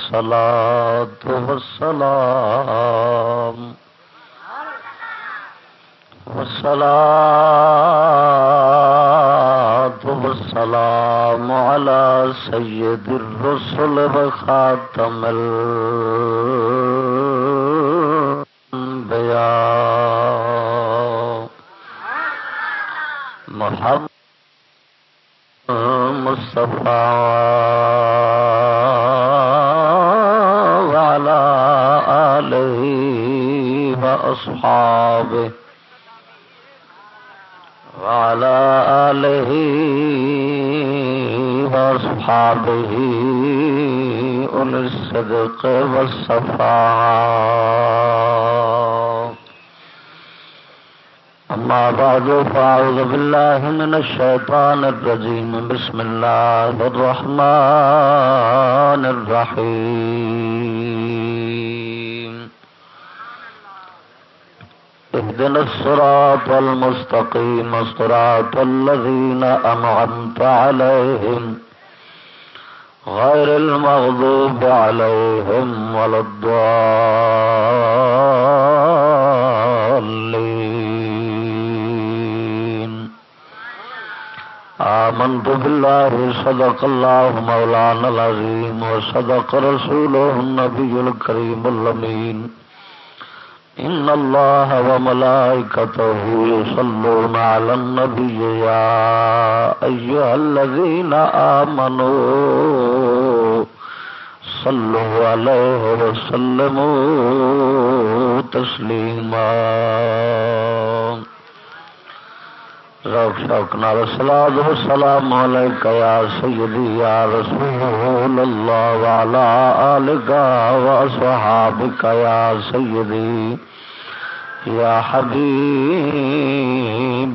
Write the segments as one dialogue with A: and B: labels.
A: والصلاة والسلام. والصلاة والسلام على سيد الرسل وخاتم الأنبياء وعلى آله وأصحابه. وعلى آله وأصحابه. أولي الصدق والصفاء. أما بعد، فأعوذ بالله من الشيطان الرجيم. بسم الله الرحمن الرحيم. اهدنا الصراط المستقيم، صراط الذين أنعمت عليهم، غير المغضوب عليهم ولا الضالين. آمنت بالله صدق الله مولانا العظيم، وصدق رسوله النبي الكريم اللمين إن الله وملائكته يصلون على النبي، يا أيها الذين آمنوا صلوا عليه وسلموا تسليما. روک شوق نال سلاد و سلام علیک یا سیدی یا رسول اللہ والا آلک و اصحابک یا سیدی یا حبیب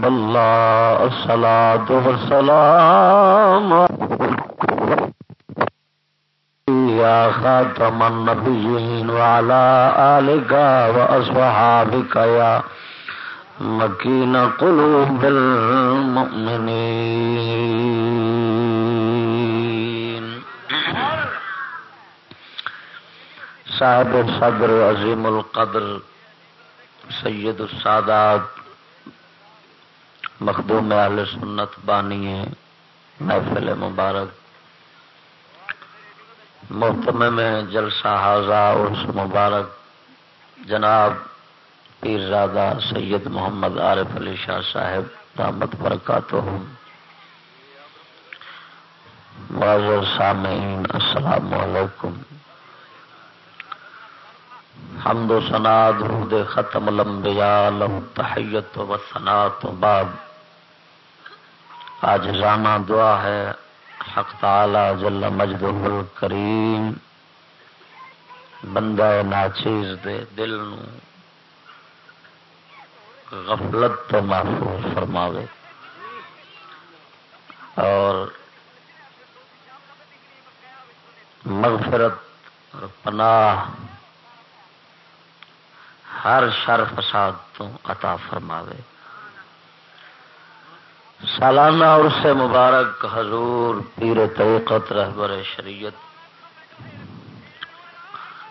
A: اللہ الصلاة والسلام یا خاتم النبیین وعلا آلک و اصحابک یا مکین قلوب المؤمنین۔ صاحب صدر عظیم القدر سید السادات مخدوم اہل سنت بانی ہے محفل مبارک۔ محتم میں جلسہ حاضہ اس مبارک۔ جناب پیر زادہ سید محمد عارف علی شاہ صاحب رحمت برکاتہ معذر سامعین السلام علیکم۔ حمد و سنا درود ختم الانبیاء، لہو تحیت و ثنات و بعد۔ آج رانا دعا ہے، حق تعالی جل مجد الکریم۔ بندہ ناچیز دے، دل نو غفلت تو محفوظ فرماوے۔ اور مغفرت اور پناہ ہر شر فساد تو عطا فرماوے۔ سالانہ اور سے مبارک حضور پیر طریقت رہبر شریعت،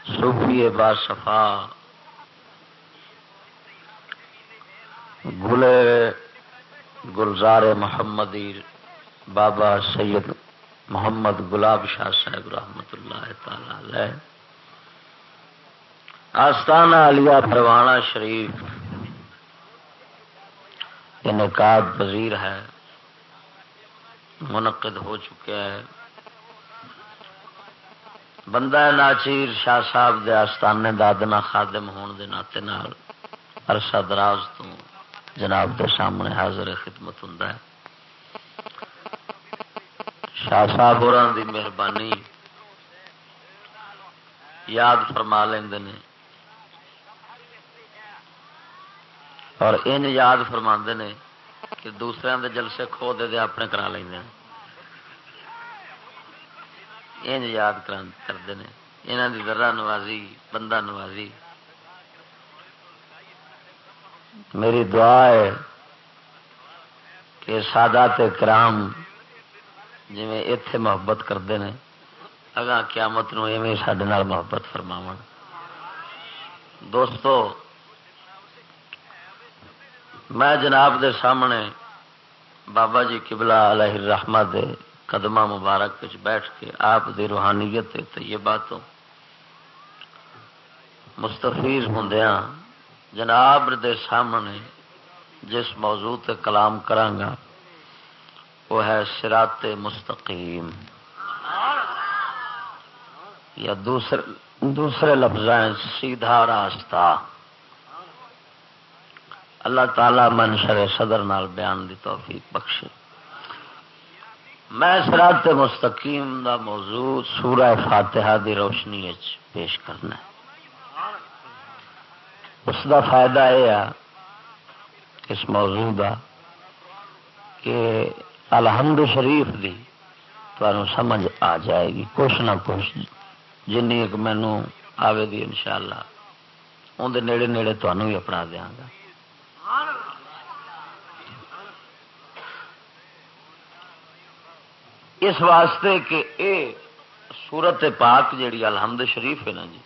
A: صوفی با گلے گلزار محمدی بابا سید محمد گلاب شاہ صاحب رحمت اللہ تعالی آستانہ علیہ پروانہ شریف انعقاد پذیر ہے، منعقد ہو چکا ہے بندہ ناچیر شاہ صاحب دے آستانے دادنا خادم ہون دے ناطے نال عرصہ دراز تو۔ جناب کے سامنے حاضر خدمت ہوں شاہ صاحب اور مہربانی یاد فرما لیں اور ان یاد فرما نے کہ دوسرے دے جلسے کھو دے دے اپنے کرا لیں ان یاد کرتے ہیں یہاں کی ذرا نوازی، بندہ نوازی۔ میری دعا ہے کہ سادات کرام جی اتے محبت کرتے ہیں اگاں قیامت نو ایویں سڈے محبت فرماو دوستو، میں جناب دے سامنے بابا جی کبلا علیہ الرحمہ دے قدمہ مبارک بیٹھ کے آپ دی روحانیت طیبہ تو مستفیز ہوں جناب دے سامنے جس موضوع تے کلام کرانگا وہ ہے سرات مستقیم۔ یا دوسرے دوسرے لفظ سیدھا راستہ۔ اللہ تعالی منشر صدر نال بیان دی توفیق بخشے۔ میں سرات مستقیم دا موضوع سورہ فاتحہ دی روشنی پیش کرنا اس دا فائدہ یہ ہے، اس موضوع دا، کہ الحمد شریف دی تو سمجھ آ جائے گی، کچھ نہ کچھ جن ایک مینو آئے گی ان شاء اللہ اندر نیڑے نیڑے تمہوں بھی اپنا دیا گا۔ اس واسطے کہ اے سورت پاک جیڑی الحمد شریف ہے نا جی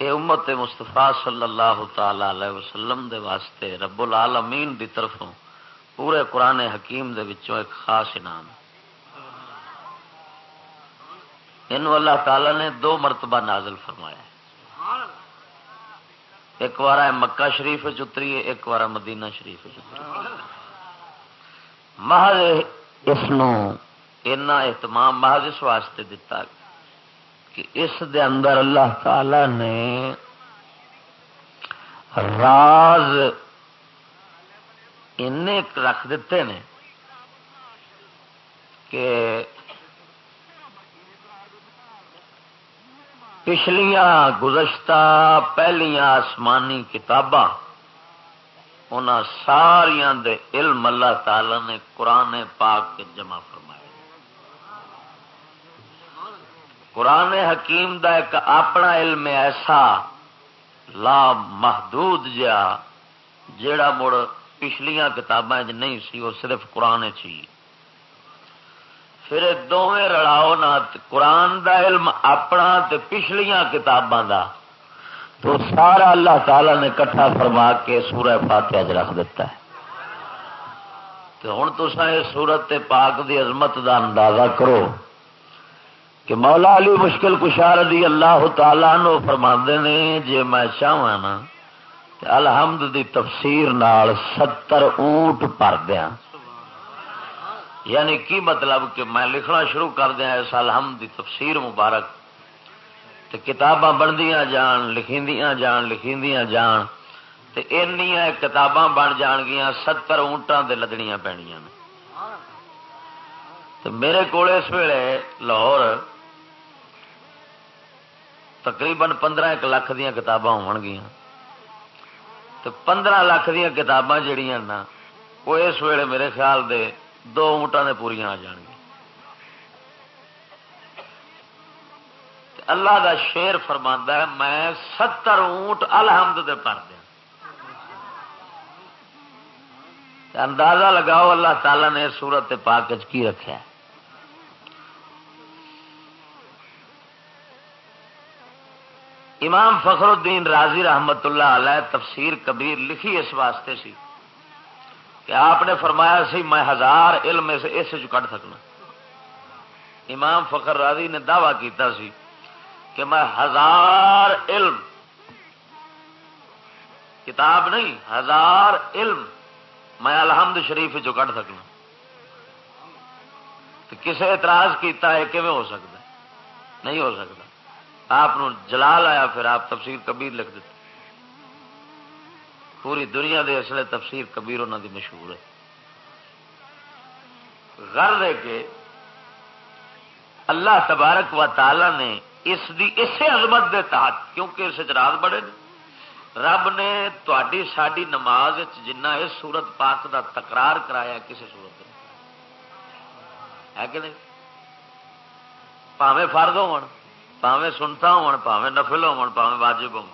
A: اے امت مستفا صلی اللہ تعالی علیہ وسلم دے واسطے رب العالمین دی طرفوں پورے قرآن حکیم دے وچوں ایک خاص انعام ان اللہ تعالی نے دو مرتبہ نازل فرمایا ایک بار مکہ شریف چتری ہے، ایک بار مدینہ شریف چتری محض اس اہتمام، محض اس واسطے دتا کہ اس دے اندر اللہ تعالی نے راز ان رکھ دیتے ہیں کہ پچھلیاں گزشتہ پہلیاں آسمانی کتاباں ان ساریا علم اللہ تعالی نے قرآن پاک جمع فرمایا۔ قرآن حکیم دا ایک اپنا علم ایسا لا محدود جا جڑا مڑ پچھلیاں کتابیں نہیں سی، وہ صرف قرآن چی پھر دونیں رلاؤ نہ، قرآن دا علم اپنا تے پچھلیاں کتاباں دا۔ تو سارا اللہ تعالی نے کٹھا فرما کے سورہ فاتحہ چ رکھ دیتا ہے۔ تو ہوں تو سورت پاک دی عظمت دا اندازہ کرو۔ کہ مولا علی مشکل کشار دی اللہ تعالی نو فرما نے جی میں چاہا نا الحمد دی تفسیر نال ستر اونٹ پر دیا یعنی کی مطلب کہ میں لکھنا شروع کر دیا اس الحمد دی تفسیر مبارک۔ تو کتاباں بندیاں جان، لکھیندیاں جان لکھیندیاں جان۔ تو کتاباں بن جان گیا ستر اونٹان دے لدنیاں پینیاں تو میرے کو اس ویلے لاہور تقریباً پندرہ ایک لاکھ دیا کتاباں ہو تو پندرہ لاکھ دیا کتاباں جہیا نا، وہ اس ویلے میرے خیال دے دو اونٹان نے پوریا آ جان گیا اللہ دا شیر فرما ہے، میں ستر اونٹ الحمد دے پر دیا اندازہ لگاؤ اللہ تعالی نے سورت پاک کی رکھا ہے۔ امام فخر الدین راضی رحمت اللہ علیہ تفسیر کبیر لکھی اس واسطے سی کہ آپ نے فرمایا سی، میں ہزار علم اس کٹ سکنا۔ امام فخر راضی نے دعوی کیتا سی کہ میں ہزار علم، کتاب نہیں، ہزار علم میں الحمد شریف جو کٹ سکنا۔ تو کسے اعتراض کیتا ہے کہ میں ہو سکتا نہیں ہو سکتا۔ آپ جلال آیا، پھر آپ تفسیر کبیر لکھ دیتے۔ پوری دنیا دے اصل تفسیر کبیر انہوں دی مشہور ہے۔ غرض ہے کہ اللہ تبارک و تعالی نے اس دی اسے عظمت دے تحت، کیونکہ اس رات بڑے نے، رب نے تھی ساری نماز جنہ اس سورت پاک دا تکرار کرایا کسی سورت ہے کہ نہیں؟ پاوے فرد ہو پاوے سنتا ہو پاوے نفل ہو پاوے واجب ہو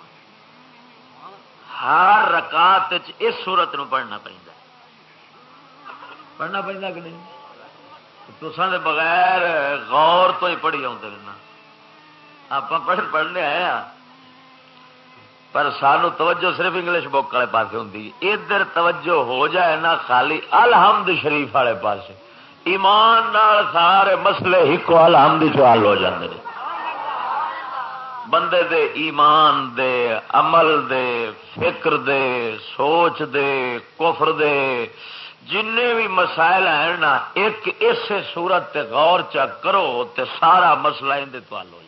A: ہر رکاط اس سورت نو پڑھنا پہنتا پڑھنا پہنا کہ نہیں؟ تو بغیر غور تو ہی پڑھی آتے رہنا۔ آپ پڑھ، پڑھنے آئے ہاں۔ پر سانو توجہ صرف انگلش بک والے پاس ہوں ادھر توجہ ہو جائے نا خالی الحمد شریف والے پاس ایمان نال سارے مسلے ایک الحمد چال ہو جاتے ہیں بندے دے ایمان دے، عمل دے، فکر دے، سوچ دے، کفر دے جن بھی مسائل ہیں نا، ایک اس صورت تے غور چک کرو تے سارا مسئلہ اندر تل ہو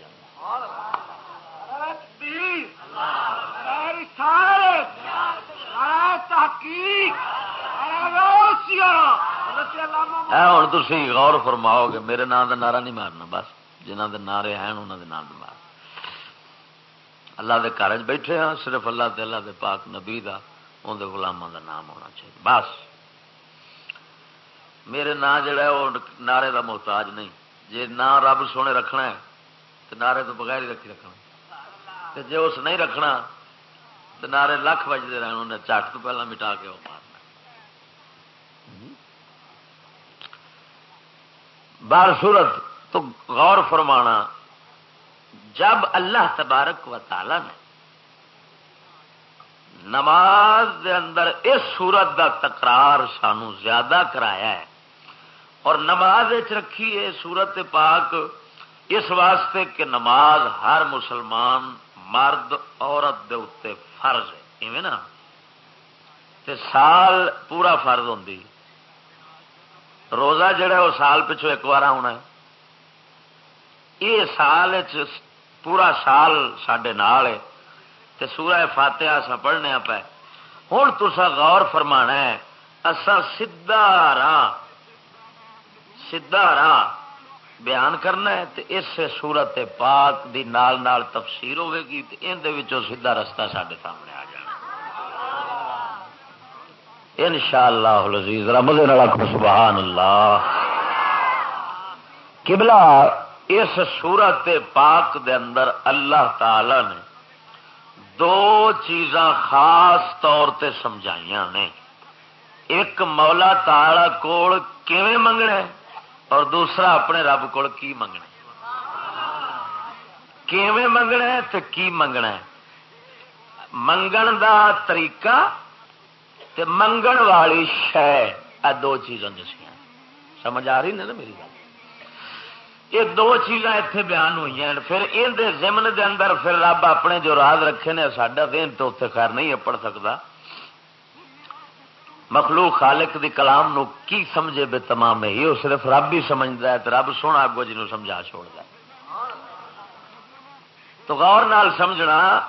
A: ہوں تھی غور فرماؤ گے، میرے نام کا نعرہ نہیں مارنا، بس جنہ کے نعرے ہیں انہوں نام مار اللہ دے کارج بیٹھے ہاں صرف اللہ دے اللہ دے پاک نبی دا اندر گلاموں دا نام ہونا چاہیے۔ بس۔ میرے نام جڑا ہے وہ نعرے دا محتاج نہیں۔ جی نہ رب سونے رکھنا ہے تو نعرے تو بغیر ہی رکھی رکھنا۔ جی اس نہیں رکھنا تو نعرے لکھ بجتے رہے انہیں چٹ تو پہلے مٹا کے وہ مارنا۔ بار صورت تو غور فرمانا جب اللہ تبارک و تعالی نے نماز دے اندر اس سورت دا تکرار سانو زیادہ کرایا ہے اور نماز رکھی ہے سورت پاک، اس واسطے کہ نماز ہر مسلمان مرد، عورت دے اتنے فرض ہے، ایویں نا؟ تے سال پورا فرض ہوں روزہ جڑا وہ سال پچھو ایک بار ہونا ہے۔ یہ سال پورا سال سڈے نال ہے سورہ فاتحہ سا پڑھنے پہ ہوں تسا غور فرما ہے اسا سیدا راہ سیدا راہ بیان کرنا ہے تو اس سورت پاک دی نال نال تفسیر ہوے گی اندر سیدا رستہ سڈے سامنے آ جائے ان شاء اللہ رمضان سبحان اللہ۔ قبلہ اس سورت پاک دے اندر اللہ تعالی نے دو چیزاں خاص طور تے سمجھائی نے۔ ایک مولا تالا کول کیویں منگنا اور دوسرا اپنے رب کول کی منگنا کیویں منگنا ہے تو کی منگنا ہے؟ منگن دا طریقہ تے منگن والی شہ دو چیزاں دسیاں سمجھ آ رہی نا میری گل یہ دو چیزاں اتنے بیان ہوئی ہیں۔ پھر یہ زمن دے اندر پھر رب اپنے جو راز رکھے نے، ساڈا دین تو اتنے خیر نہیں پڑھ سکتا مخلوق خالق دی کلام نو کی سمجھے بے تمام ہے؟ یہ صرف رب ہی سمجھتا ہے تو رب سونا اگو جی سمجھا چھوڑ ہے۔ تو غور نال سمجھنا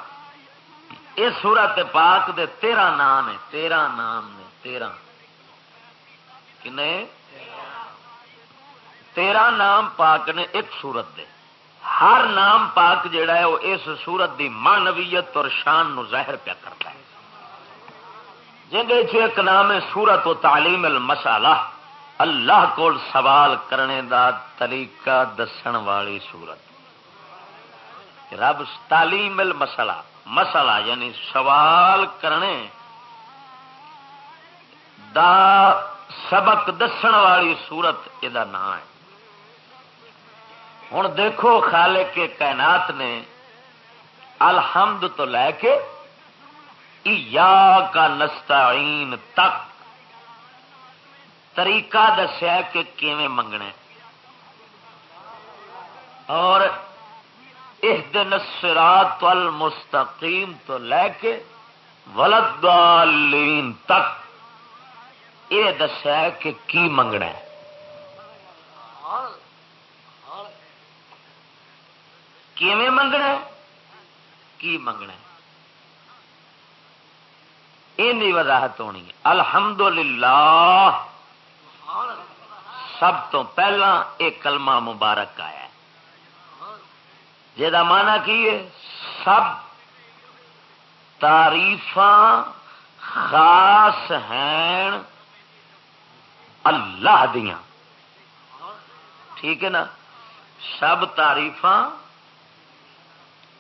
A: یہ سورت پاک دے تیرہ نام نے تیرہ نام نے تیرہ۔ کنے؟ تیرہ نام پاک نے ایک سورت دے۔ ہر نام پاک جڑا ہے وہ اس سورت دی مانویت اور شان نو ظاہر پیا کرتا ہے۔ ایک نام ہے سورت و تعلیم المسالہ۔ اللہ کو سوال کرنے دا طریقہ دسن والی سورت۔ رب تعلیم المسالہ مسئلہ یعنی سوال کرنے دا سبق دسن والی سورت، یہ نام ہے۔ ہوں دیکھو خالے کے کائنات نے الحمد تو لے کے یا کا نستعین تک طریقہ دسیا کہ کیویں منگنا اور اس دن سرات المستقیم تو لے کے ولدالین تک یہ دسیا کہ کی منگنا ہے۔ کیویں منگنا کی منگنا یہ وضاحت ہونی ہے۔ الحمد سب تو پہلا ایک کلمہ مبارک آیا جا مانا کی ہے؟ سب تعریف خاص ہیں اللہ دیا ٹھیک ہے نا؟ سب تعریف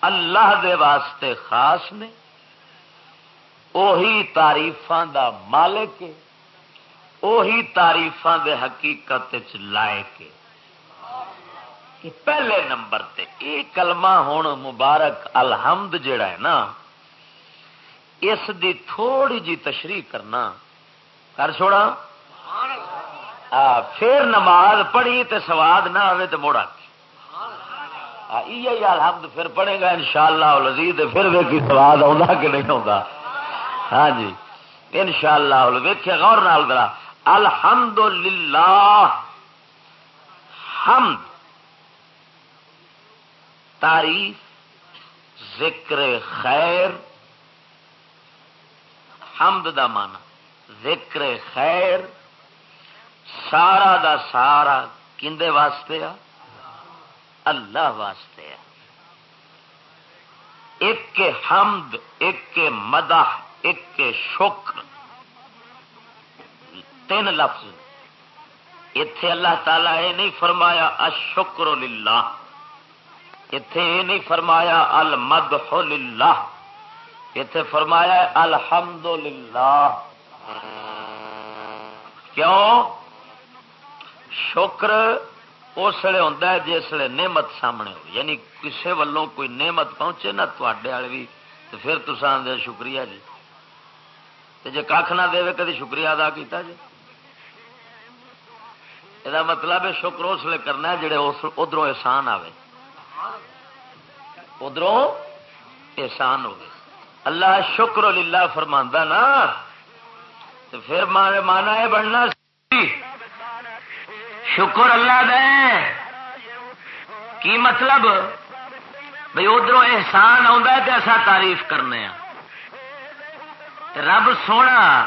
A: اللہ دے واسطے خاص نے وہی تاریفان دا مالک وہی تاریفاں دے حقیقت لائے کے کہ پہلے نمبر تے یہ کلمہ ہوں مبارک، الحمد جڑا ہے نا، اس دی تھوڑی جی تشریح کرنا۔ کر چھوڑا۔ پھر نماز پڑھی تے سواد نہ آئے تو موڑا۔ یہ الحمد پھر پڑھے گا ان شاء اللہ لذیذ پھر ویکھی سواد آ کہ نہیں آتا ہاں جی ان شاء اللہ ویخیا غور نال درا الحمد للہ حمد، تعریف، ذکر خیر۔ حمد دا مانا ذکر خیر۔ سارا دا سارا کندے واسطے آ؟ اللہ واسطے آ ایک کے حمد، ایک کے مدح، ایک کے شکر۔ تین لفظ۔ اتے اللہ تعالی یہ نہیں فرمایا اشکر للہ۔ اتے یہ نہیں فرمایا المد للہ۔ اتے فرمایا الحمد للہ۔ کیوں؟ شکر اس لیے ہوتا ہے جس لیے نعمت سامنے ہو یعنی کسی والوں کوئی نعمت پہنچے نا تے والے بھی تو پھر تو آدھے شکریہ جی۔ جی کھ نہ دے کدی شکریہ ادا کیتا جی؟ یہ مطلب ہے شکر اس لیے کرنا جڑے ادھر احسان آئے ادھر احسان ہو اللہ شکر للہ فرما نا تو پھر مانا یہ بننا شکر اللہ دے۔ کی مطلب؟ بھائی ادھر احسان آسا تعریف کرنے ہاں۔ رب سونا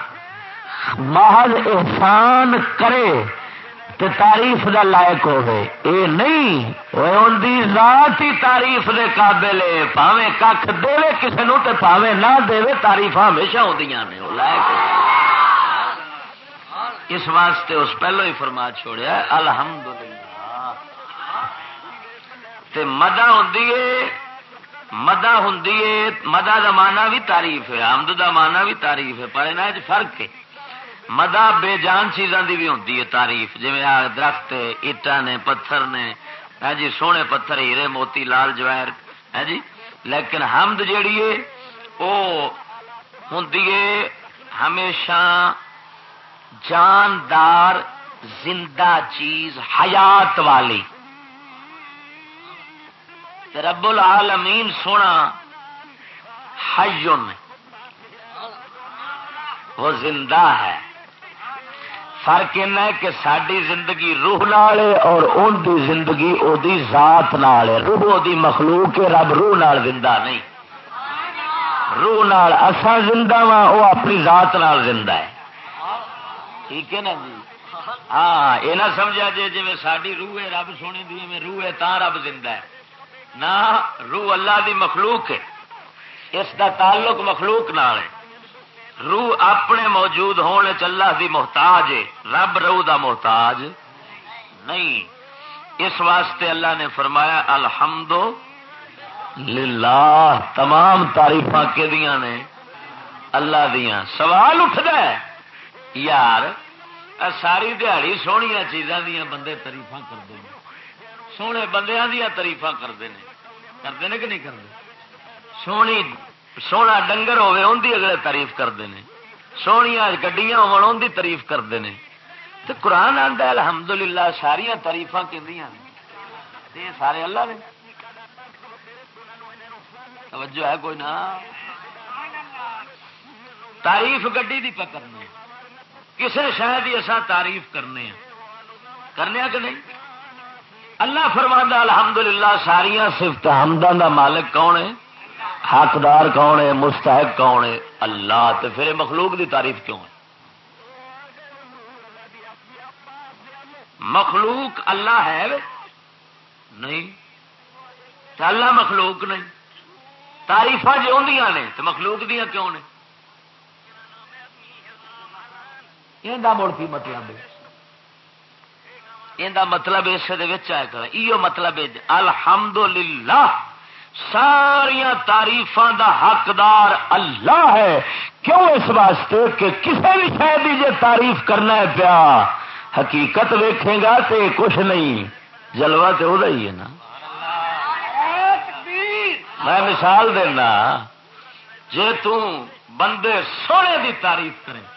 A: محض احسان کرے تے تعریف دا لائق ہوے اے نہیں ان دی ذات ہی تعریف دے قابل ہے۔ پاویں کھ دے کسے نو تے پاویں نہ دے تعریف ہمیشہ ہوندیاں نے۔ لائق اس واسطے اس پہلو ہی فرما چھوڑیا، الحمدللہ۔ تے مدہ ہوندی ہے مدہ ہوں مدہ کا مانا بھی تعریف ہے آمد کا مانا بھی تعریف ہے، پر یہاں فرق ہے۔ مدا بے جان چیزاں دی بھی ہوتی ہے تعریف جی درخت اٹا نے، پتھر نے۔ ہے جی سونے پتھر، ہیرے موتی، لال جوائر ہے ہاں جی لیکن حمد جیڑی ہے وہ ہوں ہمیشہ جاندار زندہ چیز حیات والی۔ رب العالمین سونا، حیون۔ وہ زندہ ہے۔ فرق ہے کہ ساری زندگی روح نال اور ان دی زندگی او دی ذات نال روح او دی مخلوق ہے، رب روح نال زندہ نہیں۔ روح نال اسا زندہ وا وہ اپنی ذات نال زندہ ہے۔ ٹھیک ہے نا جی ہاں یہ نہ سمجھا جی جی ساری روح ہے رب سونے دی میں روح ہے تا رب زندہ ہے نہ روح اللہ دی مخلوق ہے اس دا تعلق مخلوق نال ہے روح اپنے موجود ہونے چلا دی محتاج ہے رب روح دا محتاج نہیں اس واسطے اللہ نے فرمایا الحمد للہ تمام تاریف نے اللہ دیا سوال اٹھتا ہے یار ساری دیہڑی سویا چیزاں دیا بندے تاریف کرتے ہیں۔ سونے بندیاں دیا تاریف کرتے ہیں۔ کرتے ہیں کہ نہیں کرتے؟ سونی، سونا ڈنگر ہوے ان کی اگلے تعریف کرتے ہیں۔ سونیا گڈیاں ہون تعریف کرتے ہیں۔ تو قرآن آتا الحمد للہ ساریا تاریف کہ سارے اللہ نے توجہ ہے کوئی نہ؟ تعریف گڈی دی پکڑنے کسی شہر کی اصا تعریف کرنے کرنے کہ نہیں؟ اللہ فرماندہ الحمد للہ ساریا صفت حمدان دا مالک کون ہے؟ حقدار کون ہے؟ مستحق کون ہے؟ اللہ تو پھر مخلوق دی تعریف کیوں ہے؟ مخلوق اللہ ہے نہیں۔ اللہ مخلوق نہیں۔ تاریف جو نے تو مخلوق دیا کیوں نے؟ یہ مڑ کی مطلب یہ مطلب اس مطلب الحمد للہ ساریا تعریف دا حقدار اللہ ہے۔ کیوں اس واسطے کہ کسی بھی شاید جی تعریف کرنا ہے پیا، حقیقت ویکھے گا تو کچھ نہیں۔ جلوا تو وہ ہی ہے نا۔ میں مثال دینا جی بندے سونے دی تعریف کریں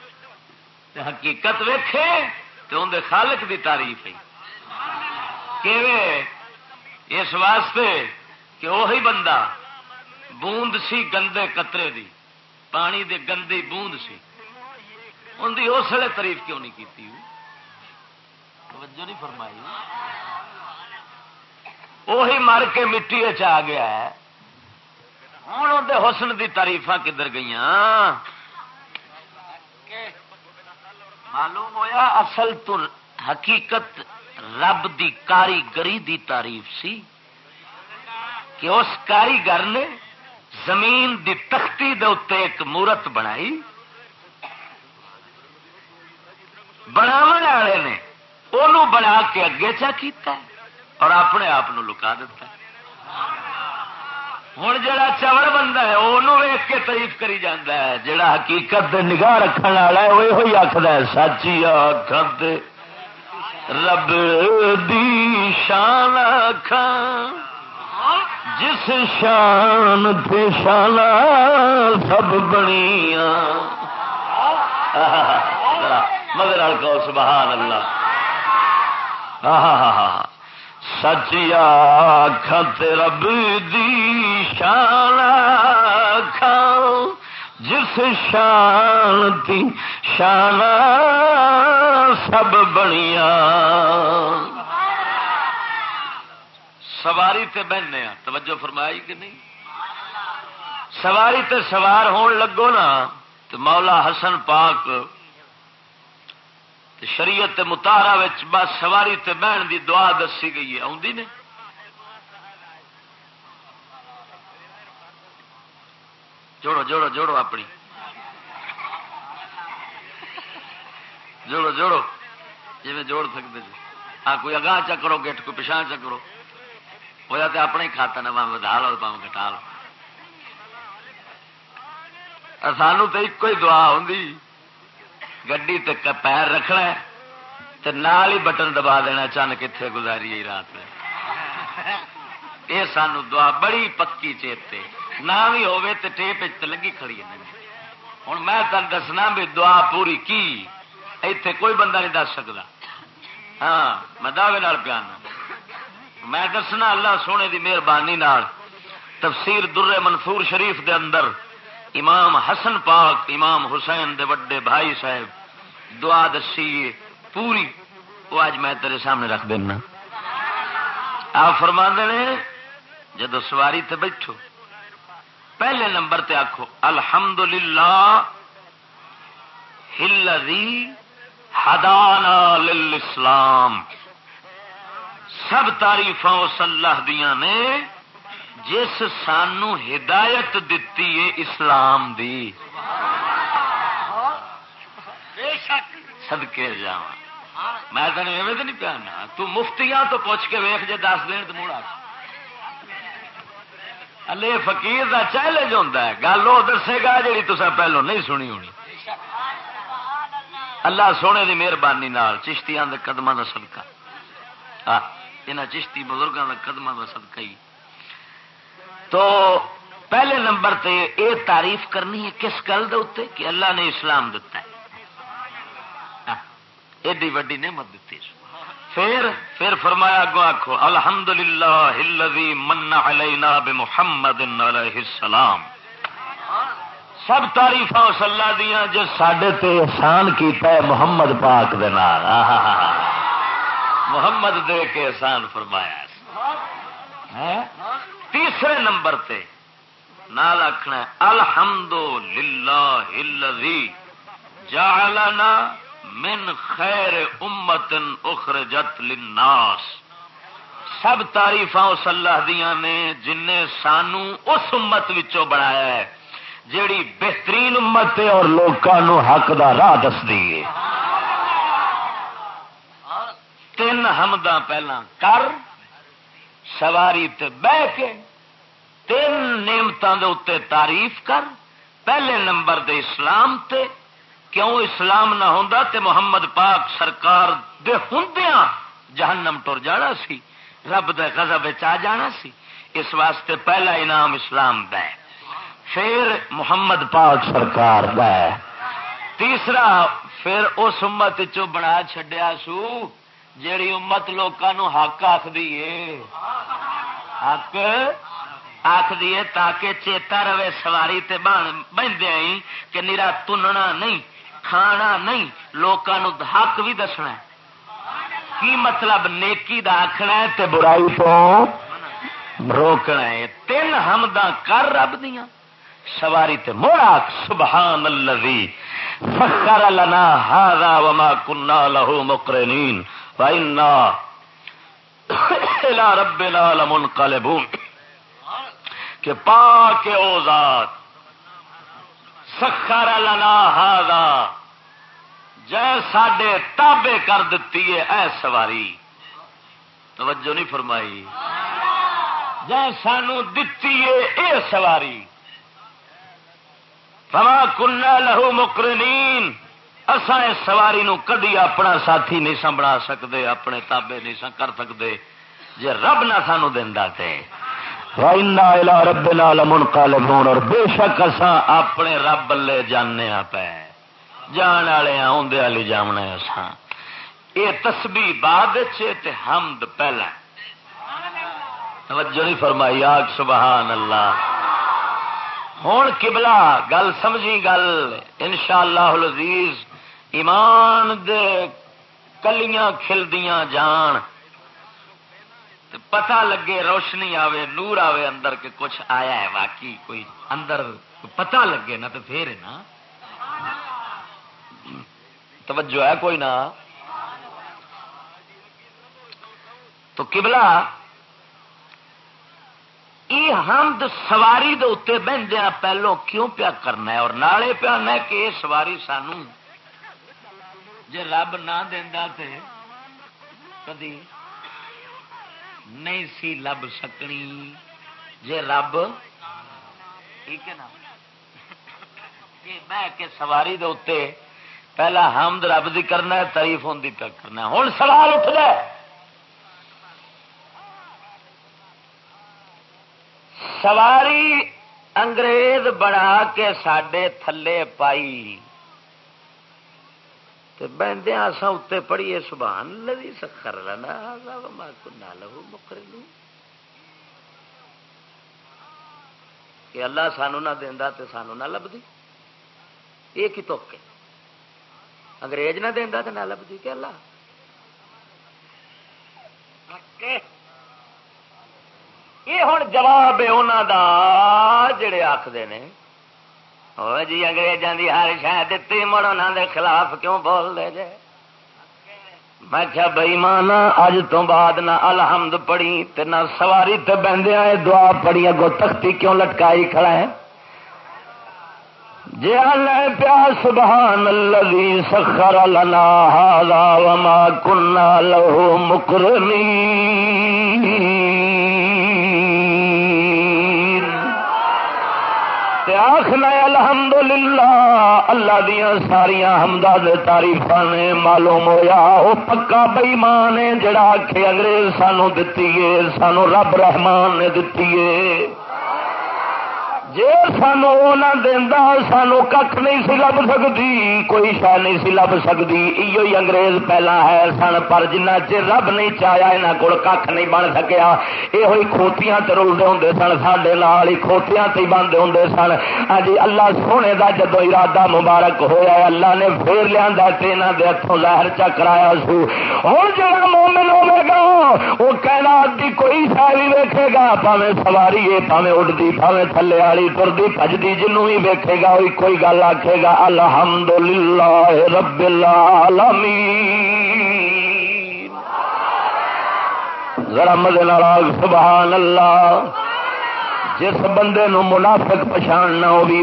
A: کرے حقیقت ویکھے تو اندر خالق دی تعریف ہے۔ کہ اس واسطے کہ وہی بندہ بوند سی گندے قطرے دی، پانی دے گندی بوند سی۔ ان کی اس لیے تعریف کیوں نہیں کی توجہ نہیں فرمائی۔ وہی مر کے مٹی آ گیا ہے۔ ہوں اندر حسن دی تعریف کدھر گئی معلوم ہویا اصل تو حقیقت رب دی کاریگری دی تعریف سی کہ اس کاریگر نے زمین دی تختی دے اتنے ایک مورت بنائی۔ بناو والے نے وہ بنا کے اگے چا کیتا ہے اور اپنے آپ لکا دیتا ہے۔ ہوں جا چوڑ بندہ ہے وہ ویک کے تعریف کری جانا ہے۔ جڑا حقیقت نگاہ رکھنے والا ہے وہ یہ آخر سچی آخر رب دی شان جس شان پہ شان سب بنیا مگر سبحان اللہ۔ سچیا کھت رب دی شان کھاؤ، جس شانتی شان سب بنیا سواری تے بہنے ہاں، توجہ فرمائی کہ نہیں؟ سواری تے سوار ہون لگو نا، تو مولا حسن پاک شریعت متارا بس سواری تے بہن دی دعا دسی گئی ہے آدھی نے؟ جوڑو جوڑو جوڑو اپنی۔ جوڑو جوڑو۔ جی میں جوڑ سکتے جی۔ ہاں کوئی اگاہ چکرو گیٹ کوئی پچھا چکرو ہوا تو اپنا ہی کھاتا نا پاؤں بدا لو پاؤں کٹا لو سانو تو ایک ہی دعا ہوں گی پیر رکھنا تو نال ہی بٹن دبا دینا چند کتنے گزاری رات میں۔ یہ سانو دعا بڑی پکی چیتے نہ بھی ہوے تو ٹیپ لگی کھڑی ہے۔ ہوں میں تن دسنا بھی دعا پوری کی؟ ایتھے کوئی بندہ نہیں دس سکتا ہاں میں دعوے پیانا۔ میں دسنا اللہ سونے دی مہربانی تفسیر در منصور شریف دے اندر امام حسن پاک، امام حسین دے وڈے بھائی صاحب، دعا دسی، پوری، وہ اج میں تیرے سامنے رکھ دینا۔ آپ فرما نے، جدو سواری تے بیٹھو، پہلے نمبر تے آخو الحمد للہ ہدانا اسلام سب تاریف اس اللہ دیا نے جس سانو ہدایت دیتی ہے اسلام دی. سدکے جا میں تین ایویں تو نہیں پیانا تو مفتیاں تو پوچھ کے ویخ جے دس دن تو مڑا الے فقیر کا چیلنج ہوتا ہے. گل وہ دسے گا جی تصا پہلو نہیں سنی ہونی. اللہ سونے کی مہربانی چشتیاں قدم کا سدکا یہاں چشتی بزرگوں کا قدم کا سدکا ہی. تو پہلے نمبر تے یہ تعریف کرنی ہے کس گل دے کہ اللہ نے اسلام دتا ہے؟ ہاں، ایڈی وڈی نعمت دیتی پھر پھر فرمایا گو آخو الحمد للہ من علینا بمحمد علیہ السلام۔ سب تاریف اس اللہ دیا جو سڈے احسان کیتا ہے محمد پاک دے نال۔ محمد دے کے احسان فرمایا ہاں؟ تیسرے نمبر تے نال آخنا الحمد للہ جعلنا من خیر امت اخرجت للناس۔ سب تاریف اس اللہ دیا نے جن سانو اس امت وچوں بنایا ہے، جیڑی بہترین امت ہے اور لوگوں حق دا راہ دس دی تین حمداں پہلا کر، سواری تے بہ کے تین نعمتوں کے اتنے تعریف کر، پہلے نمبر دے اسلام تے، کیوں اسلام نہ ہوں تے محمد پاک سرکار دے ہندیاں جہنم ٹر جانا سی، رب دے غضب آ جانا سی۔ اس واسطے پہلا انعام اسلام ہے۔ پھر محمد پاک سرکار تیسرا، پھر اس امت چو بنا چڈیا سو، جیڑی امت لوگوں حق آخری حق؟ آخ دیے تاکہ چیتا رہے سواری تے بہدے کہ نیرا تننا نہیں، کھانا نہیں لوگوں حق بھی دسنا کی مطلب نیکی دا آخنا تے برائی تو روکنا ہے؟ تین حمداں کر رب دیا سواری تے موڑا سبحان الذی فخر لنا هذا وما كنا له مقرنين فإنا الى ربنا لمنقلبون۔ کہ پا کے او ذات۔ سخر لنا هذا جے ساڈے تابے کر دتی ہے اے سواری۔ توجہ نہیں فرمائی۔ جے سانو دتی ہے اے سواری۔ فما کنا لہو مکرنین اسا اس سواری نو کدی اپنا ساتھی نہیں سنبھا سکتے اپنے تابے نہیں کر سکتے جی رب نہ سانو دینا تے۔ رب منقلبون اور بے شک اسا اپنے رب لے جانے ہاں پے۔ جان والے ہاں، آدھے والی جامنا اسا یہ تسبی بعد حمد پہلا۔ توجہ نہیں فرمائی، آگ سبحان اللہ۔ ہوں کبلا گل سمجھی گل۔ ان شاء اللہ ایمان دے کلیاں کھلدیاں جان۔ پتا لگے روشنی آوے، نور آوے اندر کے کچھ آیا ہے، واقعی کوئی اندر پتا لگے نا تو پھر نا۔ توجہ ہے کوئی نہ تو کبلا یہ حمد سواری دے اتنے بہدیا پہلو کیوں پیا کرنا ہے؟ اور نالے پیا کہ یہ سواری سانو جی رب نہ دینا تے کدی نہیں سی لب سکنی۔ جی رب، ٹھیک ہے نا؟ جی، بہ کے سواری دے اتنے پہلا حمد رب دی کرنا ہے، تعریف ہوں پیا کرنا ہوں سوال اٹھ گئے سواری انگریز بنا کے سڈے تھلے پائی۔ بہدیا سا اتنے پڑھیے، سبحان لوی سکر لنا کنا لو مکر لو کہ اللہ سانو نہ دینا تو سانو نہ لبھی یہ کی تو انگریز نہ دینا تو نہ لبھی کہ اللہ؟ یہ ہوں جواب ہے انہوں کا جڑے آخر نے۔ جی اگریزوں کی ہر شاید دیتی مڑ انہوں دے خلاف کیوں بول دے جے میں کیا بئی مانا اج تو بعد نہ الحمد پڑھی تے نہ سواری تے بہدیا دعا پڑھی اگو تختی کیوں لٹکائی کھڑا ہے جی اللہ پیا سبحان الذي سخر لنا هذا وما كنا له مقرنين آخنا الحمد للہ اللہ دیا ساریا حمدہ تاریف نے معلوم ہویا وہ پکا بئیمان ہے جڑا آخ انگریز سانو دتی ہے، سانو رب رحمان نے دتی ہے۔ جی سانو نہ دینا سانو کھ نہیں سی لب سکتی کوئی شہ نہیں سی لب سکتی ہی انگریز پہلا ہے سن، پر جنہ چر رب نہیں چایا یہاں کو کھ نہیں بن سکیا۔ یہ کھوتیاں رلتے ہوں سن سڈے لال ہی کھوتیاں تے بنتے ہوں سن۔ ہاں جی اللہ سونے کا جدو ارادہ مبارک ہوا اللہ نے پھر لیا یہاں کے ہاتھوں لہر چکرایا سو۔ ہوں جا مومن ہوے گا وہ کہنا کہ کوئی شہ بھی ویکے گا پاوے سواری ہے پاوے اڈتی پاوے تھلے والی ترتی بجتی جنوں بھی ویکے گا وہی کوئی گل آکھے گا الحمد للہ رب ذرا مدے سبحان اللہ۔
B: جس بندے نو منافق پچھاننا ہو بھی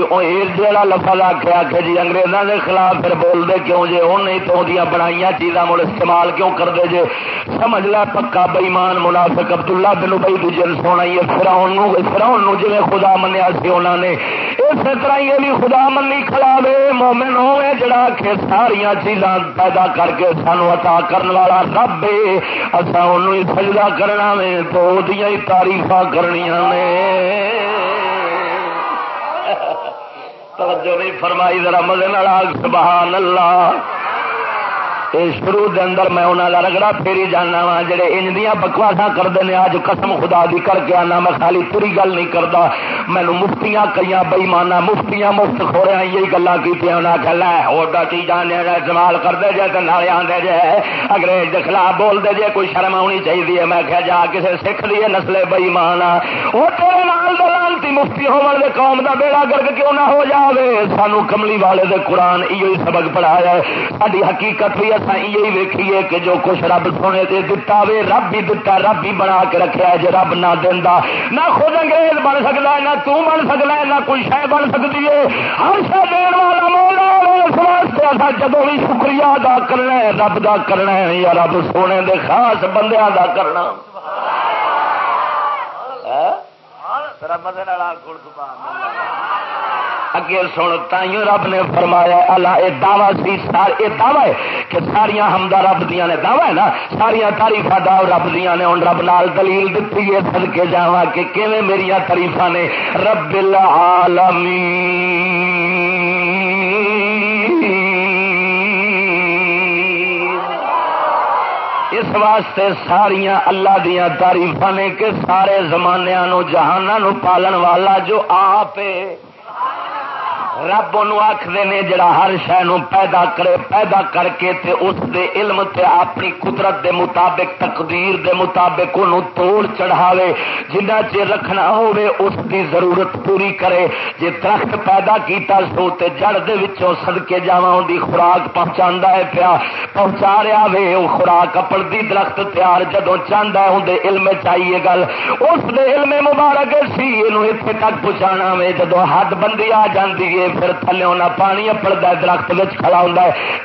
B: جڑا لفظ آخیا کہ جی انگریزوں کے خلاف پھر بول دے کیوں جی؟ جے وہ نہیں تو بنائی چیزاں مڑ استعمال کیوں کرتے جے جی؟ سمجھ لے پکا بئیمان منافق عبداللہ بن بئی دجن سونا ہی فراؤن فراؤن جی خدا منیا سی انہوں نے۔ اس طرح یہ بھی خدا منی کھلا مومن ہوے جڑا کہ ساریا چیزاں پیدا کر کے سانو عطا کرنے والا رب ہے۔ اصا ان سجدہ کرنا میں تو وہ تاریف کرنی نے توجہ نہیں فرمائی ذرا مزے سبحان اللہ۔ شروع دے اندر میں انہوں کا رگڑا پھیری جانا وا جڑے انج ان بکواسا کرتے ہیں اج قسم خدا دی کر کے آنا، میں خالی پوری گل نہیں کرتا مینو مفتیاں کئی بئی مانا مفتیاں مفت خو رہا یہی گلا کی چلا ہوٹا چیزاں استعمال کرتے جے تو نالے آدھے جے، انگریز کے خلاف بولتے جے، کوئی شرم آنی چاہیے میں کہ جا کسی سکھ دی نسلے بئی مانا وہ تیرے نال دلانتی مفتی ہونے قوم کا بیڑا گرگ کیوں نہ ہو جاوے؟ سانو کملی والے دے قرآن یہ سبق پڑھایا ہے۔ ساری حقیقت بھی یہ ویکھیے کہ جو کچھ رب سونے سے دتا وے رب بھی دتا رب بھی بنا کے رکھا ہے جی رب نہ دینا نہ خود انگریز بن سکتا ہے نہ تو بن سکتا ہے نہ کوئی شہ بن سکتی ہے ہر شہ دین والا مولا اس واسطے اصا جدو بھی شکریہ ادا کرنا ہے رب دا کرنا ہے یا رب سونے دے خاص بندے دا کرنا رب دے اگے سن، تائیوں رب نے فرمایا، اللہ یہ دعوی سی، سار یہ دعوی ہے کہ ساریا ہمدا رب دیا نے، دعوی ہے نا؟ ساریا تاریف دا رب دیا نے ہوں رب نال دلیل دیتی ہے سد کے جا کہ کیویں میری تاریف نے؟ رب العالمین۔ اس واسطے ساریا اللہ دیا تاریف نے کہ سارے زمانیا جہانا پالن والا جو آپ رب ان آخر نے جڑا ہر شہ پیدا کرے، پیدا کر کے تے اس دے علم تے اپنی قدرت دے مطابق، تقدیر دے مطابق ان توڑ چڑھاوے۔ جنہ چر رکھنا ہوئے اس دی ضرورت پوری کرے۔ جے درخت پیدا کیتا سو تے جڑ دے وچوں صدقے جاواں دی خوراک پہنچاندا ہے پیا، پہنچا رہا وے۔ او خوراک اپن دی درخت تیار جدوں چاہندا ہے اون علم چاہیے گل۔ اس دے علم مبارک سی اینو ایتھے تک پہنچانا وے، جدوں حد بندی آ جاندی ہے۔ پھر تھلے ہونا، پانی اپڑتا درخت کھڑا ہوں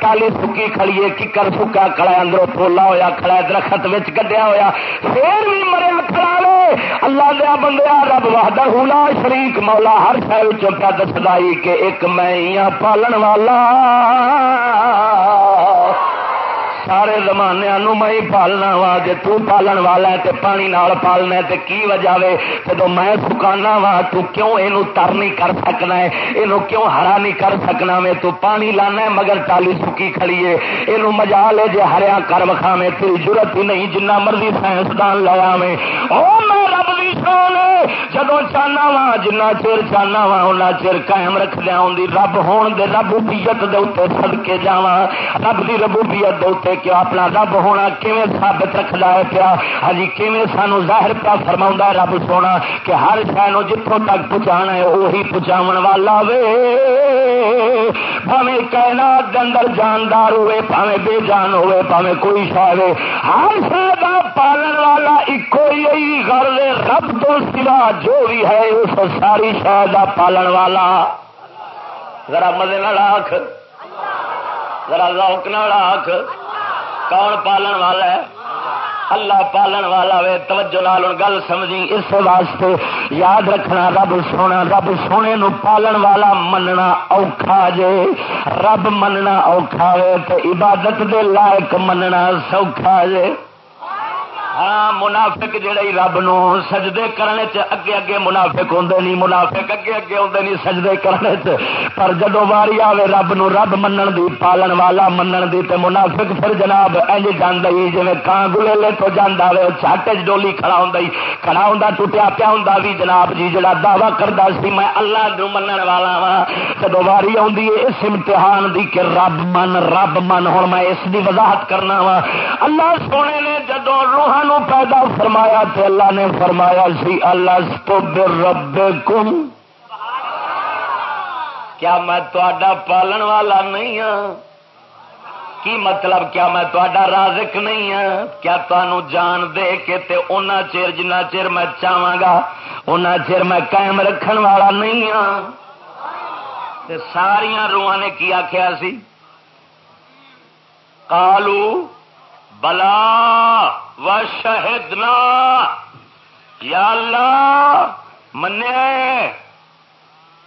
B: کالی سکی کھڑیے ککر سکا کھڑا اندروں پولا ہوا کھڑا درخت کڈیا ہوا پھر بھی مریا کھڑا لے۔ اللہ دیا بندیا، رب وحدہ ہولا شریک، مولا ہر شہر چوپا دسدائی کہ ایک میں ہاں پالن والا۔ سارے زمانے میں ہی پالنا وا جی تالن والا ہے تے پانی نال پالنا تے کی وجہ وے؟ جب میں سکانا وا، تو کیوں یہ تر نہیں کر سکنا ہے؟ یہ کیوں ہرا نہیں کر سکنا میں تو پانی لانا ہے مگر ٹالی سکی کھڑی ہے۔ یہ مزا لے جے ہریا کر وکھا میں تیری ضرورت ہی نہیں، جنہ مرضی سائنسدان لایا میں او میں رب دی شان جدو چاہنا وا، جنہ چر چاہنا وا ان چر قائم رکھ دیا ہوں رب ہون دے ربوبیت دے اتنے سد کے جا رب کی ربوبیت دے اتنے کہ اپنا رب ہونا کیون ثابت رکھتا ہے پیا؟ ہاں ہجی کیون سانو ظاہر پیا فرما رب سونا کہ ہر شہ جتوں تک پہنچا ہے وہی پہنچا والا وے۔ پاوے کائنات کے اندر جاندار ہوے پاوے بے جان ہوے پاوے کوئی شہ ہو ہر شہ کا پالن والا ایک ہی گھر رب تو سوا جو بھی ہے، اس ساری شہ کا پالن والا۔ ذرا مزے آخ ذرا لوک آخ کون پالن والا ہے؟ اللہ پالن والا وے، توجہ لال گل سمجھی۔ اس واسطے یاد رکھنا، رب سونا، رب سونے نو پالن والا مننا اوکھا جے۔ رب مننا اوکھا وے تو عبادت دے لائق مننا سوکھا جے۔ ہاں منافق جڑے رب نو سجدے کرنے چ اگے اگے منافق ہوں نہیں، منافق اگے اگے ہوں نہیں سجدے کرنے چ۔ پر جدو واری آوے رب نو رب منن دی، پالن والا منن دی تے منافق پھر جناب اینج جانا جی کان گلے تو جانا وے چھٹ چ ڈولی کھڑا ہوں کھڑا ہوں ٹوٹیا پیا ہوں بھی جناب جی جڑا دعوی کرتا سی، میں اللہ نو منن والا وا جدو واری آئی اس امتحان دی کہ رب من رب من ہوں میں اس دی وضاحت کرنا وا اللہ سونے نے جدو روحان نو پیدا فرمایا تے اللہ نے فرمایا سی اللہ رب کم کیا میں تا پالن والا نہیں ہاں؟ کی مطلب کیا میں تا رازق نہیں ہاں؟ کیا تمہوں جان دے کے تے اونا چیر جنا چر میں چاہا گا؟ اونا چر میں قائم رکھن والا نہیں ہاں؟ تے ساریا روحان نے کی آخیا سی؟ کالو بلا و شہدنا۔ یا اللہ منیا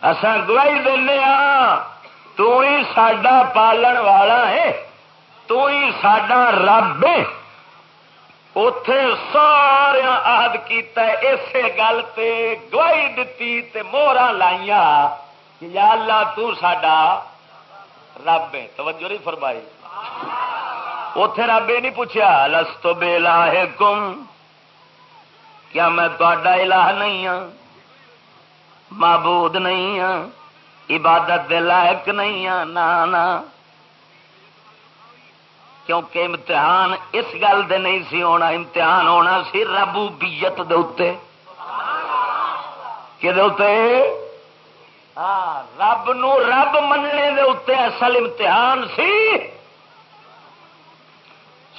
B: اسان گواہی دینا تو ہی سڈا پالن والا ہے تو ہی سڈا رب ہے۔ اتے سارا عہد کیتا ہے اسی گل تے گواہی دتی تے موہرا لائیا کہ یا اللہ تو ساڈا رب ہے۔ توجہ نہیں فرمائی۔ اتے رب یہ نہیں پوچھا لستو بے لاہ کم کیا میں تا الہ نہیں ہوں معبود نہیں ہوں عبادت دے لائق نہیں ہوں نہ کیونکہ امتحان اس گل دے نہیں سی ہونا، امتحان ہونا سی ربوبیت دے اتے کہ ہاں رب نو رب مننے دے اتے اصل امتحان سی۔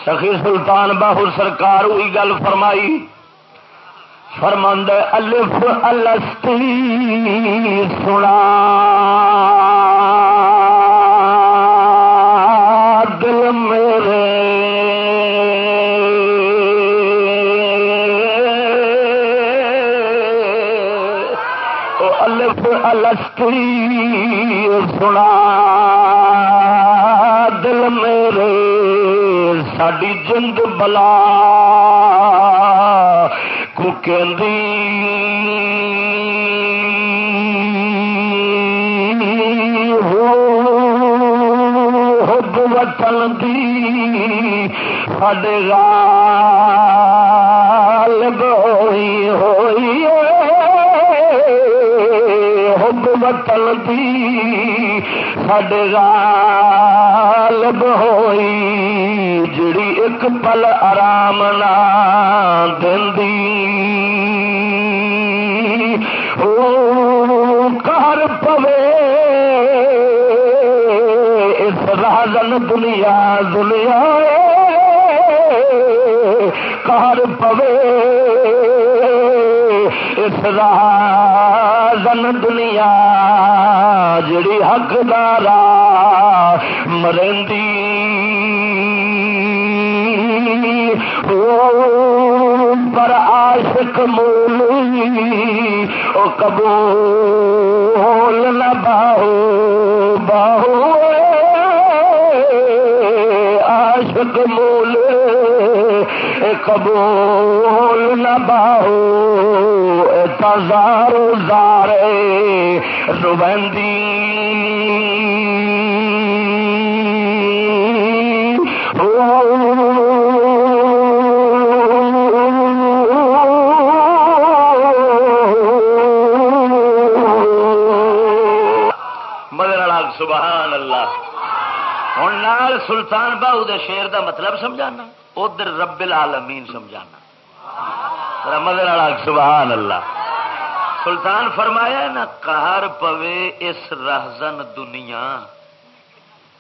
B: سخی سلطان باہو سرکار ہوئی گل فرمائی فرمند الف الستی سنا۔ دل میرے۔ الف الستی سنا۔ ساڈی جند بلا۔ کو ہو وطن دی ساڈے غالب حب وطن دی غالب ہوئی جڑی ایک پل آرام نہ کر پوے اس راجن دنیا دنیا کر پوے اس راجن دنیا جڑی حقدار مرندی۔ پر عاشق مولی او قبول نہ باہو باہو عاشق مول قبول نہ باہو تزار زارے۔ روبندی سبحان اللہ۔ ہوں نال سلطان باہو دے شیر دا مطلب سمجھانا۔ ادھر رب العالمین سمجھانا۔ مدر سبحان اللہ۔ سلطان فرمایا نا کار پوے اس رہزن دنیا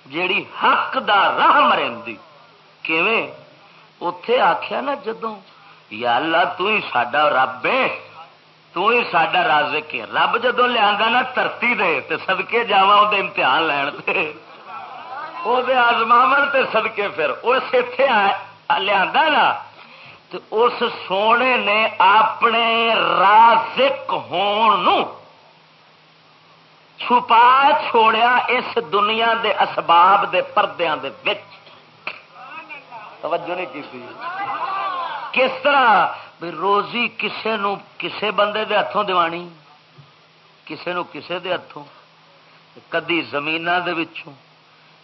B: جیڑی حق دا راہ مرندی۔ کیویں؟ اتے آخیا نا، جدوں، یا اللہ تو ہی ساڈا رب ہے، تو ہی ساڈا رازق ہے۔ رب جدو لیا نا ترتی دے تے سدکے جا امتحان لین تے۔ وہ آزماو تے سدکے پھر۔ اس اتے لیا نا، تو اس سونے نے اپنے رازق ہون چھپا چھوڑیا اس دنیا دے اسباب دے پردیاں دے وچ۔ توجہ نہیں کی کس طرح؟ روزی کسے نو کسے بندے دے ہاتھوں دیوانی کسے نو کسے دے ہاتھوں کدی زمین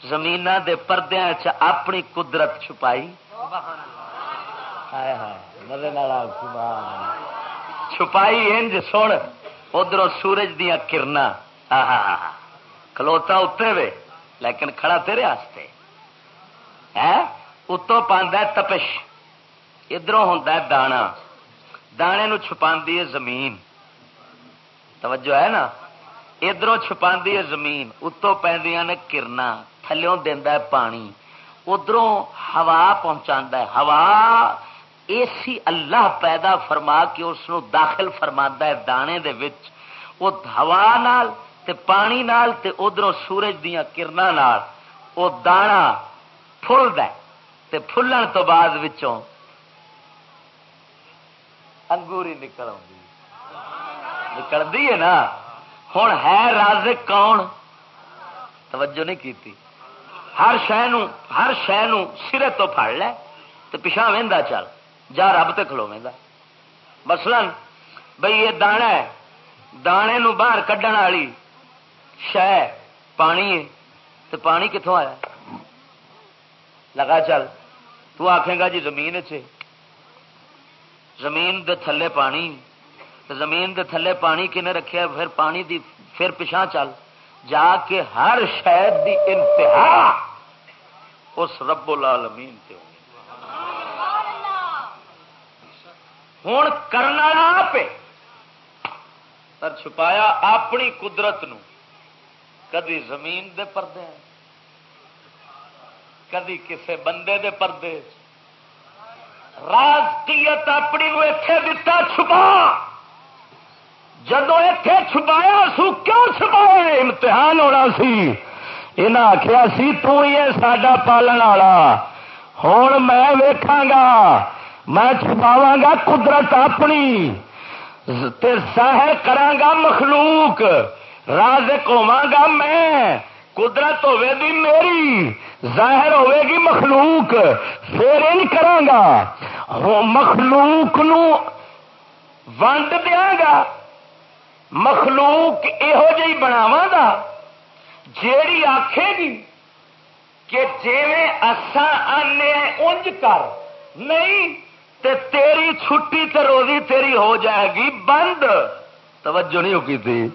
B: زمین دے پردے اپنی قدرت چھپائی۔ چھپائی انج سن ادھر سورج دیا کرنا۔ ہاں، ہاں، ہاں، کلوتا اتنے وے، لیکن کھڑا تیرے اتوں پہ تپش۔ ادھر ہوں دانا۔ دانے نو چھپا ہے زمین۔ توجہ ہے نا؟ ادھر چھپا ہے زمین۔ اتوں پہ کرنا۔ تھلوں دینا پانی۔
A: ادھروں ہوا پہنچا ہے۔ ہوا ایسی اللہ پیدا فرما کے اس داخل فرما ہے دانے دے وچ۔ وہ ہوا نال تے پانی نال تے ادھروں سورج دیا کرنا وہ دانا فل تے پھلن تو بعد وچوں انگوری نکل نکلتی ہے نا۔ ہوں ہے رازق کون؟ توجہ نہیں کی ہر شہ ہر شہ سرے تو پڑ لے تو پچھا وہدا چل، جا رب تے کھلو وہدا مثلا بھائی یہ دانا ہے، دانے نو باہر کھڈن والی شہ پانی ہے تو پانی کتوں آیا؟ لگا چل، تو آخے گا جی زمین چ زمین دے تھلے پانی زمین دے تھلے پانی کنے رکھے پھر پانی دی، پھر پچھا چل، جا کے ہر شہد دی انتہا اس رب العالمین سے ہوں۔ کرنا آپ پر چھپایا اپنی قدرت نو۔ کدی زمین دے پردے۔ کدی کسے بندے دے پردے۔ راجکیت اپنی اتے دتا چھپا۔ جدو اتے چھپایا سو کیوں چھپایا؟ امتحان ہونا سی۔ یہ آخیا سی ساڈا پالن والا. ہوں میں ویکھا گا میں چھپاوا گا قدرت اپنی سہر کرا مخلوق راز گا میں، قدرت ہوے گی میری، ظاہر ہوے گی مخلوق، پھر ان کرا مخلوق نو ونڈ دیا گا مخلوق یہو جی بناوا گا جیڑی آخے گی کہ اسان آنے انج کر۔ نہیں، تے تیری چھٹی تے روزی تیری ہو جائے گی، بند۔ توجہ نہیں ہوگی تھی؟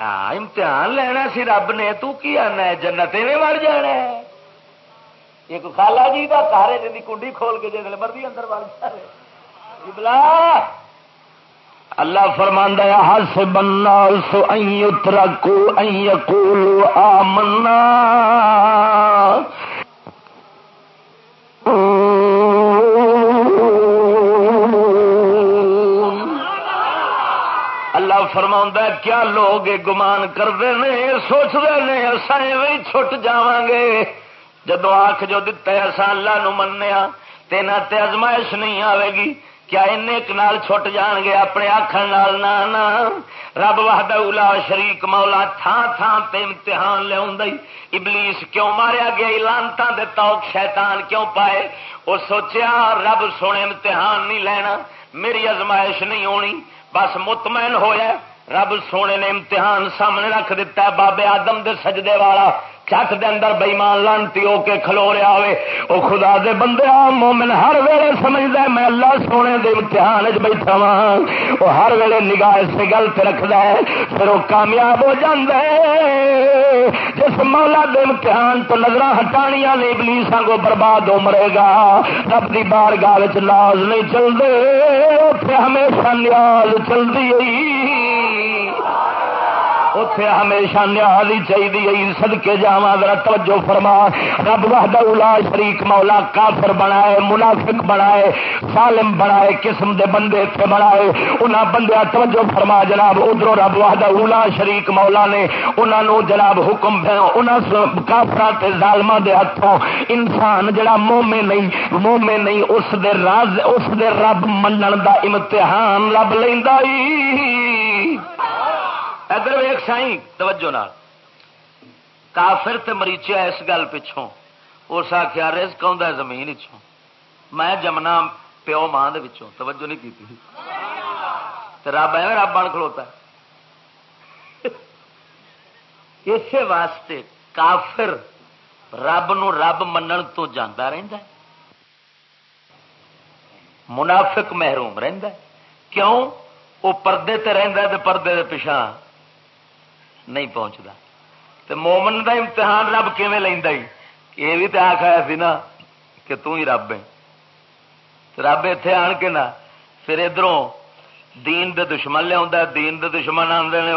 A: ہاں امتحان لینا سی رب نے، تو کی آنا ہے؟ جنت میں مر جانا ہے۔ ایک خالا جی کا کارے جی کنڈی کھول کے جی مرضی اندر بڑ جائے بلا۔ اللہ فرماندہ ہس بننا سو اترکو کو آ منا فرما کیا لوگ گمان کرتے ہیں سوچتے ہیں اصا چھٹ جا گے۔ جدو آخ جو دتا اصا اللہ نو منیا تین تے ازمائش نہیں آئے گی۔ کیا نال چھٹ جان گے؟ اپنے آخر نہ رب واہد اولا شریک مولا تھان تھان تے امتحان لیا ابلیس کیوں ماریا گیا؟ لانتا دے توک شیطان کیوں پائے؟ وہ سوچیا رب سونے امتحان نہیں لینا، میری ازمائش نہیں ہونی۔ بس مطمئن ہویا، رب سونے نے امتحان سامنے رکھ دیتا ہے، بابے آدم دے سجدے والا۔ چٹ دے اندر بئیمان لانتی ہو کے کھلو رہا ہوئے۔ او خدا دے بندے مومن ہر ویلے سمجھدا میں اللہ سونے دے امتحان وچ بیٹھا ہاں۔ او ہر ویلے نگاہ سے گل تے ہے، پھر وہ کامیاب ہو جاندا ہے۔ جس مولا دے امتحان تو نظراں ہٹانیاں نے ابلیساں کو برباد ہو مرے گا۔ رب دی بارگاہ وچ لاز نہیں چلدے اوتھے ہمیشہ نیاز چلدی ہے اتے ہمیشہ نیالی چاہیے سدکے جا ذرا توجہ فرما۔ رب وحدہ الا شریک مولا کافر بنائے، منافق بنائے سالم بنائے، قسم دے بندے اتنے بنائے۔ انہاں بندے توجہ فرما جناب ادھر رب وحدہ الا شریک مولا نے انہوں جناب حکم کافر ظالما دے ہاتھوں انسان جڑا مومے نہیں مومے نہیں، اس دے راز، اس دے رب منن دا امتحان لب لینا ادھر ویک سائی توجہ نال۔ کافر تے مریچیا اس گل پچھوں۔ اس آخیا رزق آ زمین چوں میں جمنا پیو ماں دے وچوں۔ توجہ نہیں کی رب ہے رب بن کھلوتا اسی واسطے کافر رب نو رب منن تو جانا رہتا منافق محروم رہتا کیوں؟ وہ پردے تے رہتا تے پردے دے پچھا نہیں پہنچتا تو مومن دا امتحان رب کیون لینا یہ بھی تو آخیا سی نا کہ تھی رب ہے رب اتے آن کے نا، پھر ادھر دین دے دشمن لیا دین دے دشمن آتے ہیں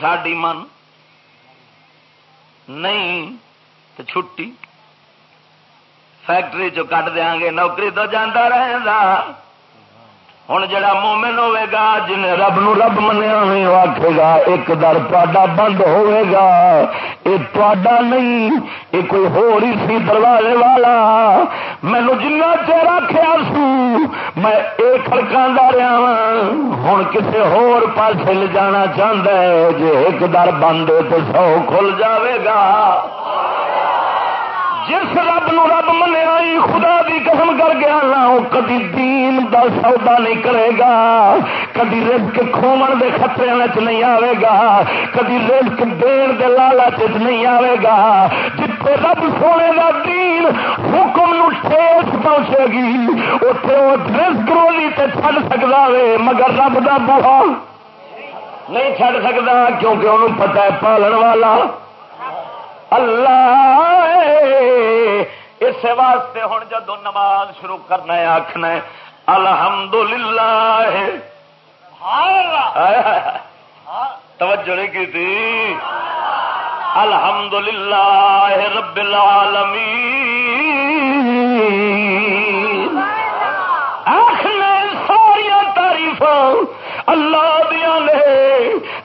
A: ساڈی من۔ نہیں تو چھٹی۔ فیکٹری چ کٹ دیا گے، نوکری تو جانا رہے گا ہوں جڑا مومن ہوے گا جن رب نو رب منیا نہیں آخے گا ایک در تا بند ہوے گا یہ تا نہیں یہ کوئی ہو رہی سی دروازے والا مینو جنا چیر آخیا سو میں یہ کڑکا رہا ہوں کسی ہور پاسے لے جانا چاہتا ہے جی ایک در بند تو سو کھل جاوے گا جس رب نو رب منیا خدا دی قسم کر گیا نا وہ کدی دین دا سودا نہیں کرے گا، کدی رزق کھومن دے خطرے نہیں آئے گا، کدی رزق دین دے لالچ نہیں آئے گا۔ جتنے رب سونے دا دین حکم نو ٹھیس پہنچے گی اتنے وہ رزق رولی تے چھڑ سکتا ہے مگر رب دا بوہا نہیں چھڑ سکتا کیونکہ انہوں پتا ہے پالن والا اللہ اس واسطے ہوں جدو نماز شروع کرنا ہے آخنا الحمد للہ توجہ نہیں کی تھی؟ الحمد للہ رب العالمین۔ آخنا ساریا تعریف اللہ دیا نے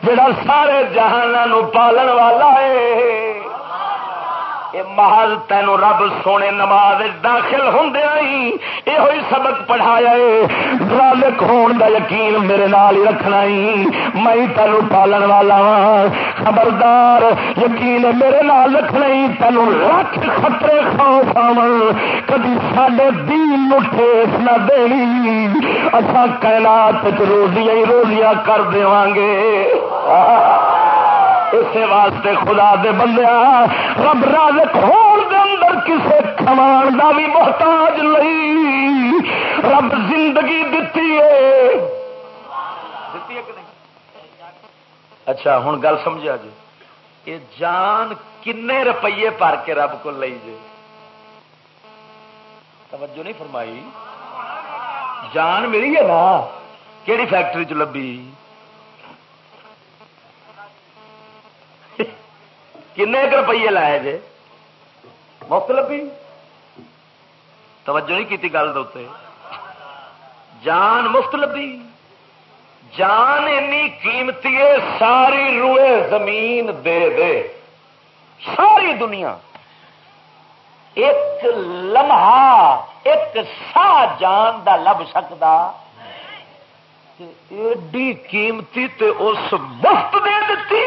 A: جڑا سارے جہانوں پالن والا ہے۔ محل تین رب سونے نماز داخل ہوں یہ سبق پڑھایا رالک ہون دا یقین میرے نال ہی رکھنا ہی میں تینوں پالن والا خبردار، یقین میرے نال رکھنا ہی تینوں لکھ خطرے خوف آن کدی سڈے دین ٹھیس نہ دینی۔ اصا کائنات روزیاں ہی روزیاں کر دے گے اسی واسطے خدا دے بندیا رب رازق ہون دے اندر کسے کمان دا بھی محتاج نہیں۔ رب زندگی دتی ہے۔ اچھا ہوں گل سمجھا جی۔ یہ جان کن روپیے پر کے رب کو لئی جے۔ توجہ نہیں فرمائی۔ جان ملی ہے نا کہڑی فیکٹری چ لبھی؟ کن روپیے لائے جے مفت لبھی توجہ نہیں کی گل دے جان مفت لبھی جان قیمتی ہے ساری روئے زمین دے دے ساری دنیا ایک لمحہ ایک سا جان دا لب سکتا ایڈی قیمتی تے اس مفت دے دیتی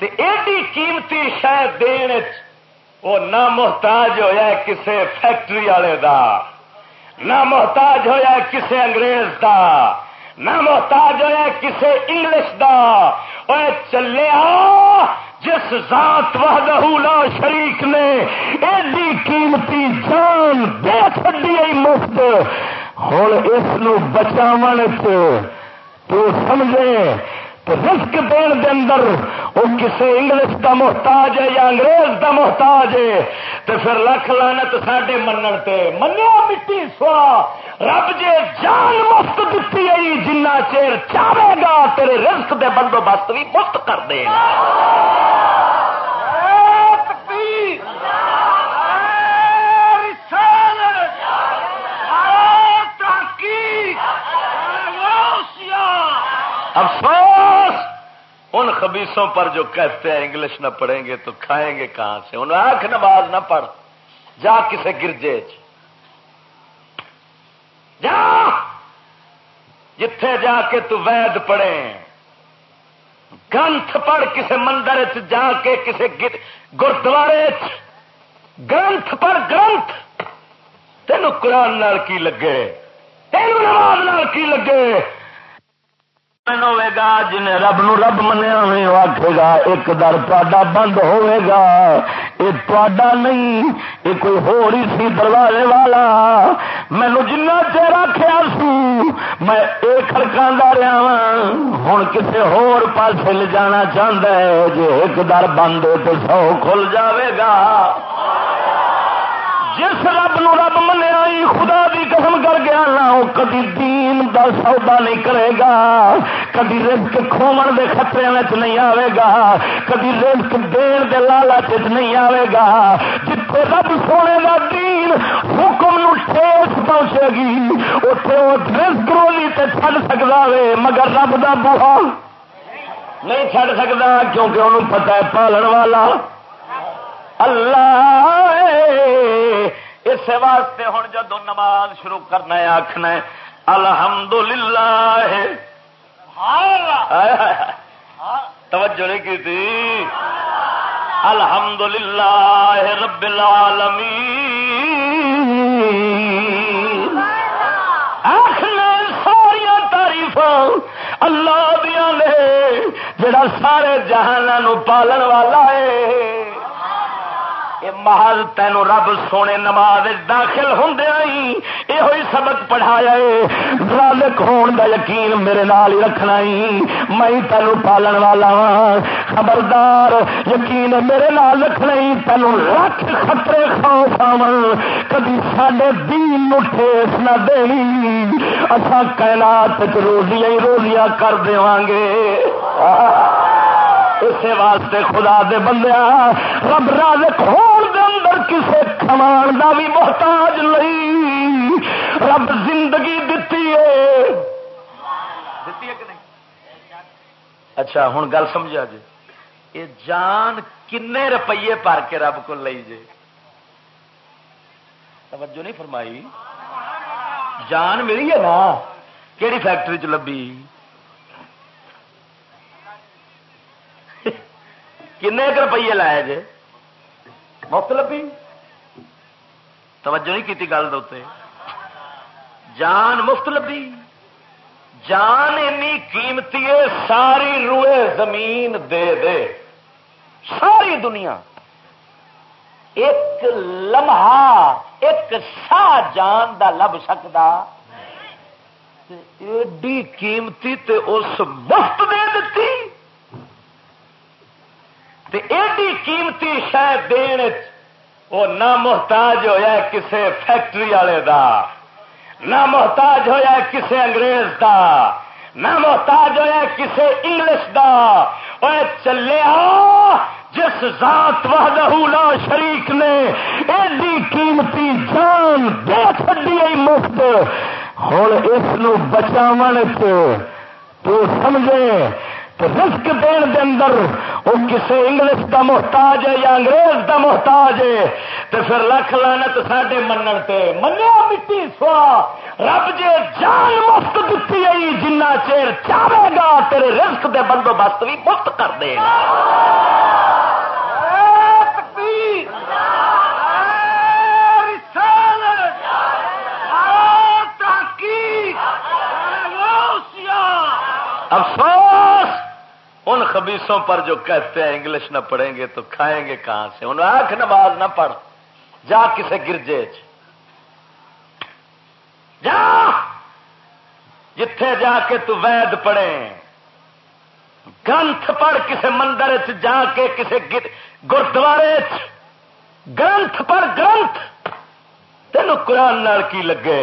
A: ایڈی قیمتی شاید دین وہ نہ محتاج ہوا کسی فیکٹری والے دا نہ محتاج ہوا کسی انگریز دا نہ محتاج ہوا کسی انگلش دا۔ چلے جس ذات وحدہ لا شریک نے ایڈی قیمتی جان دے چی مفت۔ ہوں اس بچاو تو سمجھے رسک دین دے اندر وہ کسی انگلش کا محتاج ہے یا انگریز کا محتاج ہے تو پھر لکھ لانت ساڈے منن تے۔ منیا مٹی سوا، رب جے جان مفت دتی ہے جنہ چیر چاہے گا، تیرے رسک دے بندوبست بھی مفت کر دے گا۔ ان خبیصوں پر جو کہتے ہیں انگلش نہ پڑھیں گے تو کھائیں گے کہاں سے؟ ان آنکھ نماز نہ پڑھ۔ جا کسے گرجے جا! جتھے جا کے تو وید پڑھے۔ گرنتھ پڑھ کسے مندر جا کے کسے گردوارے گرنتھ پڑھ، گرنتھ! تینوں قرآن نال کی لگے؟ تینوں نماز نال کی لگے؟ ہوے گا، جن رب نو رب منیا نہیں آخے گا، ایک در تا بند ہوے گا۔ یہ تا نہیں یہ کوئی ہو رہی سی دروازے والا۔ مینو جنا چیر آخیا سو میں یہ کڑکا رہا ہوں کسی ہور پاسے لے جانا چاہتا ہے جی ایک در بند تو سو کھل جاوے گا۔ جس رب نو رب منیا خدا دی
B: قسم کر گیا نہ وہ کدی دین دا سودا نہیں کرے گا، کدی رزق کھومن دے خطرے نہیں آئے گا، کدی رزق دین دے لالچ نہیں آئے گا۔ جتنے رب سونے کا دین حکم نو ٹھیس پہنچے گی اتنے وہ رزق رولی تے چڑ سکتا ہے مگر رب دا بوہا نہیں چڑ سکتا کیونکہ انہوں پتا ہے پالن والا۔ اللہ اس واسطے ہوں جدو نماز شروع کرنا ہے آخنا الحمد للہ توجہ نہیں کی تھی؟ الحمد للہ رب العالمین۔ آخنا ساریا تعریف اللہ دیا نے جڑا سارے جہانوں پالن والا ہے۔ محل تینوں رب سونے نماز داخل ہوں یہ سبق پڑھایا رالک ہون دا یقین میرے نال ہی رکھنا ہی میں تینوں پالن والا ہاں۔ خبردار، یقین میرے نال رکھنا ہی تینوں لکھ خطرے خوف آن کدی سڈے دین ٹھیس نہ دینی۔ اصا کائنات روزیاں ہی روزیاں کر دے گے۔ اسی واسطے خدا دے بندے رب رازق ہون دے اندر کسے کمان دا بھی محتاج نہیں۔ رب زندگی دتی ہے۔ اچھا ہوں گل سمجھا جی۔ یہ جان کن روپیے پار کے رب کو لئی جے۔ توجہ نہیں فرمائی۔ جان ملی ہے نا؟ کہڑی فیکٹری چ لبھی؟ کن روپیے لائے جے مفت لبھی توجہ نہیں کی گل دے جان مفت لبھی جان اینی قیمتی ہے ساری روئے زمین دے دے ساری دنیا ایک لمحہ ایک سا جان دا لب سکتا ایڈی قیمتی تے اس مفت دے دیتی ایڈی قیمتی شاید دین وہ نہ محتاج ہوا کسے فیکٹری والے دا نہ محتاج ہوا کسے انگریز دا نہ محتاج ہوا کسے انگلش دا۔ وہ چلیا جس ذات وحدہ لا شریک نے ایڈی قیمتی جان دے چڈی مفت۔ ہوں اس بچاو تو سمجھے تو رسک دین دے اندر وہ کسی انگلش کا محتاج ہے یا انگریز کا محتاج ہے تو پھر لکھ لانت ساڈے من منیا مٹی سوا، رب جے جان مفت دیتی آئی جنہ چیر چاہے گا، تیرے رسک دے بندوبست بھی مفت کر دے گا۔ افسوس ان خبیصوں پر جو کہتے ہیں انگلش نہ پڑھیں گے تو کھائیں گے کہاں سے؟ ان آنکھ نماز نہ پڑھ۔ جا کسے گرجے جا! جتھے جا کے تو وید پڑھے گرنتھ پڑھ کسے مندر جا کے کسے گردوارے گرنتھ پڑھ، گرنتھ! تینوں قرآن کی لگے؟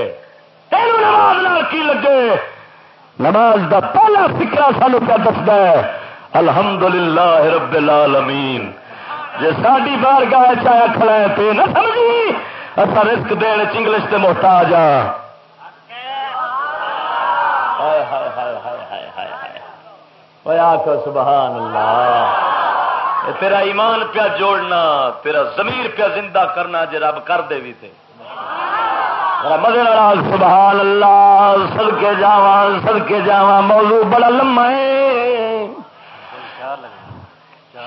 B: تینوں نماز کی لگے؟ نماز دا پہلا فکرا سانو کیا دستا ہے؟ الحمد للہ رب العالمین۔ جی ساری بار گاہ چایا کھڑا ہے تو نہ سمجھی؟ اصا رسک دین انگلش سے محتاج ہاں سبحان اللہ تیرا ایمان پیا جوڑنا، تیرا ضمیر پیا زندہ کرنا جی رب کر دے بھی تھے مدر سبحان اللہ سد کے جاوا سد کے جاوا موضوع بڑا لمبا ہے۔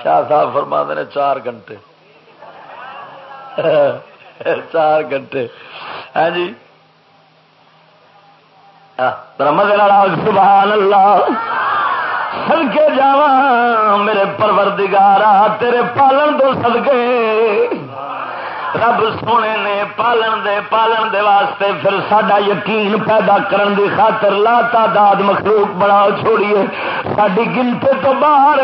B: شاہ صاحب فرما نے چار گھنٹے۔ چار گھنٹے۔ ہاں جی۔ ہاں، سبحان اللہ سدکے جا میرے پروردگارا، تیرے پالن دو سدکے رب سونے نے پالن دے پالن دے واسطے پھر سڈا یقین پیدا کرن دی خاطر لا تعداد مخلوق بڑا چھوڑیے۔ ساری گنتے تو باہر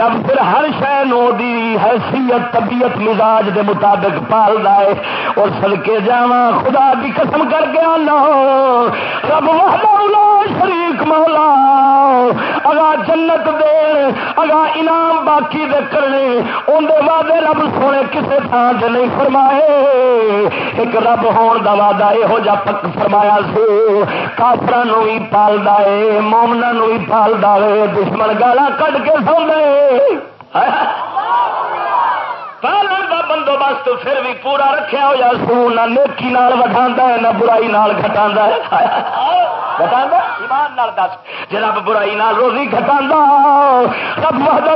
B: رب پھر ہر شہ نو دی حیثیت، طبیعت، مزاج دے مطابق پال ہے۔ اور سڑکے جا خدا دی قسم کر گیا نہ رب وحدہ شریک مولا۔ اگا جنت دے اگا انعام باقی دے کرنے۔ اندر وعدے رب سونے کسے تھان سے نہیں فرمائے ایک رب ہون دا وعدہ یہو جا پک فرمایا سی کافر ہی پالدا ہے مومنا ہی پالدا ہے دشمن گالا کٹ کے سو کا بندوبست پھر بھی پورا رکھا ہوا سو نہ نیکی نال وٹا ہے، نہ برائی نال گٹا ہے۔ ایمان دس۔ جی رب برائی نال روزی گٹا رب وحدہ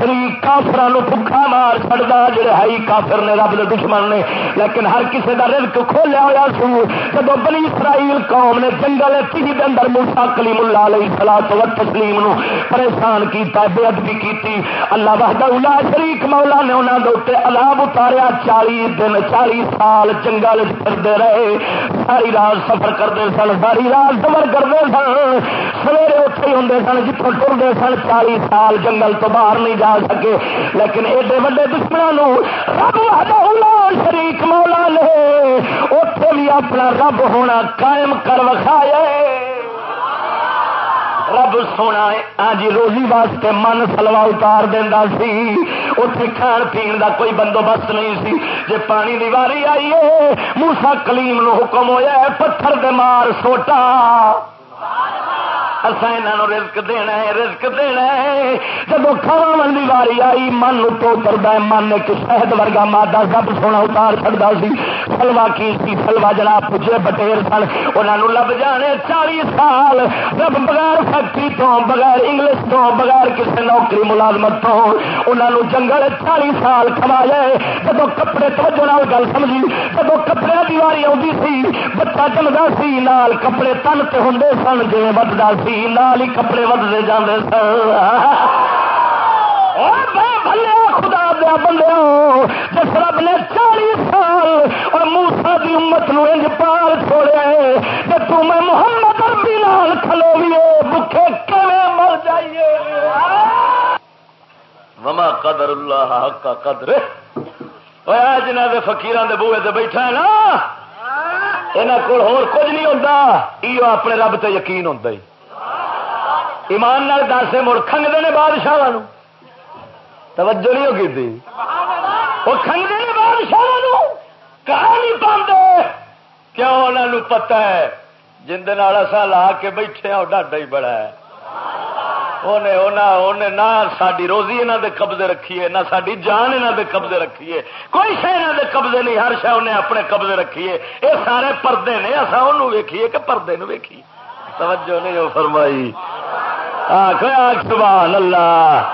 B: شریف کافر بکھا مار چڑتا جڑے ہائی کافر نے رب کے دشمن نے۔ لیکن ہر کسی کا رزق کھولیا ہوا سو جب بنی اسرائیل قوم نے جنگل تھی اندر موسا کلیم اللہ علیہ سلا تو تسلیم نو پریشان کیتا، بے ادبی کی اللہ وحدہ شریف مولا نے انہوں نے اتنے عذاب اتاریا چالی دن، چالی سال جنگل پھرتے رہے. ساری رات سفر کرتے سن، ساری رات سفر کرتے سن. سویرے اتنے ہوں سن جتوں ٹرتے سن چالی سال جنگل تو باہر نہیں جا سکے. لیکن ایڈے وڈے دشمنوں رب شریک مولا نے اتے بھی اپنا رب ہونا قائم کر وکھایا رب سونا اج جی روزی واسطے من سلوا اتار دینا سی۔ اتنے کھان پین کا کوئی بندوبست نہیں سی۔ جی پانی دی واری آئیے موسا کلیم نو حکم ہوا پتھر دے مار سوٹا۔ اصا یہاں رزق دینا ہے، رزق دینا ہے۔ جب کھاوا کی واری آئی، من تو کرتا ہے، من ایک شہد ورگا مادہ سب سونا اتار چڑتا سی۔ سلوا کی سی؟ سلوا جناب پوچھے بٹیر سن انہوں لب جانے چالی سال۔ جب بغیر فیکٹری تو، بغیر انگلش تو، بغیر کسی نوکری ملازمت تو انہوں جنگل چالی سال کھوایا جب کپڑے توجہ گل سمجھی جب کپڑے کی واری آتی سی، بچہ جمتا سی، نال کپڑے تن تے ہوں سن جی بدتا سی۔ نال ہی کپڑے ودتے جانے سن۔ خدا دیا بندے جس رب نے چالیس سال اور موسا کی امت نو انج پال چھوڑے تو تم محمد نال کھلویے بکھے کیویں مر جائیے؟
A: وما قدر اللہ حق کا قدر
B: جنہ کے فکیران کے بوے سے بیٹھا ہے نا یہاں کول ہور کچھ نہیں ہوتا یہ اپنے رب تے یقین ہوتا ہی۔ ایمان نال دس مڑ کھنگتے ہیں بادشاہ توجہ نہیں ہوگی تھی؟ وہ کھنگتے ہیں بادشاہ کہاں نہیں پاتے کیوں انہوں پتا ہے؟ جن اصا لا کے بیٹھے ہاں ڈاڈا ہی بڑا ہے۔ نہ ساری روزی یہاں دے قبضے رکھیے نہ ساری جان یہاں دے قبضے رکھیے کوئی شہ یہاں دے قبضے نہیں، ہر شہ انہیں اپنے قبضے رکھیے یہ سارے پردے نے اصا انہوں ویکھیے کہ پردے ویکھیے۔ توجہ نہیں وہ فرمائی۔ سبحان اللہ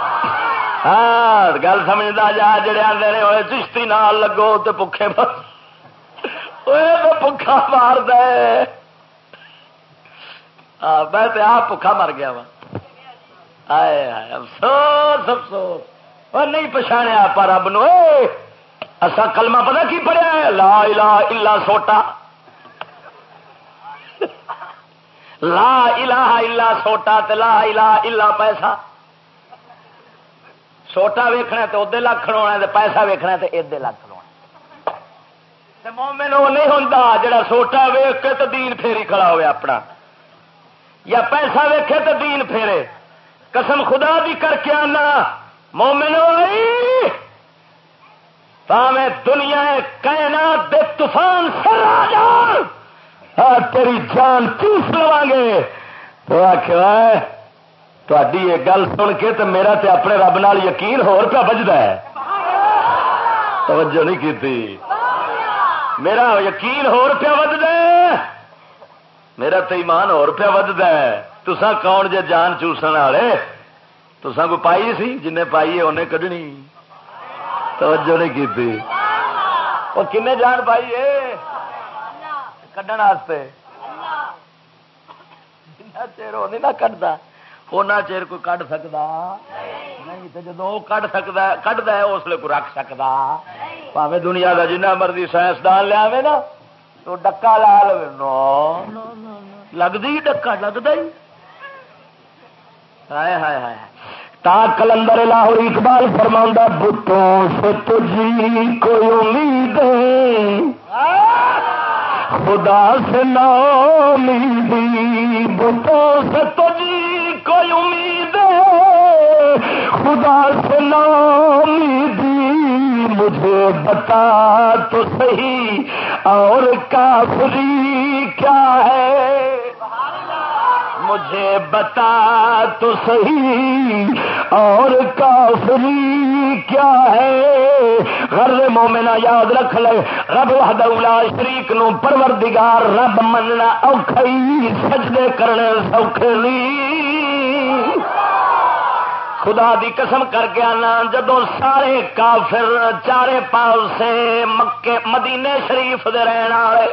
B: ہاں گل سمجھتا جا، جڑے آدھے نے وہ چشتی نال لگو تو پکھے پکھا مار دے میں آپ پکھا مر گیا وا افسوس افسوس۔ اور نہیں پچھاڑیا آپ رب نو اصا کلمہ پتا کی پڑھیا لا الہ الا سوٹا۔ لا الہ الا سوٹا تے لا الہ الا پیسہ۔ سوٹا ویکھنا تو ادے لاکھ کھڑونا پیسہ ویکھنا تو ادے لاکھ کھڑونا مومن وہ نہیں ہوں جڑا سوٹا ویخ کے تو دین پھیری کھڑا ہوئے اپنا۔ یا پیسہ ویکھے تو دین پھیرے۔ قسم خدا بھی کر کے آنا۔ مومن میں دنیا کہنا دے طوفان سر آ جان۔ تیری جان چوس لوا گے۔ تو آخر تھی یہ گل سن کے تو میرا تے اپنے رب نال یقین ہور پہ بجتا ہے۔ توجہ نہیں کی میرا یقین ہور پیا وجد میرا تو ایمان ہور پیا وجد ہے۔ تسا کون جے جان چوسن والے تسا کو پائی سی؟ جن پائی ہے انہیں کڈنی۔ توجہ نہیں کی وہ کن جان پائی ہے؟ کھڈن چیر وہ نہیں کھڈتا اُنہ چیر کوئی کھڈ سکتا نہیں تو جب وہ کھڈ سکتا کھڈا ہے، اس لیے کوئی رکھ سکتا پاوے دنیا کا جنہ مرضی سائنسدان لیا نا، تو ڈکا لا لو لگتی ڈکا لگتا ہی۔ ہائے ہائے ہائے۔ تا کلندر لاہور اقبال فرما بتوں سے تجھی کوئی امید خدا سے نا امیدی بتوں سے تجھی کوئی امید خدا سے نا امیدی مجھے بتا تو صحیح، اور کافری کیا ہے؟ مجھے بتا تو صحیح، اور کافری کیا ہے؟ غر مومنا یاد رکھ لے، رب وحدہ شریک نو پروردگار رب مننا اوکھائی سجدے کرنے سوکھے خدا دی قسم کر کے آنا جدو سارے کافر چارے پاسے مکے مدینے شریف دے رہن والے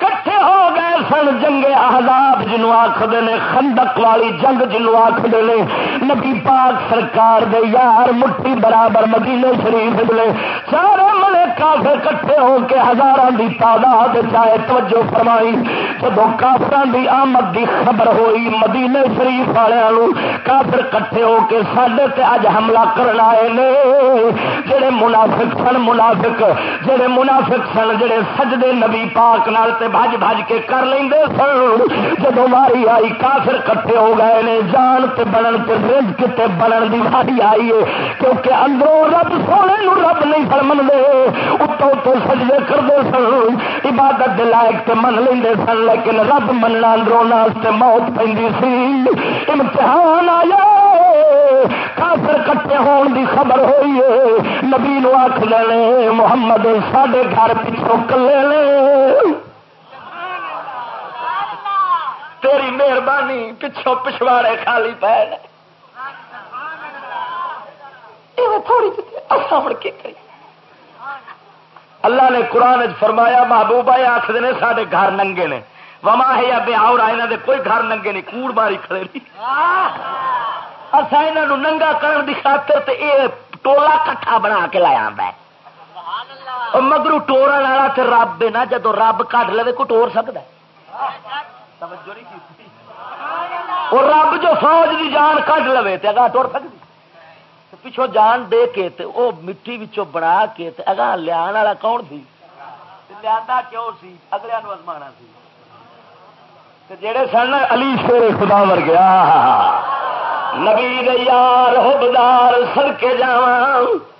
B: کٹھے ہو گئے سن جنگ آزاد جنو آخر نے خندق والی جنگ جنو آخر نے نبی پاک سرکار دے یار مٹھی برابر مدینے شریف دے سارے ملے کافر کٹھے ہو کے ہزار دی تعداد چاہے توجہ فرمائی جب کافر دی آمد دی خبر ہوئی مدینے شریف والوں کافر کٹھے ہو کے سڈے تے اج حملہ کرنا آئے نے۔ جڑے منافق سن، منافق، جڑے منافق سن، جڑے سجدے نبی پاک نال تے بج بج کے کر لیں سن۔ جب ماری آئی، کافر کٹھے ہو گئے نے۔ جان تے بنن تے رزق تے بنن دی واری آئی ہے۔ کیونکہ اندروں رب سونے نو رب نہیں سن منگے اتوں تو سجدے کرتے سن۔ عبادت دے لائق تے من لیں سن۔ لیکن رب مننا اندروں ناستے موت پہ سی۔ امتحان آیا۔ کافر کٹے ہون دی خبر ہوئی ہے۔ نبی نو آخ لینے محمد سڈے گھر پچھوں کلے لے تیری مہربانی پچھوں پچھواڑے خالی پے تھوڑی جی کے کری۔ اللہ نے قرآن فرمایا، محبوبہ آخر نے سارے گھر ننگے نے۔ وما ہے یا بیا یہاں دے کوئی گھر ننگے نہیں، کوڑ ماری کھڑے نہیں۔ اصا یہ ننگا کرن دی خاطر تے اے ٹولا کٹھا بنا کے لایا مگرو ٹور والا تے رب ہے نا جدو رب کٹ لے کو ٹور سکتا اور رب جو فوج دی جان کٹ لے تو اگاں ٹر سکتی پچھو جان دے کے تے او مٹی وچوں بنا کے تے اگاں لیا والا کون سی؟ لیا کیوں سی؟ اگلے ازما سی۔ جڑے سن علی شیر خدا مر گیا نبی یار ہوبدار سڑکے جاواں۔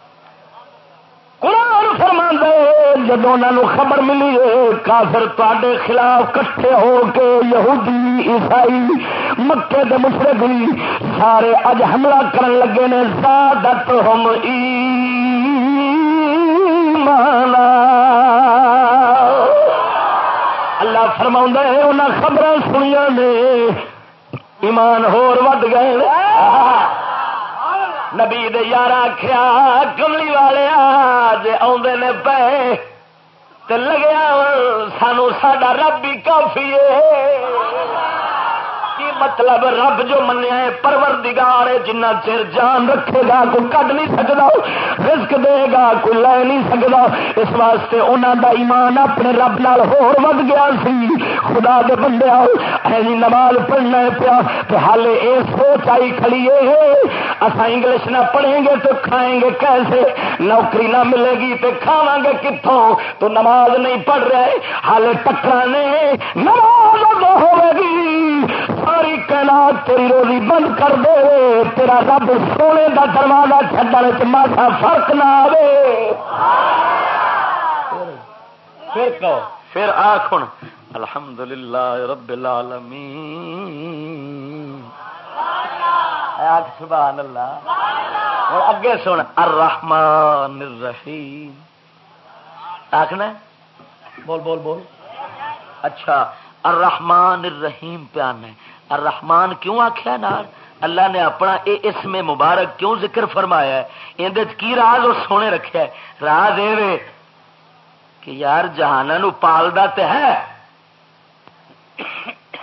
B: قرآن فرما دے جب انہوں خبر ملی کافر تے خلاف کٹھے ہو کے یہودی، عیسائی، مکے دے مشرقی سارے اج حملہ کرن لگے نے زیادت ہم ایمانا۔ اللہ فرما ہے انہیں خبر سنیا نے، ایمان ہور ود گئے نبی یار آخیا کملی والے جی آدھے پے لگیا سانو ساڈا رب بھی کافی ہے۔ مطلب رب جو منیا ہے پرور دگار جنہ چر جان رکھے گا، کوئی کٹ نہیں سکتا رسک دے گا، کوئی لے نہیں سکتا اس واسطے انہوں دا ایمان اپنے رب نال ہور ود گیا سی۔ خدا دے بندے ایسی نماز پڑھنا پیا تو ہال یہ سوچ آئی کھڑی ہے اصا انگلش نہ پڑھیں گے تو کھائیں گے کیسے؟ نوکری نہ ملے گی تو کھاوا گے کتوں تو نماز نہیں پڑھ رہے ہال ٹکرانے، نماز ہوگی ساری کائنات تیری روزی بند کر دے، تیرا رب سونے کا دروازہ چڈنے چ ماسا فرق نہ آئے پھر کہو۔ پھر آخ الحمد للہ رب العالمین۔ سبحان اللہ اور اگے سن۔ الرحمن الرحیم آخنا بول بول بول۔ اچھا۔ الرحمن الرحیم پیان ہے الرحمن کیوں آخیا نار اللہ نے اپنا اے اسم مبارک کیوں ذکر فرمایا ہے؟ اندر کی راز اور سونے رکھا ہے؟ راز یہ کہ یار جہانا نو پالدا تے ہے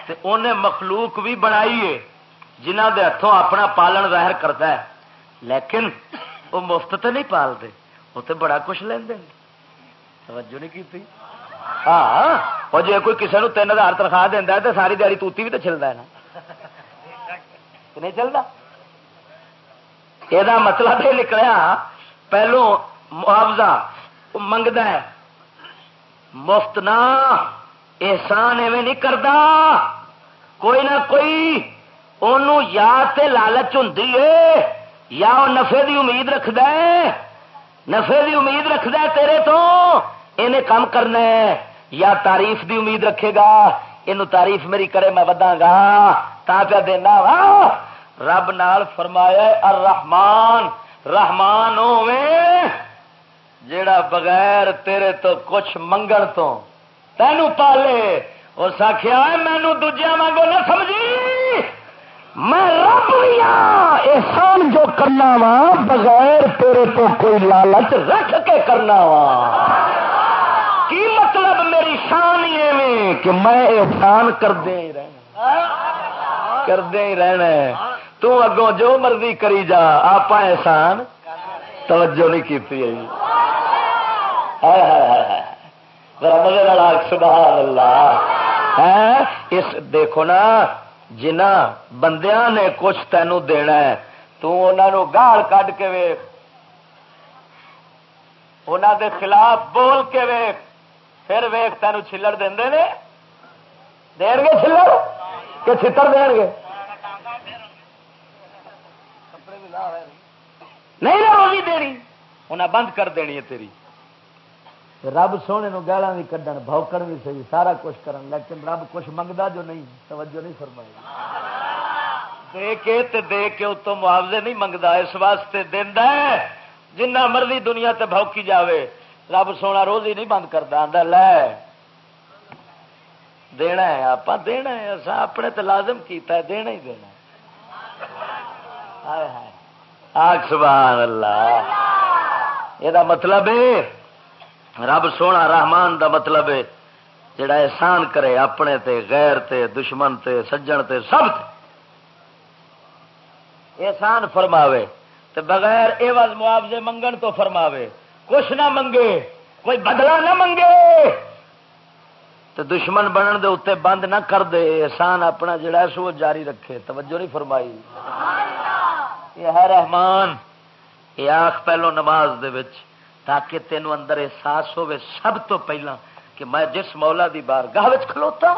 B: تے انہیں مخلوق بھی بنائی ہے جنہ دے ہاتھوں اپنا پالن ظاہر کرتا ہے۔ لیکن وہ مفت تو نہیں پالتے
A: وہ تو بڑا کچھ لین توجہ نہیں کی ہاں وہ جی کوئی کسی نے تین ہزار تنخواہ دینا تو ساری دیہی توتی بھی تو چلتا ہے نا نہیں چلتا یہ مطلب یہ نکلیا پہلو معاوضہ منگتا ہے مفت نہ احسان ایویں نہیں کرتا کوئی نہ کوئی انہوں یا تے لالچ ہوں یا وہ نفے دی امید رکھد نفے دی امید رکھد تیرے تو انہیں کام کرنا ہے۔ یا تعریف دی امید رکھے گا۔ یہ تعریف میری کرے میں ودا گا۔ تا پیا دینا وا۔ رب نال فرمایا الرحمان رحمان ہوے جیڑا بغیر تیرے تو کچھ منگن تو تینوں پالے۔ اس آخیا مینو دجیا مانگو نہ سمجھی۔ میں رب ہاں۔ احسان جو کرنا وا، بغیر تیرے تو کوئی لالچ رکھ کے کرنا وا۔ مطلب میری شان کہ میں احسان کردے ہی رہنا کردے ہی رہنا تو اگوں جو مرضی کری جا آپ احسان توجہ نہیں کی سبحان اللہ اس دیکھو نا جنا بندیاں نے کچھ تینوں دینا ہے، تو انہوں گال کھ کے ویخ انہوں دے خلاف بول کے ویخ پھر ویخ تینوں چلڑ دے گے چلڑ کہ چھتر دین گے؟ نہیں روزی دینی۔ انہیں بند کر دینی ہے تیری۔ رب سونے گالا بھی کھن بوکن بھی صحیح سارا کچھ کرن لیکن رب کچھ منگتا جو نہیں توجہ نہیں فرمائی۔ دے کے تے دے کے اتوں معاوضے نہیں منگتا اس واسطے دینا جنہ مرضی دنیا تے بوکی جاوے۔ رب سونا روز ہی نہیں بند کرتا آدھا لے، دینا ہے آپ دینا ہے اصا اپنے تے لازم کیتا ہے، دینا ہی دینا آگ سبحان اللہ یہ مطلب ہے رب سونا رحمان دا مطلب ہے جڑا احسان کرے اپنے تے، غیر تے، دشمن تے، سجن تے، سب تے۔ احسان فرماوے، تے بغیر اے معاوضے منگن تو فرماوے۔ کچھ نہ منگے، کوئی بدلا نہ منگے۔ تو دشمن بنن دے اتنے بند نہ کر دے۔ احسان اپنا جڑا سو جاری رکھے۔ توجہ نہیں فرمائی۔ یہ ہے رحمان یہ آخ پہلو نماز دے وچ، تاکہ تینوں اندر احساس ہوے سب تو پہلا کہ میں جس مولا دی بار گاہ کھلوتا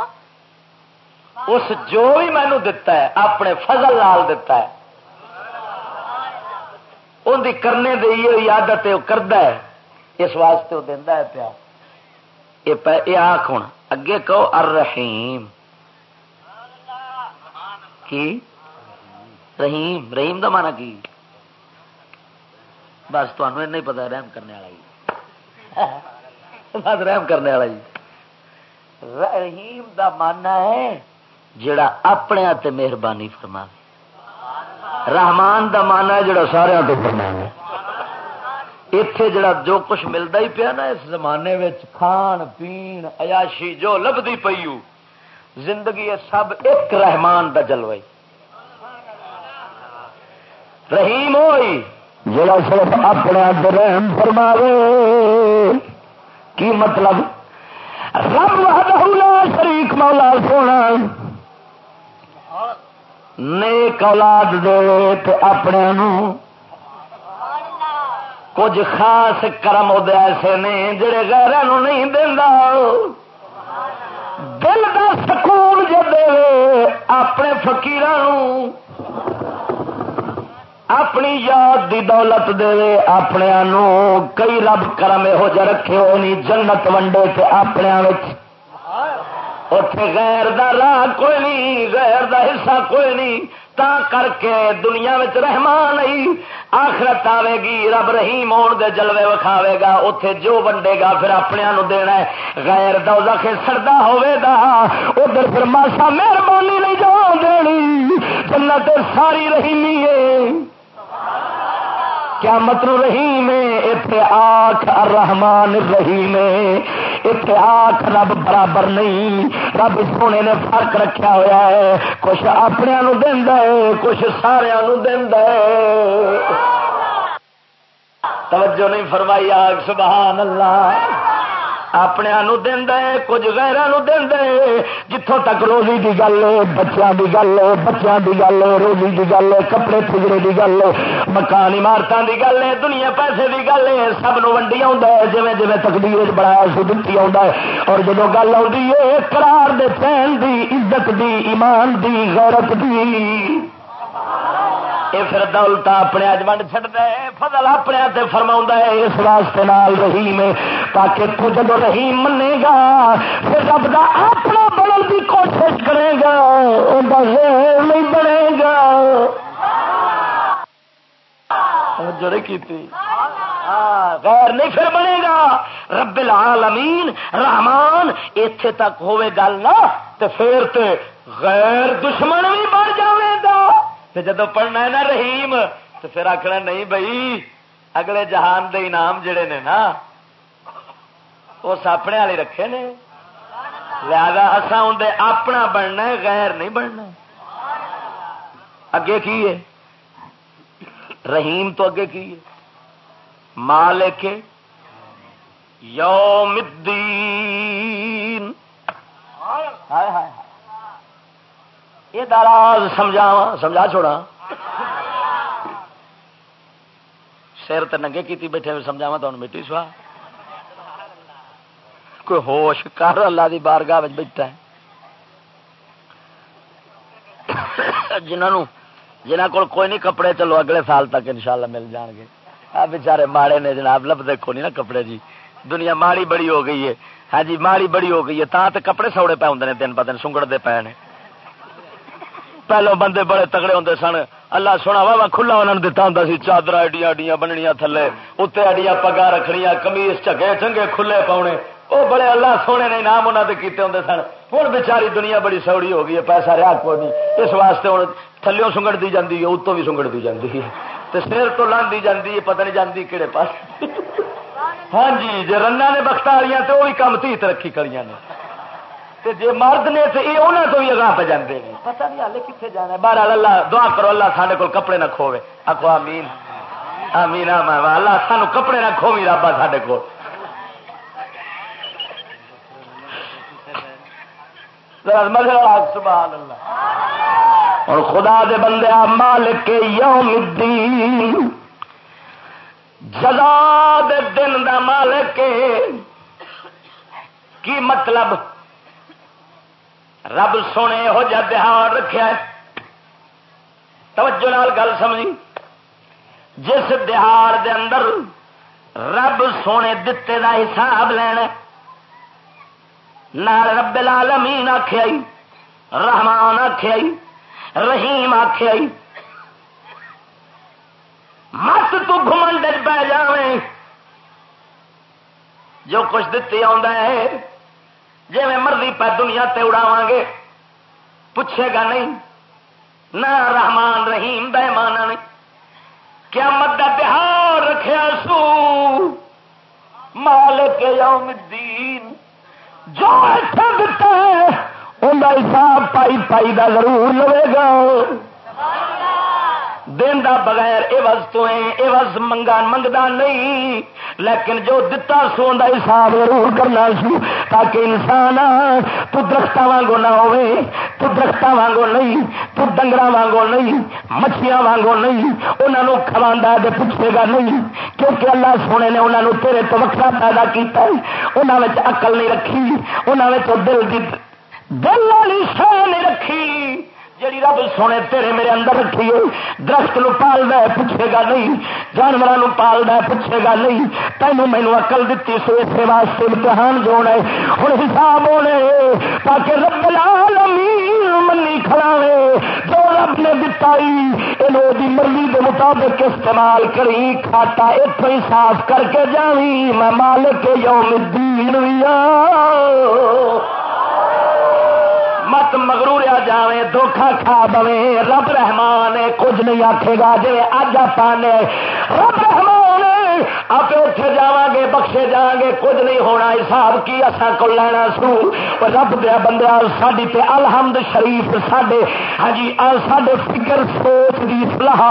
A: اس جو بھی مینو دتا ہے، اپنے فضل لال دتا ہے۔ ان دی کرنے دے یہ عادت وہ کرتا ہے۔ اس واسطے وہ دینا ہے پیا۔ یہ آخ ہوں اگے کہو ارحیم کی؟ رحیم۔ رحیم دا مانا کی؟ بس تمہیں نہیں پتا رحم کرنے والا جی۔ بس رحم کرنے والا جی۔ رحیم دا ماننا ہے، جڑا اپنے مہربانی فرما رحمان دا مانا ہے جڑا سارا فرما اتے جڑا جو کچھ ملتا ہی پیا نا اس زمانے میں کھان، پین، عیاشی، جو لبھی پی زندگی سب ایک رحمان دا جلوئی رحیم ہوئی۔ جڑا صرف اپنے رحم فرماوے۔ کی مطلب؟ رب لا شریک، مولا سونا۔ نیک اولاد دے تو اپنے کچھ خاص کرم ایسے نے جڑے غیر نہیں دینا دل کا سکون جو دے اپنے فکیران اپنی یاد دی دولت دے اپنے کئی رب کرم یہو جہ رکھے ہو نہیں جنت ونڈے سے اپنے اتے غیر دا راہ کوئی نہیں، غیر دا حصہ کوئی نہیں۔ تا کر کے دنیا میں رحمان نہیں آخرت آئے گی، رب رحیم آن دے جلوے وکھاوے گا۔ اتے جو ونڈے گا، پھر اپنے دینا ہے۔ غیر دوزہ کے سردا ہوے گا۔ ادھر پھر ماسا مہربانی نہیں جان دینی۔ جنت ساری رحیمی ہے۔ کیا مطلب رحیم ہے۔ اتنے آخ رحمان رحیم اتنے آخ رب برابر نہیں، رب سونے نے فرق رکھا ہوا ہے۔ کچھ اپنے دینا ہے، کچھ سارا دینا ہے۔
B: توجہ نہیں فرمائی آگ، سبحان اللہ۔ اپنے کچھ غیران جتوں تک روزی کی گل ہے بچوں کی گل ہے بچوں کی گل ہے، روزی کی گل ہے، کپڑے پگڑے کی گل ہے، مکان عمارتوں کی گل ہے، دنیا پیسے کی گل ہے، سب نو ونڈی آ جی جی تقدیر بڑھایا سو دتی آ اور جب گل آتی ہے کرار دے چین دی، عزت دی، ایمان دی، غیرت دی۔ یہ پھر دولت اپنے ونڈ چڑ دے فضل اپنے فرما ہے، اس واسطے نال رحیم تاکہ تو جب رحیم منے گا پھر رب کا اپنا بڑھنے کی کوشش کرے گا نہیں بنے گا جڑے کی غیر نہیں پھر بنے گا رب العالمین، رحمان اتے تک ہوئے گل نہ تو پھر تے غیر دشمن بھی بن جائے گا۔ جدو پڑھنا ہے نا رحیم تو پھر آخنا نہیں بھائی اگلے جہان دے انعام جڑے نے نا، وہ ساپنے والے رکھے نے۔ لہذا اصا اندر اپنا بننا ہے، غیر نہیں بننا۔ اگے کی ہے؟ رحیم تو اگے کی ہے؟ مالک یوم الدین۔ ہائے ہائے۔ یہ داراز سمجھاوا سمجھا چھوڑا سر تو نگے کی بیٹھے سمجھاوا تو مٹی سوا۔ کوئی ہوش کر اللہ دی بارگاہ بیٹھا ہے۔ جنہوں جنہ کو کوئی نہیں، کپڑے چلو اگلے سال تک انشاءاللہ مل جان گے۔ آ بچارے ماڑے نے جناب لب دیکھو نہیں نا کپڑے جی۔ دنیا ماڑی بڑی ہو گئی ہے۔ ہاں جی ماڑی بڑی ہو گئی ہے۔ تا تے کپڑے سوڑے پہ ہوں دن ب دن، سنگڑ دے پے نے۔ پہلو بندے بڑے تگڑے ہوں سن۔ اللہ سونا وا وا کھلا انہوں نے دتا ہوں سی۔ چادر ایڈیاں ایڈیاں بننیا تھلے۔ اتنے ایڈیاں پگا رکھنیا کمیز چگے چنگے کھلے پاؤنے وہ بڑے اللہ سونے نے انعام انہوں نے کیتے ہوں سن۔ ہوں بچاری دنیا بڑی سوڑی ہو گئی ہے، پیسہ رہا کو نہیں۔ اس واسطے ہوں تھلوں سنگڑ دی جاتی ہے اتوں بھی سنگڑ دی جاتی ہے۔ تو سر تو لاندی جاتی ہے، پتہ نہیں جاتی کہڑے پاس۔ ہاں جی جی رنا نے بخت والی تو وہ بھی کم تھی ترقی کریاں نے۔ جی مرد نے تو یہ انہوں تو بھی اگاہ پہ جانے پتا نہیں ہالے کتنے جانا بارہ اللہ دعا کرو، اللہ سارے کو کپڑے نہ کھوے آخو امین امین اللہ سانو کپڑے نہ کھوی رابا سارے کو اور خدا دے بندے مالک یوم الدین۔ جزا دے دن دا مالک۔ کی مطلب؟ رب سونے یہو جہ دہاڑ رکھا توجہ نال گل سمجھی۔ جس دہاڑ دے اندر رب سونے دتے دا حساب لینا نال رب العالمین آخیا رحمان آخیا رحیم آخیا مت تو گھمنڈ پہ جائیں جو کچھ دتی ہے جی میں مرضی پہ دنیا تے اڑاواں گے، پوچھے گا نہیں، نہ رحمان رحیم بہ مانا نہیں کیا مد بہار رکھا سو مالک یوم الدین، جو ایسا دتا ہے ان کا حساب پائی پائی کا ضرور لے گا۔ دن دا بغیر عوض تو عوض منگا منگتا نہیں۔ لیکن جو دتا سون کا حساب ضرور کرنا سو، تاکہ انسان تو درخت وانگو نہ ہوے تو درخت وانگو نہیں تو ڈنگر وانگو نہیں مچھلیاں وانگو نہیں انہوں کھوا دے پوچھے گا نہیں۔ کیونکہ اللہ سونے نے انہوں تیرے تو وقت پیدا کیا انہوں اقل نہیں رکھی انہوں دل کی دل والی شہ نہیں رکھی۔ جیڑی رب سونے تیرے میرے اندر رکھیے درخت نو پال ہے، پوچھے گا نہیں جانوروں پال ہے، پوچھے گا نہیں، تینوں مینو اقل دیتی سو اس واسطے امتحان جو ہے۔ ہوں حساب ہونے، تاکہ رب العالمین منی کھلاوے جو رب نے دتائی دتا دی مرضی کے مطابق استعمال کری کھاتا اتوں ہی صاف کر کے جاوی میں مالک یوم الدین بھی مت مغروریا جاوے، دھوکھا کھا بوے، رب رحمان کچھ نہیں آکھے گا جی اج آپ رب رحمان آپ اتنے جا گے، بخشے جا گے، کچھ نہیں ہونا، حساب کی اصا کو لینا سو۔ رب دیا بندہ ساری تے الحمد شریف سڈے ہاں جی سڈے فکر، سوچ کی سلاح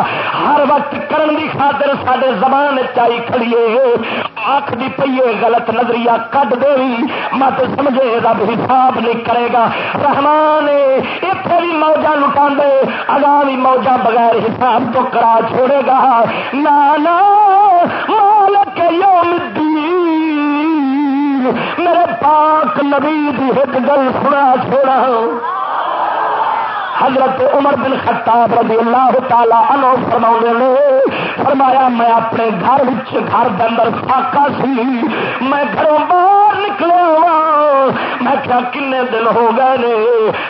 B: ہر وقت کرن دی خاطر سڈے زبان چائی کھڑیے آخ دی پیے غلط نظریہ کٹ دے مت سمجھے، رب حساب نہیں کرے گا۔ رحمان اتنے بھی موجہ لٹا دے اگاں بھی موجہ بغیر حساب تو کرا چھوڑے گا۔ نانا مالک یوم الدین میرے پاک نبی دی ایک گل سنا چھوڑا۔ حضرت عمر بن خطاب رضی اللہ تعالی عنہ فرما نے، فرمایا، میں اپنے گھر گھر اندر فاقا سی۔ میں گھروں باہر نکلے ہاں۔ میں کیا کنے دن ہو گئے نے،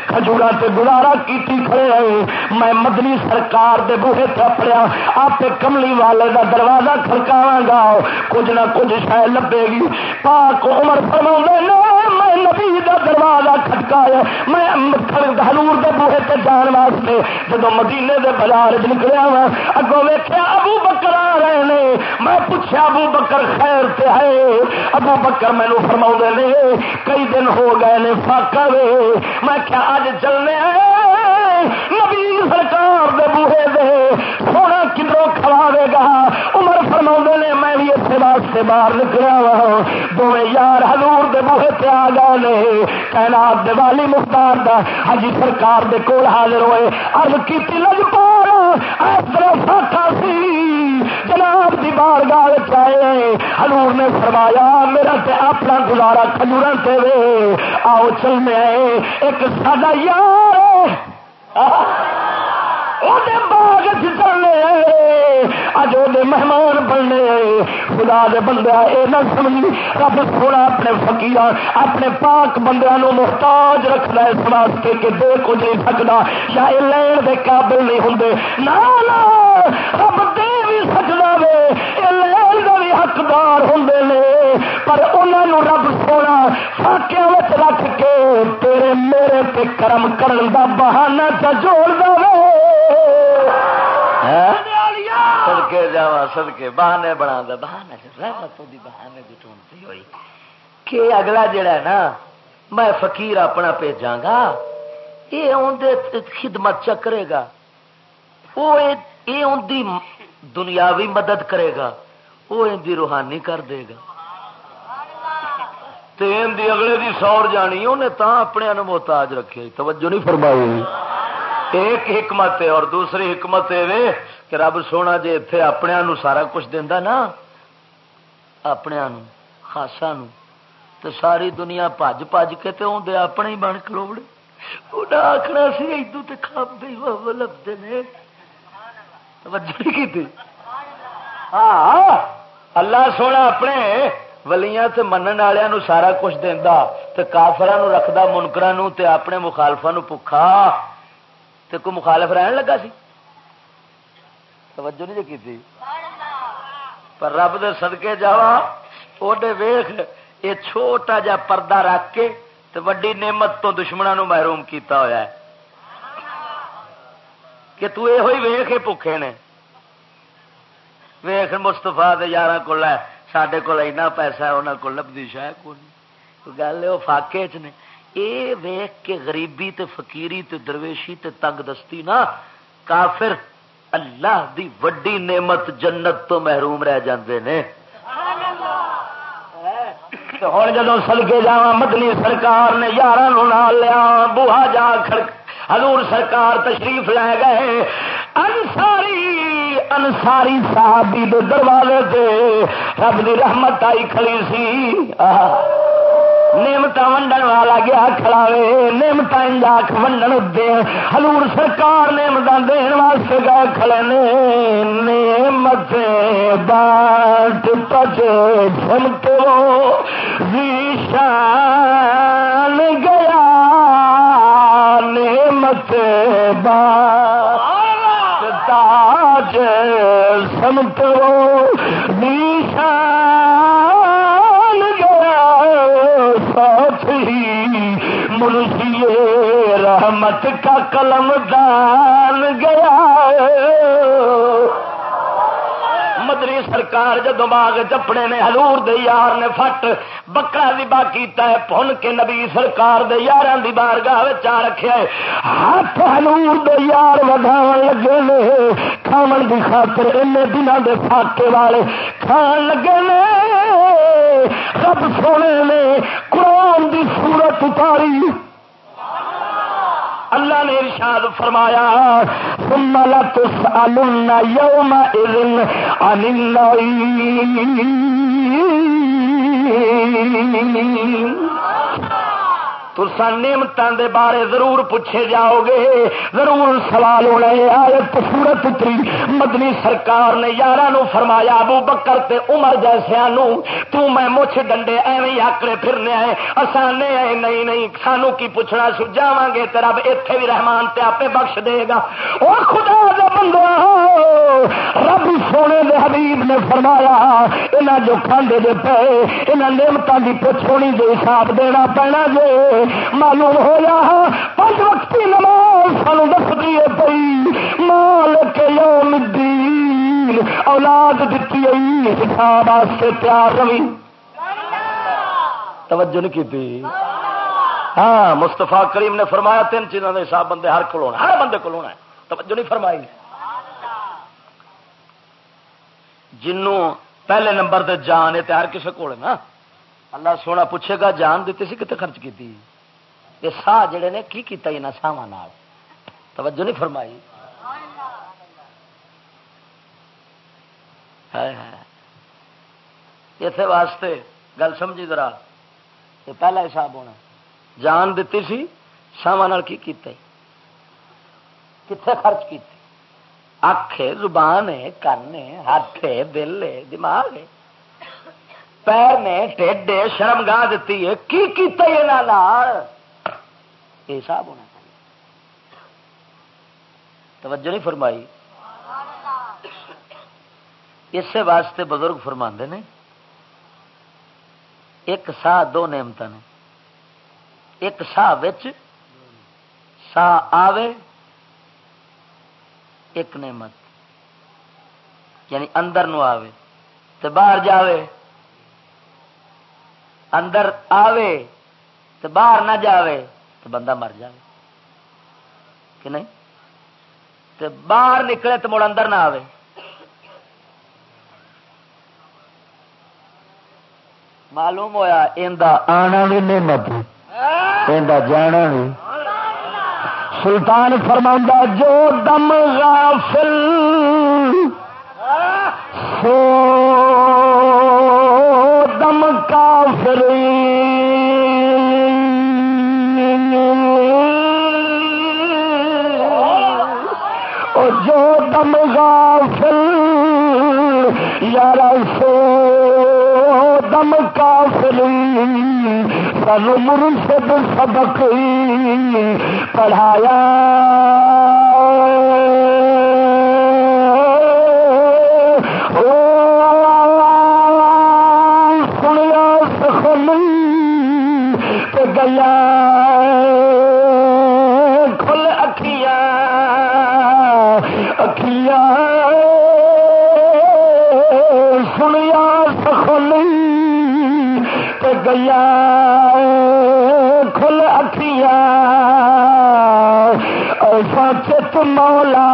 B: کھجورا سے گزارا کی کھڑے آئے میں مدنی سرکار دے بوہے تھپڑیا آپ کملی والے دا دروازہ کھڑکاواں گا۔ کچھ نہ کچھ شاید لبے گی۔ پاک عمر فرما نے، میں نبی دا دروازہ کھٹکایا۔ میں ہلور دے بوہے تے جان واسطے جب مدینے دے بازار نکلیا وا اگوں ویخیا ابو بکر آ رہے نے۔ میں پوچھا ابو بکر خیر تے ہے؟ ابو بکر مینو فرما نے، کئی دن ہو گئے نے فاقا وے۔ میں کیا اج چلنے نبی سرکار دے بوہے دے، سونا کدھروں کھواوے گا۔ عمر فرما نے، میں واسطے باہر نکلیا وا دونوں یار ہزور دے بوہے تے آ گئے نے۔ کائنات دے والی مختار دا۔ حجی سرکار دے کول حاضر ہوئے۔ ارد کی لج پار اس طرح فاقا سی۔ جناب دی بار گال چاہے ہلور نے فرمایا، میرا تے اپنا گزارا کھجورا تے وے۔ آؤ چلنے ایک ساڈا یار باغ چلنے اج وہ مہمان بننے خدا دے بندہ یہ نہ سمجھ، رب سونا اپنے فقیر اپنے پاک بندے محتاج رکھنا اس واسطے کہ دے کچھ نہیں سکتا یا یہ لین دے قابل نہیں ہوں نہ رب دے بھی سکتا وے یہ لین کا بھی حقدار ہوں نے۔ پر انہوں رب سونا فاقیا رکھ کے تیرے میرے تے کرم کرن دا بہانہ چ جوڑ دے
A: سدکے جا سدکے ہاں؟ بہانے بنا دے بہانے رحمتوں دی بہانے دی ٹونتی ہوئی۔ کہ اگلا جڑا ہے نا، میں فقیر اپنا بھیجا گا، یہ اندر خدمت چکرے گا۔ وہ یہ ان دی دنیاوی مدد کرے گا۔ وہ ان دی روحانی کر دے گا۔ تین دی اگلے دی سور جانی انہیں تا اپنے محتاج رکھے۔ توجہ نہیں فرمائی۔ ایک حکمت ہے اور دوسری حکمت یہ کہ رب سونا جی اتے اپنے نو سارا کچھ دینا نا، اپنے نو خاصا نو تو ساری دنیا پج پج کے تو آدھے اپنے ہی بن کلوڑے۔ انہیں آخنا سی ادو تو کھابے لبتے نے۔ کی ہاں اللہ سونا اپنے ولیاں تے منن والوں سارا کچھ دینا تے کافران رکھدا منکرا تے اپنے مخالفا بکھا تے کوئی مخالف رہن لگا سی؟ توجہ نہیں جی کی پر رب دے صدقے جاوا اوڈے ویخ یہ چھوٹا جا پردہ رکھ کے تے وڈی نعمت تو دشمنوں محروم کیتا ہویا ہے۔ کہ تو یہ ہوئی ویخ بھوکھے نے۔ ویخ مستفا یار کو لے سڈے کو اینا پیسہ انہوں کو لبھی شاید کو گل وہ فاقے چ نے۔ اے ویخ کے غریبی تے فقیری تے درویشی تے تنگ دستی نا، کافر اللہ دی وڈی نعمت جنت تو محروم رہ جاندے نے۔ ہوں جدو سلگے جا مدنی سرکار نے یار لیا، بوہا جا حضور سرکار تشریف لے گئے۔ انساری انساری صحابی دے دروازے سے رب دی رحمت آئی کھڑی سی۔ نعمت ونڈن والا گیا کھڑاوے نعمت انجاک ونڈن دے حضور سرکار نعمت دین واسطے گئے کھڑے نے۔ نعمت بانٹ پچ جھمکو زیشان گیا، نعمت بانٹ سمتو نیشان گیا ساتھ ہی مرشی رحمت کا قلم دان گیا
B: مدری سرکار جدو باغ چپڑے نے ہلور دے یار نے فٹ، بکرا بھی باقی پن کے نبی سرکار دے یار دی بار گاہ چا رکھے ہاتھ ہلور دے یار ودا لگے نے کھان کی خاطر ان دنوں دے فاقے والے کھان لگے نے۔ رب سونے نے قرآن دی صورت اتاری۔ اللہ نے ارشاد فرمایا ثم لتسألن عن ترسا نعمتوں دے بارے ضرور پوچھے جاؤ گے ضرور سوال ہونا آیت سورت اتری۔ مدنی سرکار نے یار فرمایا، ابو بکر تے عمر جیسے تو میں مچھ ڈنڈے ایویں آکڑے پھرنے آئے۔ آسانے آئے، نہیں نہیں سانو کی پوچھنا سو جا گے تو رب اتے بھی رحمان تے آپ بخش دے گا۔ وہ خدا دے بندہ، رب سونے دے حبیب نے فرمایا یہاں جو کھانے دے پے یہاں نعمتوں کی پوچھ ہونی دے حساب دینا پینا جے۔ معلوم ہوا پانچ وقت نماز سانو دس دیے پی مال کے یوم الدین، اولاد دیتی حساب واسطے پیار روی۔ توجہ نہیں کی ہاں مستفا کریم نے فرمایا، تین چیزوں کا حساب بندے ہر کو ہر بندے کو ہونا ہے۔ توجہ نہیں فرمائی۔ جنوں پہلے نمبر تے جان ہے ہر کسی کو نا۔ اللہ سونا پوچھے گا، جان دیتی سی کتنے خرچ کی یہ ساہ جڑے نے کی کیتا یہ ساواں توجہ نہیں فرمائی؟ اسے واسطے گل سمجھی ذرا یہ پہلا حساب ہونا، جان دیتی سی ساواں کی کیتا کتنے خرچ کی اکھ زبان ہے کن ہاتھ ہے دل ہے دماغ ہے پیر نے ٹھڈ شرم گاہ دیتی ہے، کی کیتا یہ حساب ہونا چاہیے۔ توجہ نہیں فرمائی۔ اس واسطے بزرگ فرما نے، ایک سا دو نعمت نے۔ ایک سا سا آوے، ایک نعمت۔ یعنی اندر نو آوے تو باہر جاوے۔ اندر آوے تو باہر نہ جاوے۔ تو بندہ مر جائے۔ کہ نہیں؟ تو باہر نکلے تو مڑ اندر نہ آئے معلوم ہوا آنا بھی نہیں جانا بھی سلطان فرما جو دم غافل سو دم غافل یار سو دم کافل سن مرشد سبق پڑھایا گیا کھل اکھیا ایسا چت مولا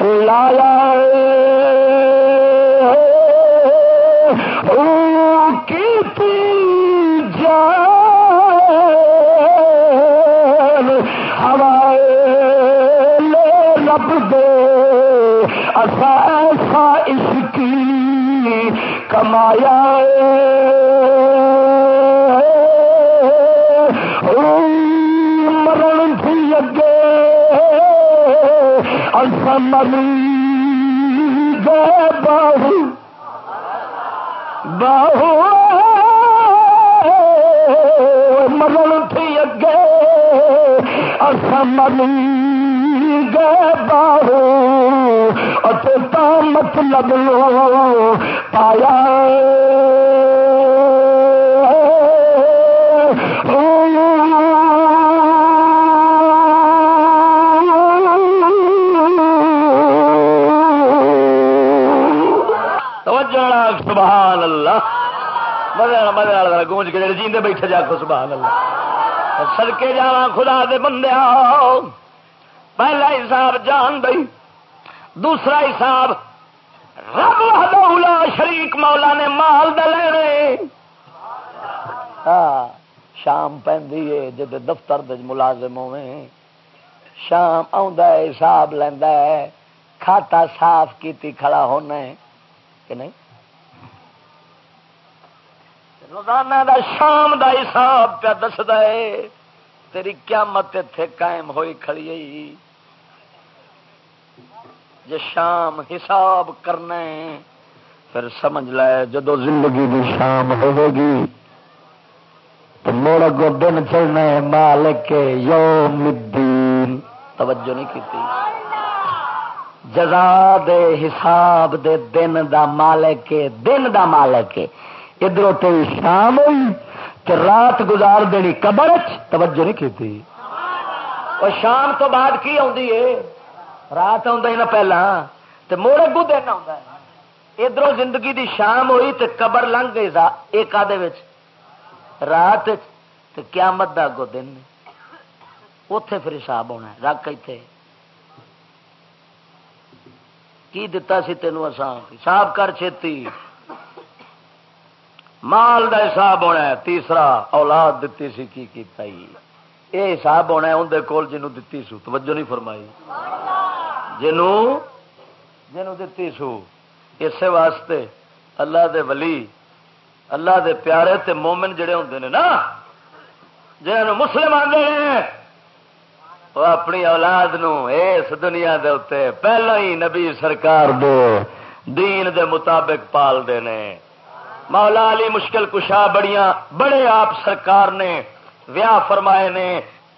B: لایا کی ہوائے لب دے۔ اصا ایسا اس کی کمایا مری گئے باہو باہو مرن تھی اگے مری گئے باہو اچھا مطلب لو پایا
A: سبحان اللہ۔ مزے مزے گونج کے جیندے بیٹھے جا کو سبحان اللہ۔ سڑکے جا خدا دے بندے پہلا حساب جان بھائی دوسرا حساب رب لا شریک مولا نے مال دلے ہاں شام پہ جب دفتر ملازم ہوئے شام آساب لینا ہے، کھاتا صاف کی کھڑا ہونا ہے، کہ نہیں؟ روزانہ دا شام دا حساب پہ دستا ہے، تیری قیامت اتے قائم ہوئی کھڑی جی شام حساب کرنا ہے، پھر سمجھ لے، جدو زندگی دی شام ہوے گی تو مڑ اگو دن چلنا ہے، مالک یوم الدین۔ توجہ نہیں کی جزا دے حساب دے دن دا مالک، دن دا مالک۔ ادھر تو شام ہوئی تو رات گزار دینی قبر توجہ نہیں کی اور شام تو بعد کی آدھی ہے رات آ پہلا۔ تو موڑ اگو دن آ ادھر زندگی دی شام ہوئی تو قبر لنگ گئی ایک آدھے رات تو قیامت دا اگو دن۔ اتے پھر حساب ہونا رکھ اتے کی دتا سی تینوں آسان حساب کر چھتی۔ مال دا حساب ہونا ہے، تیسرا اولاد دیتی سی کی کیتا ہی؟ یہ حساب ہونا ہے اندر کول جنوں دتی سو۔ توجہ نہیں فرمائی۔ جنوں جنوں دتی سو۔ اسی واسطے اللہ دے ولی، اللہ دے پیارے تے مومن جڑے ہوندے نے نا، جنہوں مسلم آدھے ہیں وہ اپنی اولاد نو اس دنیا دے اتنے پہلو ہی نبی سرکار دے دین دے مطابق پال دے نے۔ مولا علی مشکل کشا بڑیاں، بڑے آپ سرکار نے ویاہ فرمائے نے،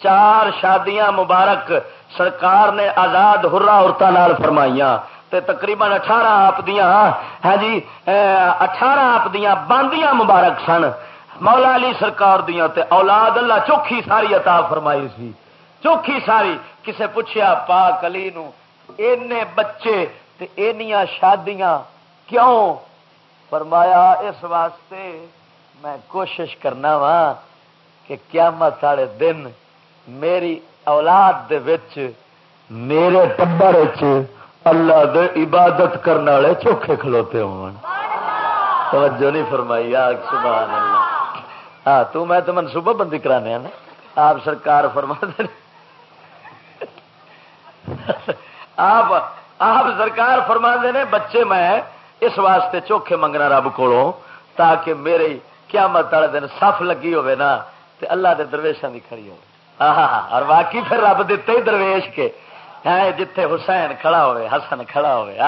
A: چار شادیاں مبارک سرکار نے آزاد ہرا عورتوں فرمائیاں۔ تے تقریباً اٹھارہ آپ دیا ہاں جی اٹھارہ آپ دیا باندیاں مبارک سن۔ مولا علی سرکار دیا تے اولاد اللہ چوکھی ساری عطا فرمائی سی۔ چوکھی ساری، کسے پوچھا پاک علی نو، اینے بچے تے اینیاں شادیاں کیوں فرمایا، اس واسطے میں کوشش کرنا وا کہ قیامت سارے دن میری اولاد دے وچ، میرے ٹبر اللہ دے عبادت کرنے والے چوکھے کھلوتے ہون۔ توجہ نہیں فرمائی آگ سبحان اللہ۔ ہاں تو میں تو منصوبہ بندی کرانے نا آپ سرکار فرما دے آپ آپ سرکار فرما دے بچے میں اس واسطے چوکھے منگنا رب کو تاکہ میرے قیامت والے دن صف لگی ہوئے نا، تے اللہ دے درویشاں دی کھڑی ہو اور باقی پھر رب دیتے ہی درویش کے۔ جتھے حسین کھڑا ہوئے، حسن کھڑا ہوئے۔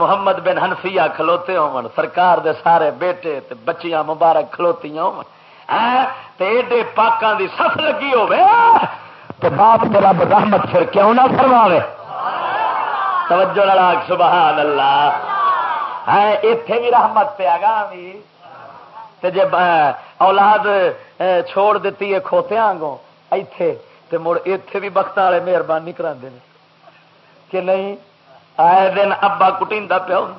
A: محمد بن ہنفیا کھلوتے ہون، سرکار دے سارے بیٹے تے بچیاں مبارک کھلوتی ہون۔ ایڈے پاکاں دی صف لگی ہوئے۔ تو باپ تو رب رحمت پھر کیوں نہ فرماوے؟ توجہ لڑاک سبحان اللہ۔ اتے بھی رحمت پہ گا بھی جب اولاد چھوڑ دیتی ہے کھوتیا آگوں ایتھے، تے مڑ ایتھے بھی بخت والے مہربانی کرا کہ نہیں، آئے دن ابا کٹی پیا ہوں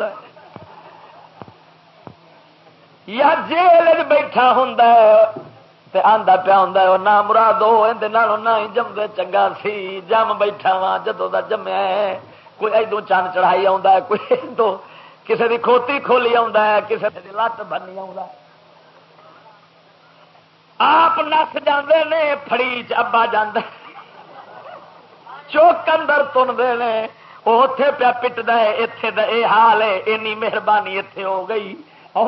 A: یا جیل بیٹھا ہوں آدھا پیا ہوں نہ مراد نہ جمدے چنگا سی۔ جم بیٹھا وا جدو کا جمیا کوئی ادو چند چڑھائی آ کوئی ادو کسی کی کھوتی کھولی آ کسی کی لت بنی آپ نس جاندے نے فڑی چبا جاند چوک اندر تنتے نے وہ اتے پیا پٹد اتے یہ حال ہے، اینی مہربانی اتے ہو گئی۔ اور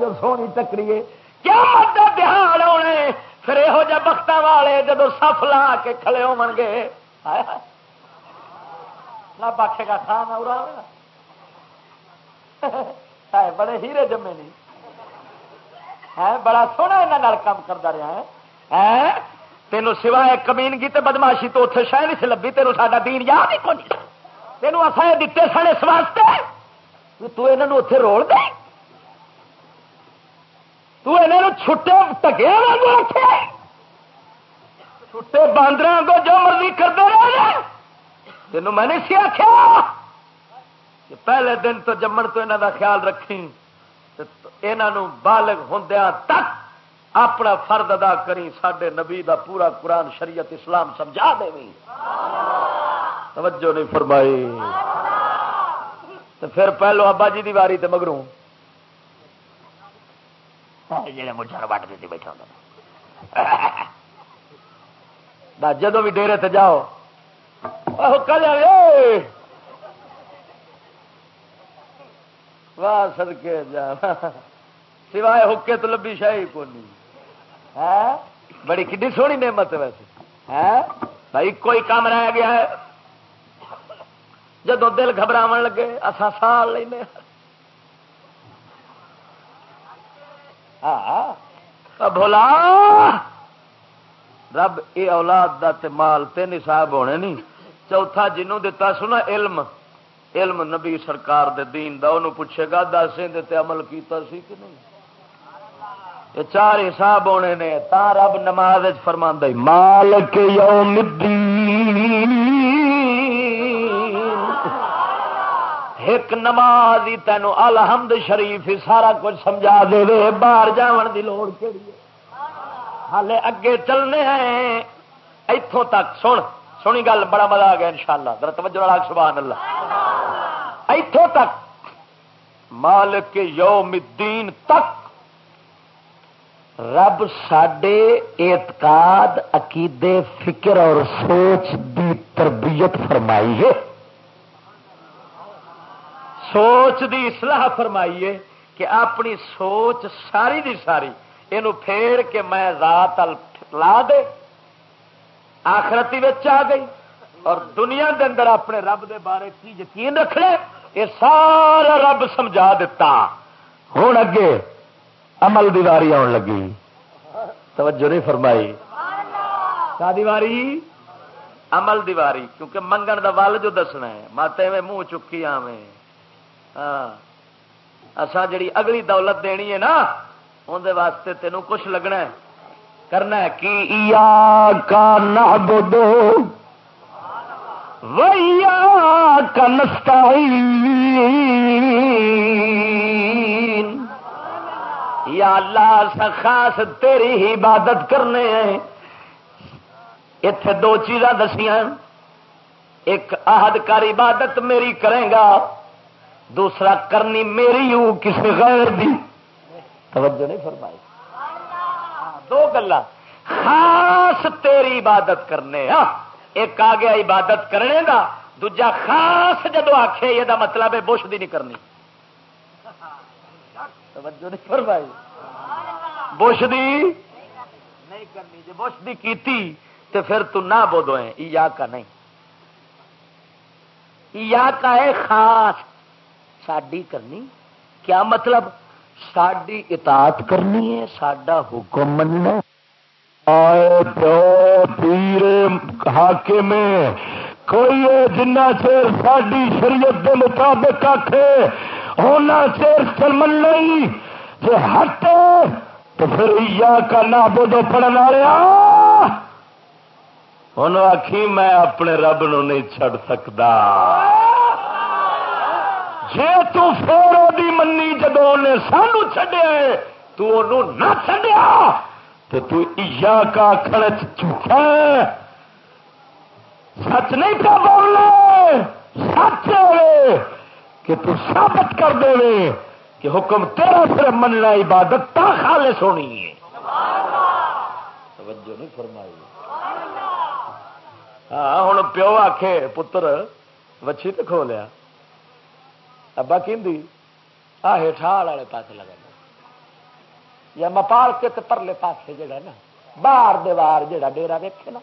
A: جو سونی ٹکریے کیا مدد دہاڑ ہونے پھر یہو جہ بخت والے جدو سف لا کے کھڑے ہو گے رب آخے گا کھانا ارا بڑے ہیرے جمے نہیں ہے، بڑا سونا یہاں کام کرتا رہا ہے۔ تینوں سوائے کمینگی تے بدماشی تو اتنے شہ نہیں لبھی تینوں سا دین یاد ہی کون تینوں اصا یہ دیتے سن اس واسطے تو اتے روڑ دے۔ تو چھٹے ٹکے رکھے چھٹے باندر کو جو مرضی کرتے رہے۔ تینوں میں نہیں سی آخیا پہلے دن تو جمن تو یہاں کا خیال رکھی بالغ ہندیا تک اپنا فرد ادا کری سڈے نبی دا پورا قرآن شریعت اسلام سمجھا دے۔ توجہ نہیں فرمائی۔ تو پھر پہلو ابا جی دی واری تے مگروں۔ جڑے مجھے وٹ دیتی بیٹھا جدو بھی ڈیرے تے جاؤ۔ کل واہ سدکے جا۔ سوائے حکے تو لبی شاہی کو نہیں بڑی کھی سونی نعمت ویسے۔ ہے؟ بھائی، کوئی کام رہ گیا ہے۔ جدو دل گھبراو لگے اصا سال لینا ہاں۔ بولا رب یہ اولاد دا تے مال تین حساب ہونے نہیں۔ چوتھا جنوں دتا، سنا، علم۔ علم نبی سرکار دے دین دا، انہوں پوچھے گا، دس تے عمل کیتا سی کہ نہیں؟ یہ چار حساب ہونے نے، تا رب نماز فرما مال یوم الدین۔ ایک نماز ہی تینوں الحمد شریف ہی سارا کچھ سمجھا دے باہر جان کی لوڑ کہڑی ہالے اگے چلنے ہیں اتوں تک، سن۔ سنی گل، بڑا مزہ آ گیا ان شاء اللہ درت والا سبحان اللہ اتوں تک، مالک یوم الدین تک، رب سڈے اعتقاد، عقیدے، فکر اور سوچ دی تربیت فرمائی ہے۔ سوچ دی اصلاح فرمائیے کہ اپنی سوچ ساری دی ساری یہ پھیر کے میں ذات لا دے۔ آخرتی آ گئی۔ اور دنیا دے اندر اپنے رب دے بارے کی یقین رکھ لے، یہ سارا رب سمجھا دیتا۔ ہوں اگے عمل دیواری آن لگی۔ توجہ نہیں فرمائی۔ کا دیواری عمل دیواری کیونکہ منگن دا ول جو دسنا ہے ماتے میں منہ چکی آویں۔ ہاں جڑی اگلی دولت دینی ہے نا اندر واسطے تینوں کچھ لگنا ہے۔ کرنا ہے کی کا نہ بدو ویا کنستا یا اللہ خاص تیری ہی عبادت کرنے ہیں۔ اتے دو چیزاں دسیاں ایک عہد کر عبادت میری کرے گا، دوسرا کرنی میری ہوں کسی غیر دی۔ توجہ نہیں فرمائی۔ دو گلا۔ خاص تیری عبادت کرنے ہاں ایک آ گیا عبادت کرنے کا دوجا خاص جدو آخے یہ مطلب ہے بش دی نہیں کرنی۔ توجہ نہیں فرمائی۔ بش دی نہیں کرنی جی بش دی کیتی تو پھر تو نہ بودو یا کا نہیں۔ یا کا ہے خاص، ساڈی کرنی، کیا مطلب؟ ساڈی اطاعت کرنی ہے، ساڈا حکم مننا پیو پیر حاکم، کوئی جنا چیر ساری شریعت کے مطابق آخے ہونا چیر چل نہیں جی ہٹ، تو پھر یا کا نہ بدو پڑھنے والا انہوں آخی میں اپنے رب نو نہیں چھڑ سکتا جی تیر منی جدو نے سانو چڈیا تو نہ چڈیا تو کا خرچ جھوٹا سچ نہیں پیا بولنا سچ ہوئے کہ تو ثابت کر دے وے کہ حکم تیرا صرف مننا عبادت تا خالص ہونی ہے۔ توجہ نہیں فرمائی۔ ہاں ہوں پیو آخ پتر، وچھی تو کھو لیا۔ ابا کہ ہٹھاڑ والے پاس لگا یا مپال کے پرلے پاسے جڑا نا، باہر دیوار جڑا ڈیرا ویکے نا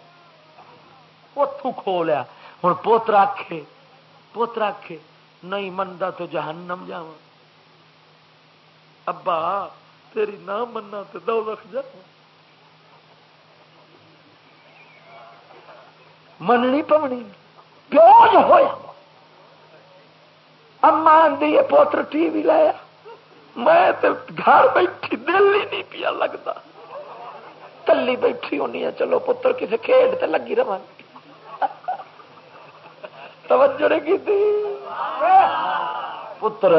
A: اتوں کھو لیا۔ ہوں پوتر آخے پوتر آخے نہیں منتا تو جہنم جا ابا، تیری نہ مننا تو دو لکھ جا مننی پونی پیو جو ہوا اما آدھی پوتر ٹی وی لایا میں گھر بیٹھی دل ہی نہیں پیا لگتا۔ کلی بیٹھی ہونی ہے، چلو پتر کسی کھیڈ تے لگی رہا توجہ نہیں کی
B: پتر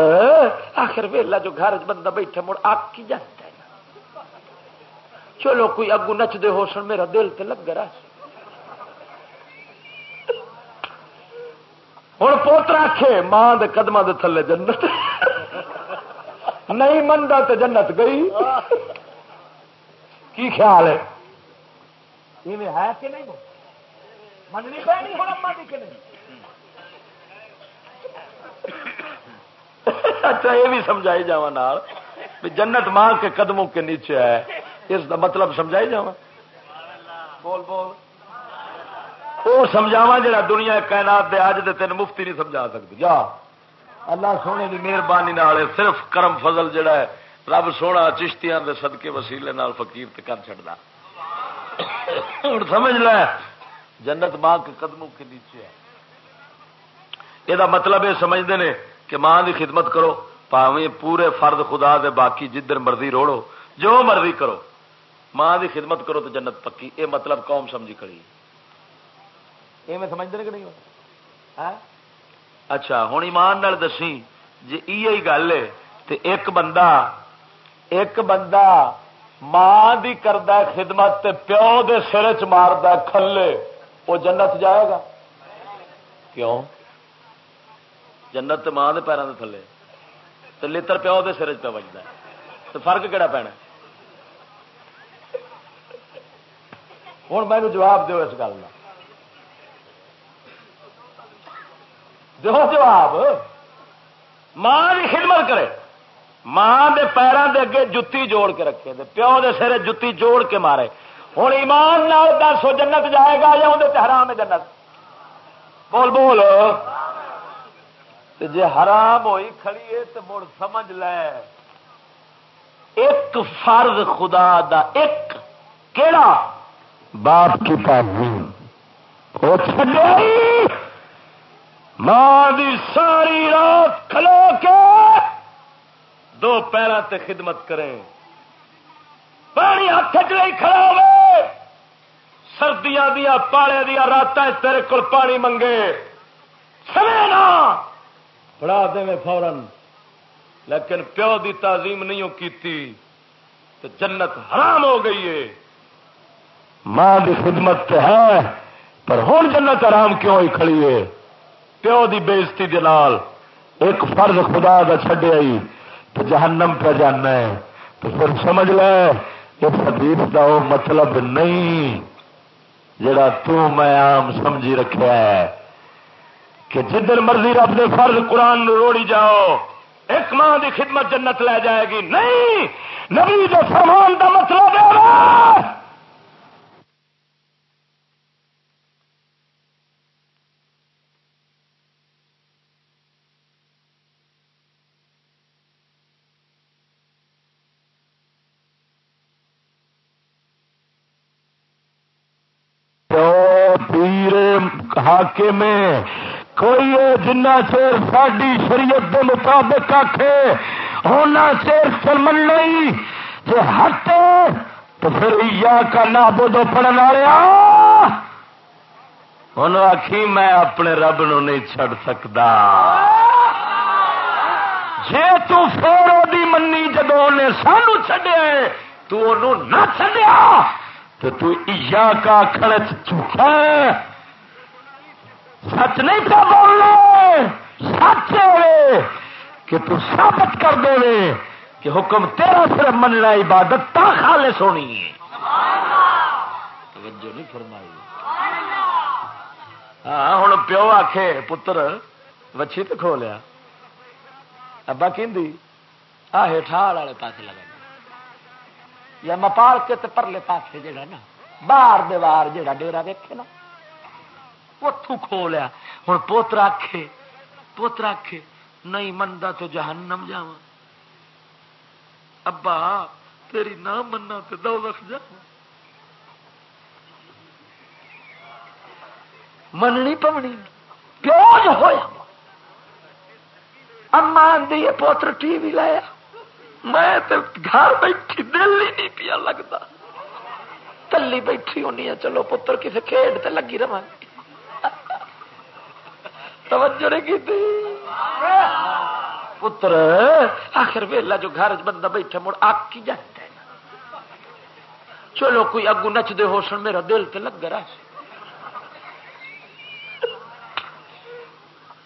B: آخر ویلا جو گھر بندہ بیٹھا مڑ آگ کی جانتا ہے۔ چلو کوئی اگو نچتے ہو سن میرا دل تو لگ رہا ہوں پوتر آخے ماں دے قدم دے تھلے جنت۔ نہیں منتا تو جنت گئی۔ کی خیال ہے؟ ہے کہ نہیں؟ مننی پہ اچھا یہ بھی سمجھائی جا جنت ماں کے قدموں کے نیچے ہے۔ اس کا مطلب سمجھائی جا بول بول۔ وہ سمجھاوا جا دنیا کائنات دے اج دے تین مفتی نہیں سمجھا سکتی جا۔ اللہ سونے کی مہربانی صرف کرم فضل جڑا ہے، رب سونا چشتیاں دے صدقے وسیلے نال فقیر تے کر چڑھتا ہوں سمجھ لے، جنت ماں کے قدموں کے نیچے ہے۔ یہ مطلب یہ سمجھتے ہیں کہ ماں کی خدمت کرو، پاویں پورے فرد خدا دے باقی جدھر مرضی روڑو، جو مرضی کرو۔ ماں کی خدمت کرو تو جنت پکی۔ یہ مطلب قوم سمجھی کری یہ میں سمجھتے کہ نہیں ہاں؟ اچھا ہوں ایمان نال دسی جی یہ گل ہے تو ایک بندہ ایک بندہ ماں دی کردہ خدمت تے پیو دے سر چ مارد کھلے، وہ جنت جائے گا؟ کیوں؟ جنت ماں دے پیروں کے تھلے تو لڑ پیو دے سر چ بجتا تو فرق کہڑا پینا ہوں مینو جواب دو اس گل کا دو جواب۔ ماں کی خدمت کرے۔ ماں دے پیروں دے اگے جتی جوڑ کے رکھے۔ دے پیو دے سر جتی جوڑ کے مارے۔ ہوں ایمان نال دس ہو جنت جائے گا یا اندر حرام ہے جنت؟ بول بول۔ جی حرام ہوئی کھڑی ہے تو مڑ سمجھ لے۔ ایک فرض خدا دا ایک کیڑا؟ باپ کی تعلیم۔ وہ ماں دی ساری رات کھلو کے دو پیروں تے خدمت کریں۔ پانی ہاتھ چ کھڑا ہوئے۔ سردیاں دیا پالے دیا رات تیرے کول پانی منگے۔ سمے نا پڑا دے فورن لیکن پیو دی تعظیم نہیں کیتی تو جنت حرام ہو گئی ہے۔ ماں دی خدمت ہے، پر ہوں جنت آرام کیوں ہی کھڑی ہے؟ پیو دی بےزتی دال ایک فرض خدا کا چڈیا تو جہنم پہ جانا ہے۔ تو پھر سمجھ لے، اس حدیث کا وہ مطلب نہیں جڑا تو میں آم سمجھی رکھا ہے کہ جدھر مرضی رب دے فرض قرآن روڑی جاؤ، ایک ماں دی خدمت جنت لے جائے گی۔ نہیں، نبی جو فرمان کا مطلب ہے۔ حاکم میں کوئی جنا چیر ساری شریعت کے مطابق آخے ہونا چیر سلمن نہیں جی ہٹ تو پھر یا کا نابو دو پڑھنا رہا ان آخی میں اپنے رب نو نہیں چھڑ سکتا جی تھی منی جدو نے سانو چڈیا تو نہ چڈیا تو تو کا کھڑے چوکھا سچ نہیں پہ بولنے، سچ ہوئے کہ تو ثابت کر دے کہ حکم تیرا صرف مننا عبادت تا خالص ہونی ہے۔ توجہ نہیں فرمائی۔ ہاں ہوں پیو آخے پتر، وچھی تو کھو لیا ابا کہ آ ہٹھاڑ والے پاس لگا۔ یا مپال کے پرلے پاس جڑا نا، باہر دیوار جڑا ڈیرا ویکے نا۔ اتو کھو لیا۔ ہوں پوترا آخے پوترا آخے نہیں منتا تو جہنم جا ابا، تیری نہ مننا تو دو رکھ جا مننی پونی، پیو جو ہوا اما آدھی پوتر ٹی وی لایا۔ میں گھر بیٹھی، دل ہی نہیں پیا لگتا کلی بیٹھی ہونی ہے، چلو پتر کسی کھیڈ تے لگی رہا توجہ نہیں کی
A: پتر، آخر ویلا جو گھر بندہ بیٹھا مڑ آک کی جاتا ہے چلو کوئی اگو نچتے ہو سن میرا دل تو لگ رہا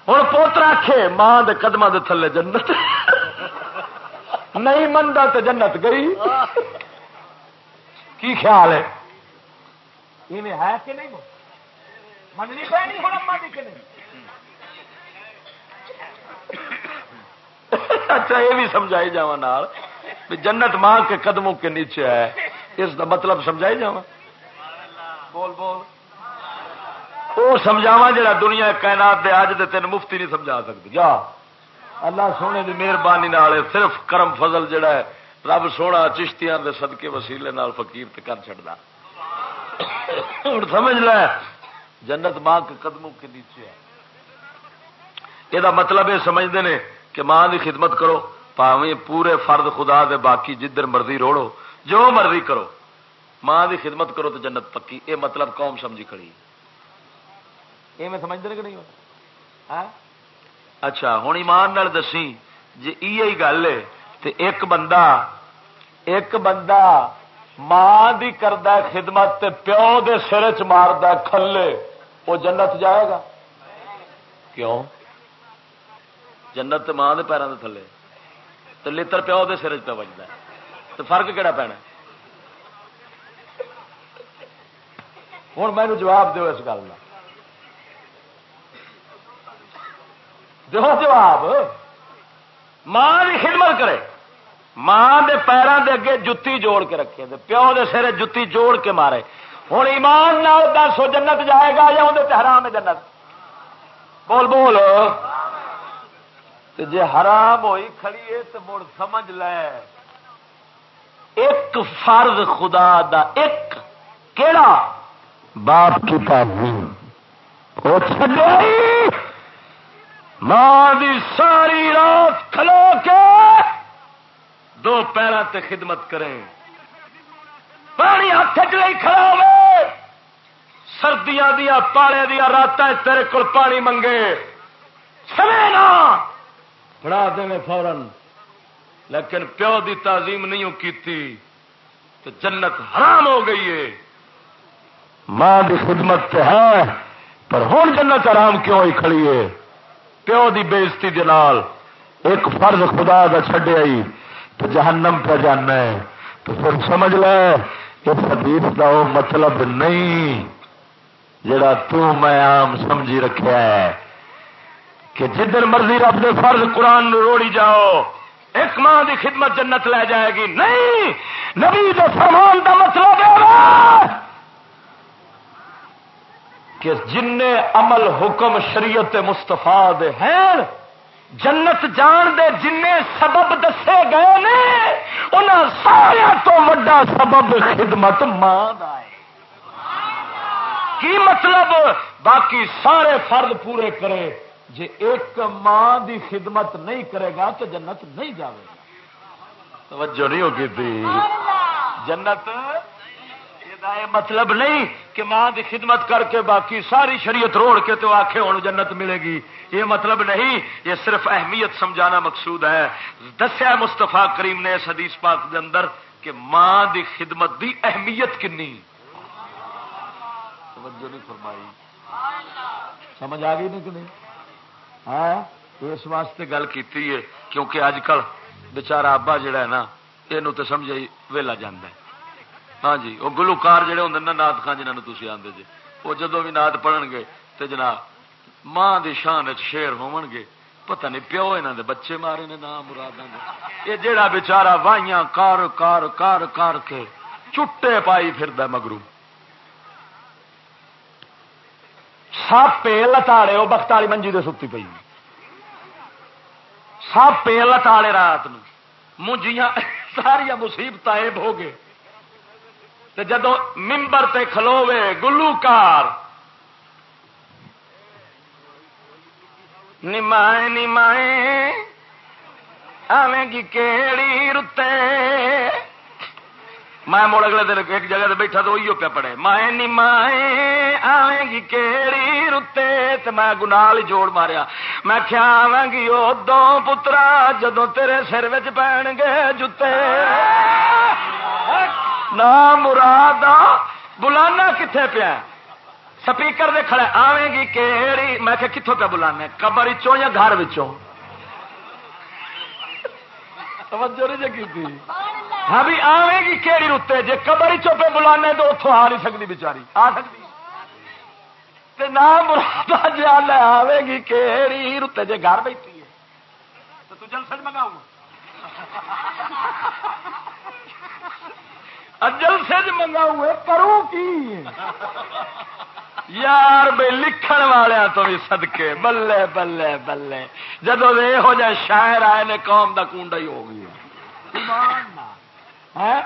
A: ہوں پوترا آخے ماں دے قدمہ دے تھلے جنت۔ نہیں منتا تو جنت گئی۔ کی خیال ہے؟ ہے کہ نہیں مننی پہ ہونا کہ نہیں؟ اچھا یہ بھی سمجھائی جا جنت ماں کے قدموں کے نیچے ہے۔ اس کا مطلب سمجھائی جا بول بول۔ وہ سمجھاوا جا دنیا کائنات دے اج دے تین مفتی نہیں سمجھا سکتی جا۔ اللہ سونے کی مہربانی صرف کرم فضل جڑا ہے، رب سونا چشتیاں دے صدقے وسیلے نال فقیر تے کر چڑھتا ہوں سمجھ لے، جنت ماں کے قدموں کے نیچے ہے۔ یہ مطلب یہ سمجھتے ہیں کہ ماں کی خدمت کرو پاویں پورے فرد خدا دے باقی جدھر مرضی روڑو جو مرضی کرو ماں کی خدمت کرو تو جنت پکی یہ مطلب قوم سمجھی کھڑی یہ میں سمجھتے کہ نہیں اچھا ہوں ایمان نال دسی جی یہ گل ہے تو ایک بندہ ایک بندہ ماں دی کردہ خدمت تے پیو دے سر چ مارد کھلے وہ جنت جائے گا کیوں جنت ماں دے پیروں دے تھلے۔ تو لڑ پیو دے سر پہ بجتا تو فرق کہڑا پینا ہوں میں جواب دو اس گل کا دو جواب، ماں کی خدمت کرے۔ ماں دے پیروں دے اگے جتی جوڑ کے رکھے۔ دے پیو دے سر جتی جوڑ کے مارے۔ ہوں ایمان نال دس جنت جائے گا یا اندر حرام ہے جنت؟ بول بول۔ جی حرام ہوئی کھڑی ہے تو مڑ سمجھ لے۔ ایک فرض خدا دا ایک کیڑا؟ باپ کی تعلیم وہ ماں دی ساری رات کھلو کے دو پیروں تے خدمت کریں۔ پانی ہاتھ چ کھڑا ہو سردیاں دیا پالے دیا رات تیرے کو پانی منگے۔ سمے نا فڑا دیں فورن لیکن پیو دی تعظیم نہیں کی تو جنت حرام ہو گئی ہے۔ ماں کی خدمت ہے، پر ہوں جنت آرام کیوں ہی کھڑی ہے؟ پیو دی بےزتی دال ایک فرض خدا کا چڈیا تو جہنم پہ جانا ہے۔ تو پھر سمجھ لے، اس حدیث کا وہ مطلب نہیں، جڑا تو میں عام سمجھی رکھا ہے۔ کہ جدھر مرضی رب دے فرض قرآن روڑی جاؤ، ایک ماں دی خدمت جنت لے جائے گی۔ نہیں، نبی دے فرمان دا مطلب ہے کہ جن عمل حکم شریعت مستفا دے ہیں، جنت جان دے جن سبب دسے گئے نے ان سارا تو وا سبب خدمت ماں کی مطلب؟ باقی سارے فرد پورے کرے۔ جی ایک ماں دی خدمت نہیں کرے گا تو جنت نہیں جائے گا۔ توجہ نہیں ہوگی تھی؟ جنت یہ مطلب نہیں کہ ماں دی خدمت کر کے باقی ساری شریعت روڑ کے تو آخے ہوں جنت ملے گی۔ یہ مطلب نہیں یہ صرف اہمیت سمجھانا مقصود ہے۔ دسیا مستفا کریم نے اس حدیث پاک کے اندر کہ ماں دی خدمت دی اہمیت کنی۔ توجہ نہیں فرمائی۔ سمجھ آ گئی نہیں کہ نہیں؟ ہاں اس واسطے گل کی کیونکہ اج کل بچارا ابا جہا ہے نا یہ تو سمجھ ویلا جانا ہاں جی وہ گلوکار جہے ہوں نا نات خان جنہوں تھی آدھے جی وہ جدو بھی نات پڑھن گے تو جناب ماں کی شان شیر ہو گے، پتہ نہیں پیو یہاں دے بچے مارے نے نام مراد یہ جہا بچارا وائیاں کار کار کار کار کے چٹے پائی پھر مگرو سپ لتاڑے وہ بخت والی منجی دے ستی پی سپ لتاڑے رات منجیاں ساریا مصیبت ہو گئے۔ جدو ممبر تے کھلوے گلوکار۔ نمائے نمائے، آویں گی کیڑی رتے۔
B: میں مڑ اگلے دن ایک جگہ سے بیٹھا تو وہی پہ پڑے مائیں نی مائیں آئیں گی کیڑی رتے تو میں گنال جوڑ ماریا۔ میں کیا آواں گی وہ دو پترا جدو تیرے سر پہن گے جتے۔ نہ مراد بلانا کتنے پیا؟ سپیکر دے کھڑے، آویں گی کیڑی۔ میں کہ کتوں پہ بلانا؟ قبر چوں یا گھر توجہ نہیں جگی تھی؟ ہاں بھی آوے گی کہڑی رتے جی قبر چوپے بلانے تو اتوں آ نہیں سکتی بچاری آ سکتی نہ مراد جی آئے گی کہڑی رتے جی گھر بیٹھی ہے۔ تو تو جلسہ منگاؤ جلسے منگاؤ کروں کی؟ یار بھائی لکھن والوں تو بھی سدکے بلے بلے بلے۔ جدو یہ جہ شاعر آئے نے، قوم دا کنڈا ہی ہو گئی ہاں؟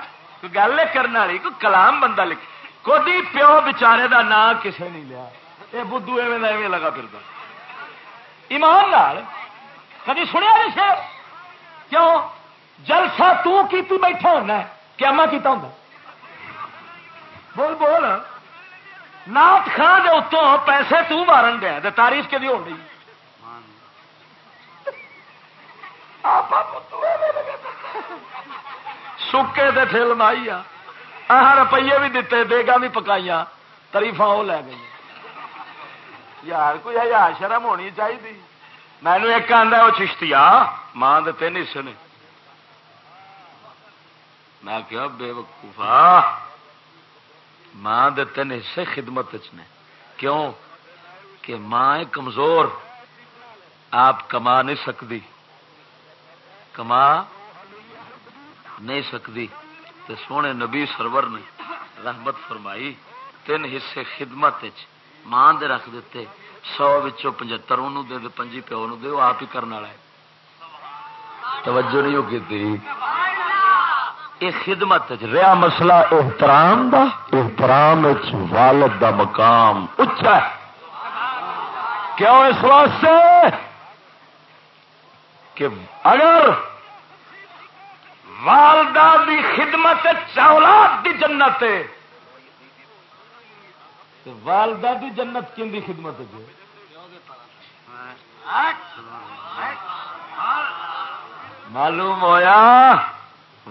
B: گل کرنے والی؟ کوئی کلام بندہ لکھ۔ کوئی پیو بچارے دا نام کسے نہیں لیا۔ یہ بدھو ایویں ایویں لگا پھر ایمان لال کدی سنیا نہیں شیر؟ کیوں؟ جلسہ تو کیتی بیٹھا ہونا کیا میں کیتا ہوں بول بول۔ نات خان دے اتوں پیسے تو مارن دیا تاریخ کے لیے ہو سکے تے فلم آئی آ روپیے بھی دیتے دیگا بھی پکائی تریفا وہ لے گئی یار، کوئی ہزار شرم ہونی چاہیے میں نے ایک آدھا وہ چشتی آ ماں دے تین حصے نے۔ میں کیا بے وقوفا ماں دے تین حصے خدمت نے۔ کیوں؟ کہ ماں کمزور، آپ کما نہیں سکتی کما نہیں سکتی تو سونے نبی سرور نے رحمت فرمائی، تین حصے خدمت ماں دے رکھ دیتے۔ سو پچہتر دے دے پنجی پیو دے، وہ آپ ہی کرنے والا ہے۔ توجہ نہیں ہوگی یہ خدمت رہا مسئلہ احترام دا، احترام والد دا مقام اچھا ہے۔ کیوں اس واسطے؟ کہ اگر والدہ دی خدمت اولاد دی جنت والدہ دی جنت کن دی خدمت جو معلوم ہویا؟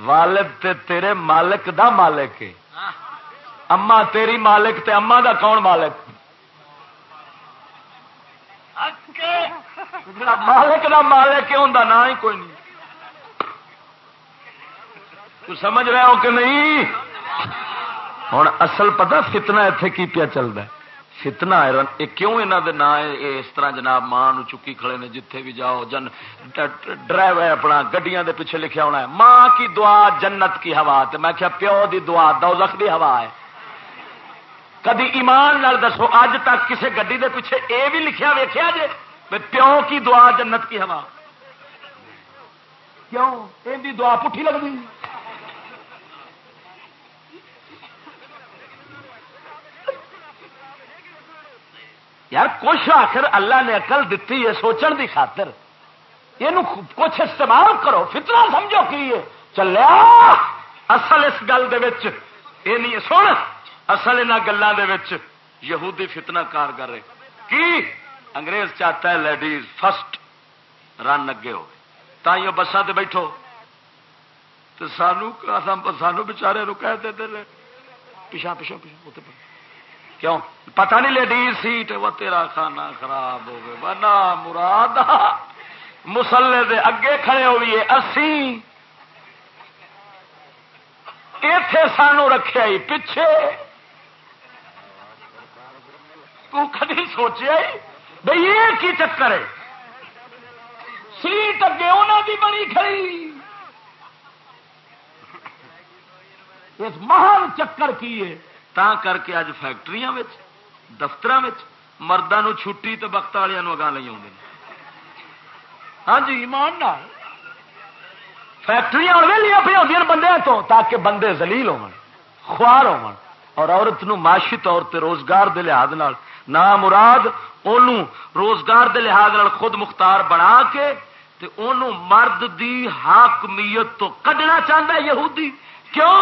B: والد تے تیرے مالک دا مالک ہے۔ اما تیری مالک تے اما دا کون مالک؟ مالک دا مالک ہوں نا ہی کوئی نہیں۔ تو سمجھ رہے ہو کہ نہیں؟ ہوں اصل پتا فتنا اتے کی پیا چلتا ہے؟ فتنا ہے کیوں یہاں کے نا اس طرح جناب ماں چکی کھڑے نے جتھے بھی جاؤ جن ڈرائیور اپنا گڈیاں دے پیچھے لکھا ہونا ہے ماں کی دعا جنت کی ہوا تو میں کیا پیو دی دعا دوزخ دی ہوا ہے کدی ایمان نال دسو اج تک کسی گڈی دے پیچھے اے بھی لکھیا ویخیا جی پیو کی دعا جنت کی ہوا کیوں یہ دعا پٹھی لگتی یار، کچھ آخر اللہ نے اقل دیتی ہے سوچن دی خاطر۔ یہ کچھ استعمال کرو فتنا سمجھو کی چلیا، اصل اس گل یہ نہیں سن، اصل ان گلوں کے یہودی فتنا کارگر ہے۔ کی؟ انگریز چاہتا ہے لیڈیز فرسٹ رن اگے ہو تھی بسان سے بیٹھو۔ تو سانو سانو بچارے کہہ دیتے پیچھا پیچھا پیچھا کیوں؟ پتہ نہیں لیڈیز سیٹ وہ تیرا کھانا خراب ہو گئے بنا مراد مسلے دے اگے کھڑے ہوئیے اسی اتے سانو رکھے ہی پیچھے۔ تو کدی سوچے بھائی یہ کی چکر ہے؟ سیٹ اگے انہوں کی بنی کھڑی۔ اس مہان چکر کی ہے؟ تا کر کے اج فیکٹری دفتر مردوں چھٹی تو وقت والوں اگاں لے آ ہاں جی ایمان نال فیکٹری ویلیاں پہ آدی بندے تو تاکہ بندے زلیل ہو خوار ہو اور عورت نو معاشی طور تے روزگار دے لحاظ نال نہ مراد ان روزگار دے لحاظ نال خود مختار بنا کے تے انہوں مرد دی حاکمیت تو کڈنا چاہتا ہے یہودی کیوں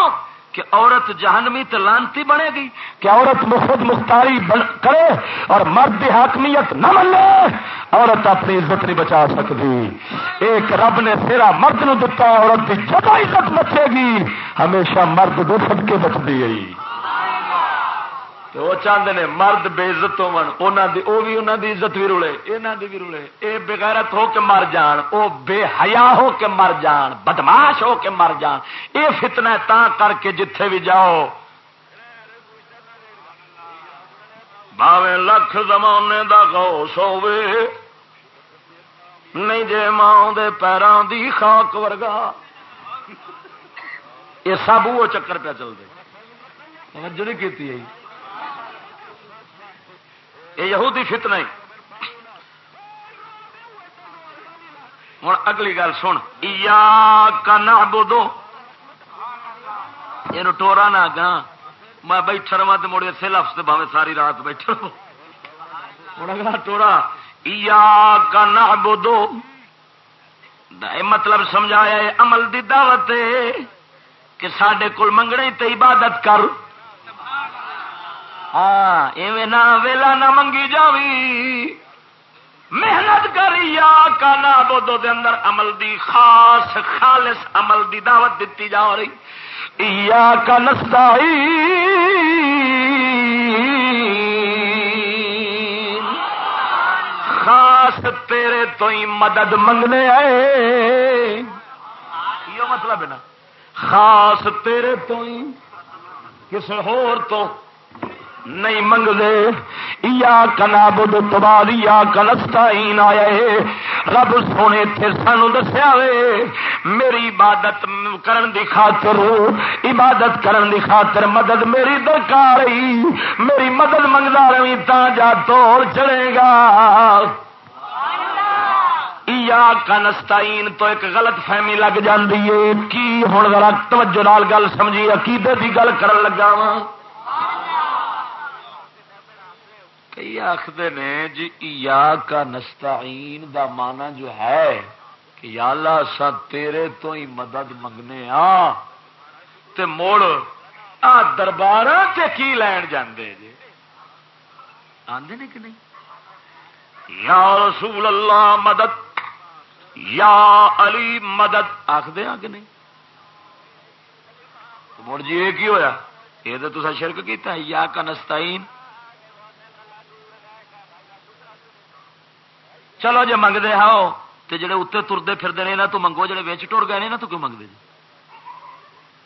B: کہ عورت جہنمی لانتی بنے گی۔ کہ عورت مفت مختاری کرے اور مرد حاکمیت نہ ملے عورت اپنی عزت نہیں بچا سکتی۔ ایک رب نے سیرا مرد نو دتا، عورت کی جب عزت بچے گی۔ ہمیشہ مرد دو سب کے بچتی گئی۔ وہ چاہتے ہیں مرد بے عزت وہ بھی انہوں دی عزت بھی رولے۔ یہاں دی بھی رولے۔ یہ بغیرت ہو کے مر جان وہ بے حیا ہو کے مر جان بدماش ہو کے مر جان۔ یہ فتنا تا کر کے جتھے بھی جاؤ۔ باوے لکھ زمانے دا گوس ہوے نہیں جے ماں دے پیروں دی خاک ورگا۔ یہ سب وہ چکر پہ چلتے توجہ نہیں کی یہ یہودی فتنہ ہی۔ ہوں اگلی گل سن۔ کا بودو یہ ٹورا نہ گا میں بیٹھا رہا تو مڑے سے لفظ بھاوے ساری رات بیٹھا رہو ہوں اگلا ٹورا۔ کا نہ بودو مطلب سمجھایا عمل دی دعوت کہ سڈے کول منگنے تے عبادت کر۔ ہاں ایویں نہ ویلا نہ منگی جاوی۔ محنت کری یا کانا بودو دے اندر عمل دی خاص، خالص عمل دی دعوت دیتی جا رہی۔ یا کا نسائی خاص تیرے تو ہی مدد منگنے آئے۔ یہ مطلب ہے نا۔ خاص تیرے تو ہی کسی ہور تو نہیں منگ دے یا کنا بدھ بعد یا کنستا ہی آئے۔ رب سونے تھے سانو دسیا وے۔ میری عبادت کرن دی خاطر، عبادت کرن دی خاطر مدد میری درکار میری مدد منگتا رہی تا جا توڑ چڑے گا۔ یا کنستائن تو ایک غلط فہمی لگ جاندی ہے۔ کی ہوں ذرا توجہ نال گل سمجھی، عقیدے دی گل کرن لگا وا کئی آخر نے جی یا کا نستعین دا مانا جو ہے کہ یا اللہ سا تیرے تو ہی مدد منگنے آ تے موڑ آ دربار تے کی لین جاندے جی؟ آندے نے کہ نہیں؟ یا رسول اللہ مدد، یا علی مدد آخ دے کہ نہیں؟ مڑ جی یہ کی ہویا؟ یہ تو تصا شرک کیتا ہے یا کا نستعین چلو جی منگتے ہاؤ تو جڑے اتنے ترتے پھرتے ہیں تو منگو، جڑے ویچ ٹر گئے نا تو کیوں منگتے جی؟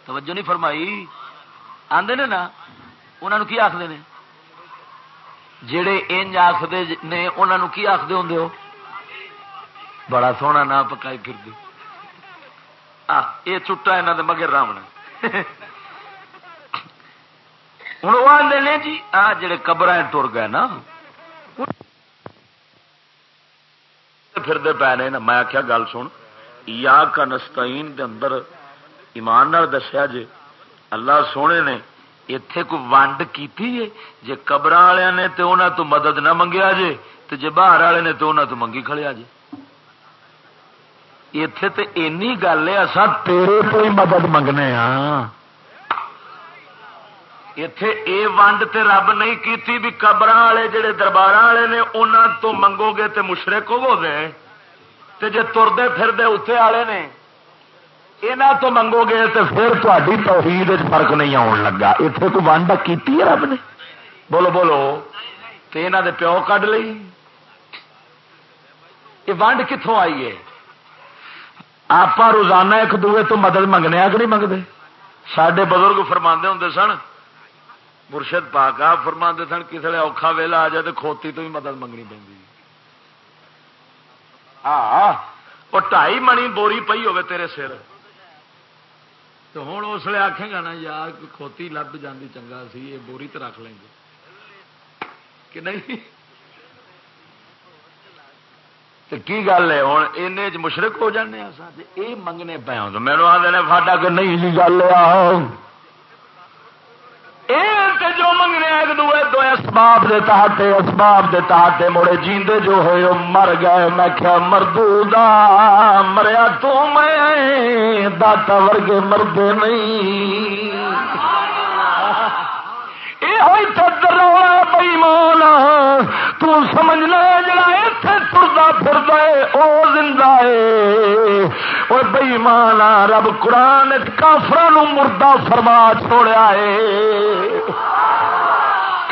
B: توجہ نہیں فرمائی؟ آدھے نے نا انہوں کی آخر نے؟ جڑے انج آخر نے انہوں کی آخر ہوں ہو؟ بڑا سونا نام پکائی پھر دی یہ چٹا یہاں کے مگر رامنا ہوں وہ آدھے جی آ، جڑے قبر ٹر گئے نا۔ پھرتے پے نے میں آخیا گل سن۔ یا کا نستعین دے اندر ایمان دسیا جے، اللہ سونے نے اتے کوئی ونڈ کی جی قبر والے نے تو انہوں تو مدد نہ منگیا جے تو جی باہر والے نے تو انہوں تو منگی کھڑیا جے۔ اتے تو اینی گل ہے اصا تیرے تو ہی مدد منگنے ہاں۔ اتے اے ونڈ تے رب نہیں کیتی بھی قبر والے جڑے دربار والے نے انہوں تو منگو گے تے مشرق ہو گئے تے جے تردے پھردے اتنے والے نے یہاں تو منگو گے تو پھر تاری توحید فرق نہیں آن لگا۔ اتنے تو ونڈ کی رب نے؟ بولو بولو۔ تو یہاں دے پیو کھ لی یہ ونڈ کتوں آئی ہے؟ آپ روزانہ ایک دوے تو مدد منگنے آ کہ نہیں منگتے؟ سڈے بزرگ فرما ہوں سن مرشد پاک آپ فرما سن کسی اوکھا ویلا آ جائے تو کھوتی تو بھی مدد منگنی پی ہاں ٹائی منی بوری پی ہوے تیرے سر۔ تو ہوں اس لیے آخے گا نا، یار کھوتی لب جاندی چنگا سی، یہ بوری تو رکھ لیں گے۔ کہ نہیں؟ تو کی گل ہے؟ ہوں این مشرق ہو جانے ہاں یہ منگنے پے ہوں۔ میرے آدھے فاٹا کہ نہیں گل آ جو منگنے ایک دوے دو اسباب دے تحت اسباب دے تحت مڑے جیندے جو ہوئے مر گئے میں کیا مردو دا مریا تو میں داتا ورگے مردے نہیں۔ بئی مولا۔ تمجنا جڑا اتنے ترتا پھر وہ زندہ ہے۔ وہ بئی مانا رب قرآن کافر مردہ فرما چھوڑیا ہے۔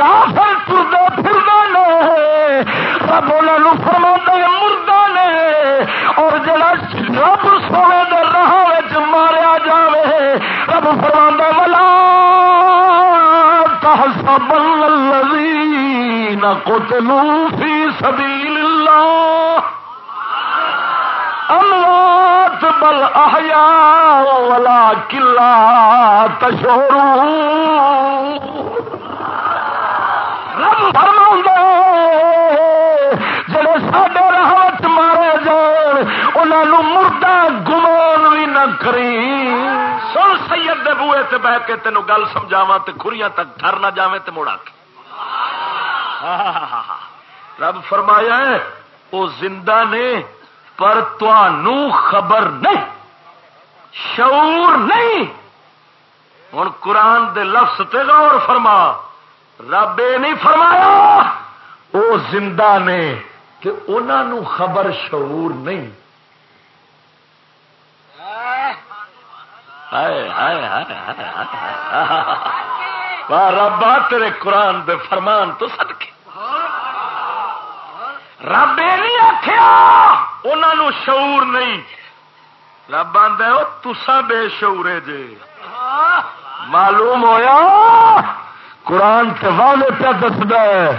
B: کافر تردا پھر نے رب انہوں فرما مردہ نے اور جڑا رب سونے دے راہ ماریا جاوے رب فرما والا تحسب الذين قتلوا في سبيل الله اموات بل احياء ولكن لا تشعرون فرما جڑے سڈے راہ مارے جان انہوں مردہ گمان بھی نہ کری سن سید دے بوئے تے بہ کے تینوں گل سمجھاوا تے کھریاں تک ٹر نہ جاویں تے مڑا کے۔ رب فرمایا ہے وہ زندہ نے پر خبر نہیں، شعور نہیں۔ ہوں قرآن دے لفظ تے غور فرما۔ رب یہ نہیں فرمایا، وہ زندہ نے کہ انہوں خبر شعور نہیں۔ ربا تیرے قرآن دے فرمان تو سدکے رب یہ نہیں آخیا انہوں شعور نہیں۔ رب آدھا تسا بے شعورے جے۔ معلوم ہویا؟ قرآن سے والے پہ دستا ہے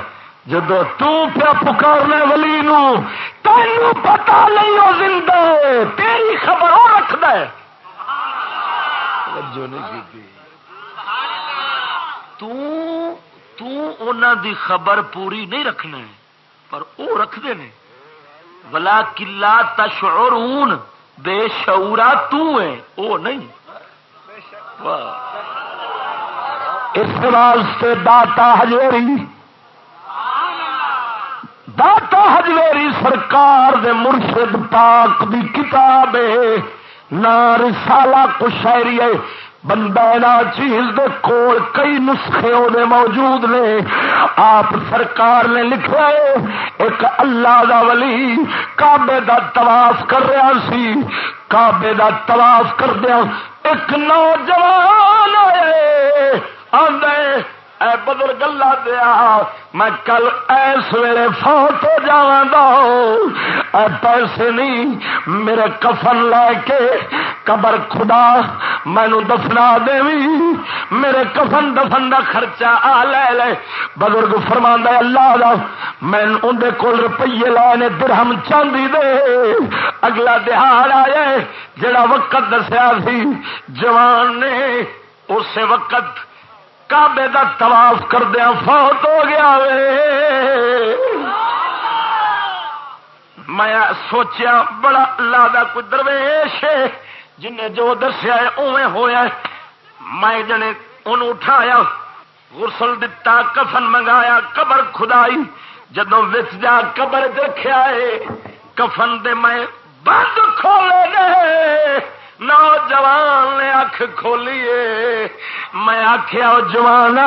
B: جب تیا پکارنے ولی نو تینوں پتا نہیں وہ زندہ ہے، تیری خبر وہ رکھد تنا دی خبر پوری نہیں رکھنا پر وہ رکھتے ہیں بلا کلا تشعر بے شعورا تو ہے وہ نہیں۔ اس واسطے داتا ہجویری داتا ہجویری سرکار دے مرشد پاک دی کتاب نہ رسالہ کشہری ہے بندہ چیز دے کول کئی نسخے وہ موجود نے۔ آپ سرکار نے لکھا ہے، ایک اللہ دا ولی کابے دا تواف کر رہا سی۔ کابے دا تواف کر دیا ایک نوجوان آئے اے بدل گلا دیا، میں کل ایس ویلے فوت ہو جا اے پیسے نہیں، میرے کفن لے کے قبر خدا مینو دفنا دے میرے کفن دفن کا خرچہ آ لے لے۔ بزرگ فرما اللہ دا میں اندر کول روپیے لائے نے درہم چاندی دے۔ اگلا دہاڑ آئے، جڑا وقت دسیا سی، جوان نے اسی وقت کابے کا تواف کردیا فوت ہو گیا میں سوچیا، بڑا اللہ کا کوئی درویش جن جو دسیا اوے ہوا میں جنے ان اٹھایا، غسل دتا، کفن منگایا، قبر خدائی جدو وچ جا قبر دیکھا ہے، کفن دے میں بند کھولے گئے۔ نوجوان نے اکھ کھولیے۔ میں آخیا جوان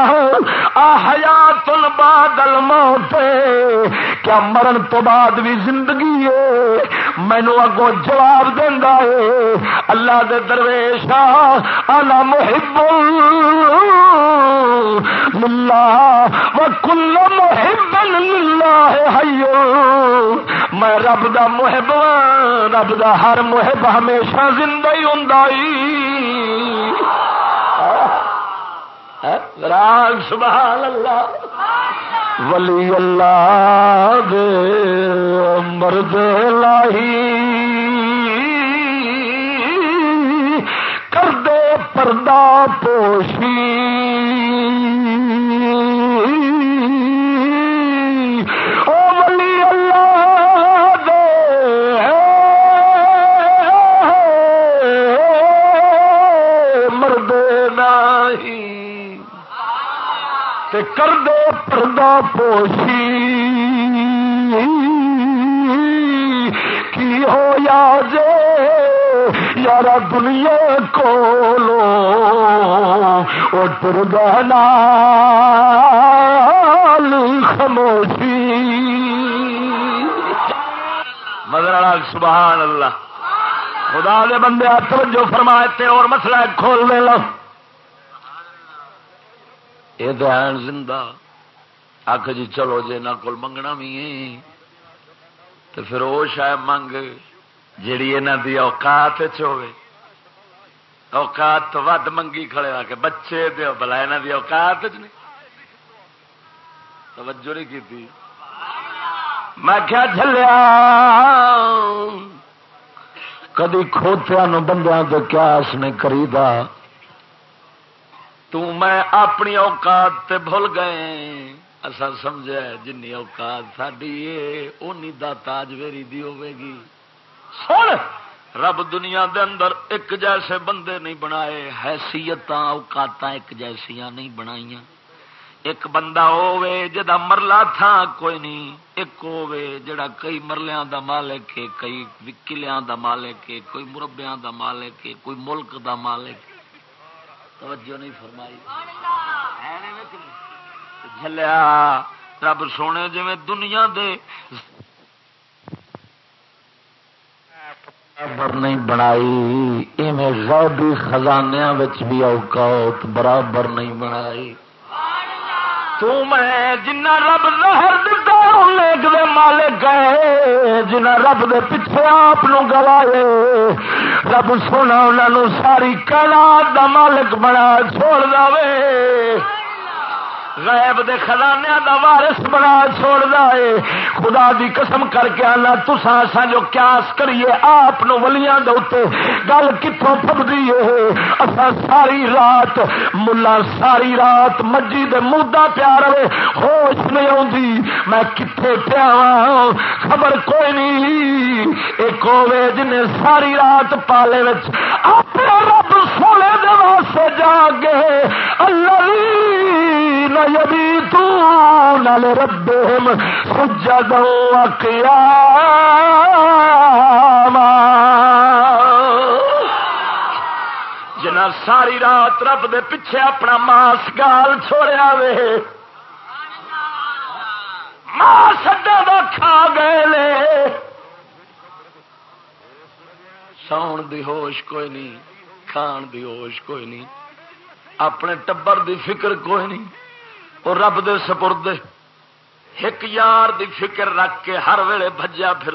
B: تل بادل موت کیا مرن تو بعد بھی زندگی ہے؟ مینو اگوں جواب دینا ہے۔ اللہ دے درویش آنا محب للہ و کل محب للہ ہے میں رب دا محب ہاں، رب دا ہر محب ہمیشہ زندگی زندہ راگ سبحان اللہ۔ ولی اللہ دے مرد لاہی کر دے پردہ پوشی۔ کر دے پردہ پوشی کی ہو یا جے یار دنیا کو لو پردہ خاموشی مگر سبحان اللہ خدا دے بندے توجہ فرمائے تے اور مسئلہ کھول دے لو یہ دین زندہ۔ آخ جی چلو جی نہ کول منگنا بھی تو پھر وہ شاید منگ جیڑی یہاں دی اوقات ہوے اوقات تو ود منگی کھڑے آ کے بچے دو بلا یہاں دی اوقات چ نہیں۔ توجہ نہیں کی میں کیا چلیا کدی کھوتیا بندیاں تو کیاس نہیں کریدا۔ تو میں اپنی اوقات تے بھول گئے۔ اصا سمجھا جن اوقات ساری اونی دا تاج ویری دی ہوے گی۔ سن! رب دنیا دے اندر ایک جیسے بندے نہیں بنائے حیثیت اوقات ایک جیسیاں نہیں بنائیاں۔ ایک بندہ ہوے جا مرلا تھا کوئی نہیں، ایک ہوے جڑا کئی مرلیاں دا مالک ہے، کئی وکلیاں دا مالک ہے، کوئی مربیاں دا مالک ہے، کوئی ملک دا مالک توجہ نہیں فرمائی۔ جلیا رب سونے جی دنیا دے۔ برابر نہیں بنائی ایویں غیبی خزانیاں بھی اوقات برابر نہیں بنائی۔ میں جنا رب زہر دتا دے مالک گئے جنا رب دے پیچھے آپ گوائے رب سونا انہوں ساری کلا دا مالک بنا چھوڑ دے غیب دے خزانے دا وارث بنا چھوڑ دے خدا دی قسم کر کے آنا تسا سا جو قیاس کریے، آپ نو ولیاں دے اتنے گل کتوں پبدی ہے اصا ساری رات، ملا ساری رات مجی دے مودا پیا رہے، ہوش نہیں آتی میں کتنے پیا خبر کوئی نہیں۔ ایک ہوے جن ساری رات پالے وچ اپنے رب سونے دے واسطے جا گے اللہ يبيتون لربهم سجدا وقياما. جنا ساری رات رب دے پیچھے اپنا ماس گال چھوڑیا وے ماس اڈا کھا گئے لے۔ ساؤن دی ہوش کوئی نہیں، کھان دی ہوش کوئی نہیں، اپنے ٹبر دی فکر کوئی نہیں۔ وہ رب دے سپرد ایک یار دی فکر رکھ کے ہر ویلے بجیا پھر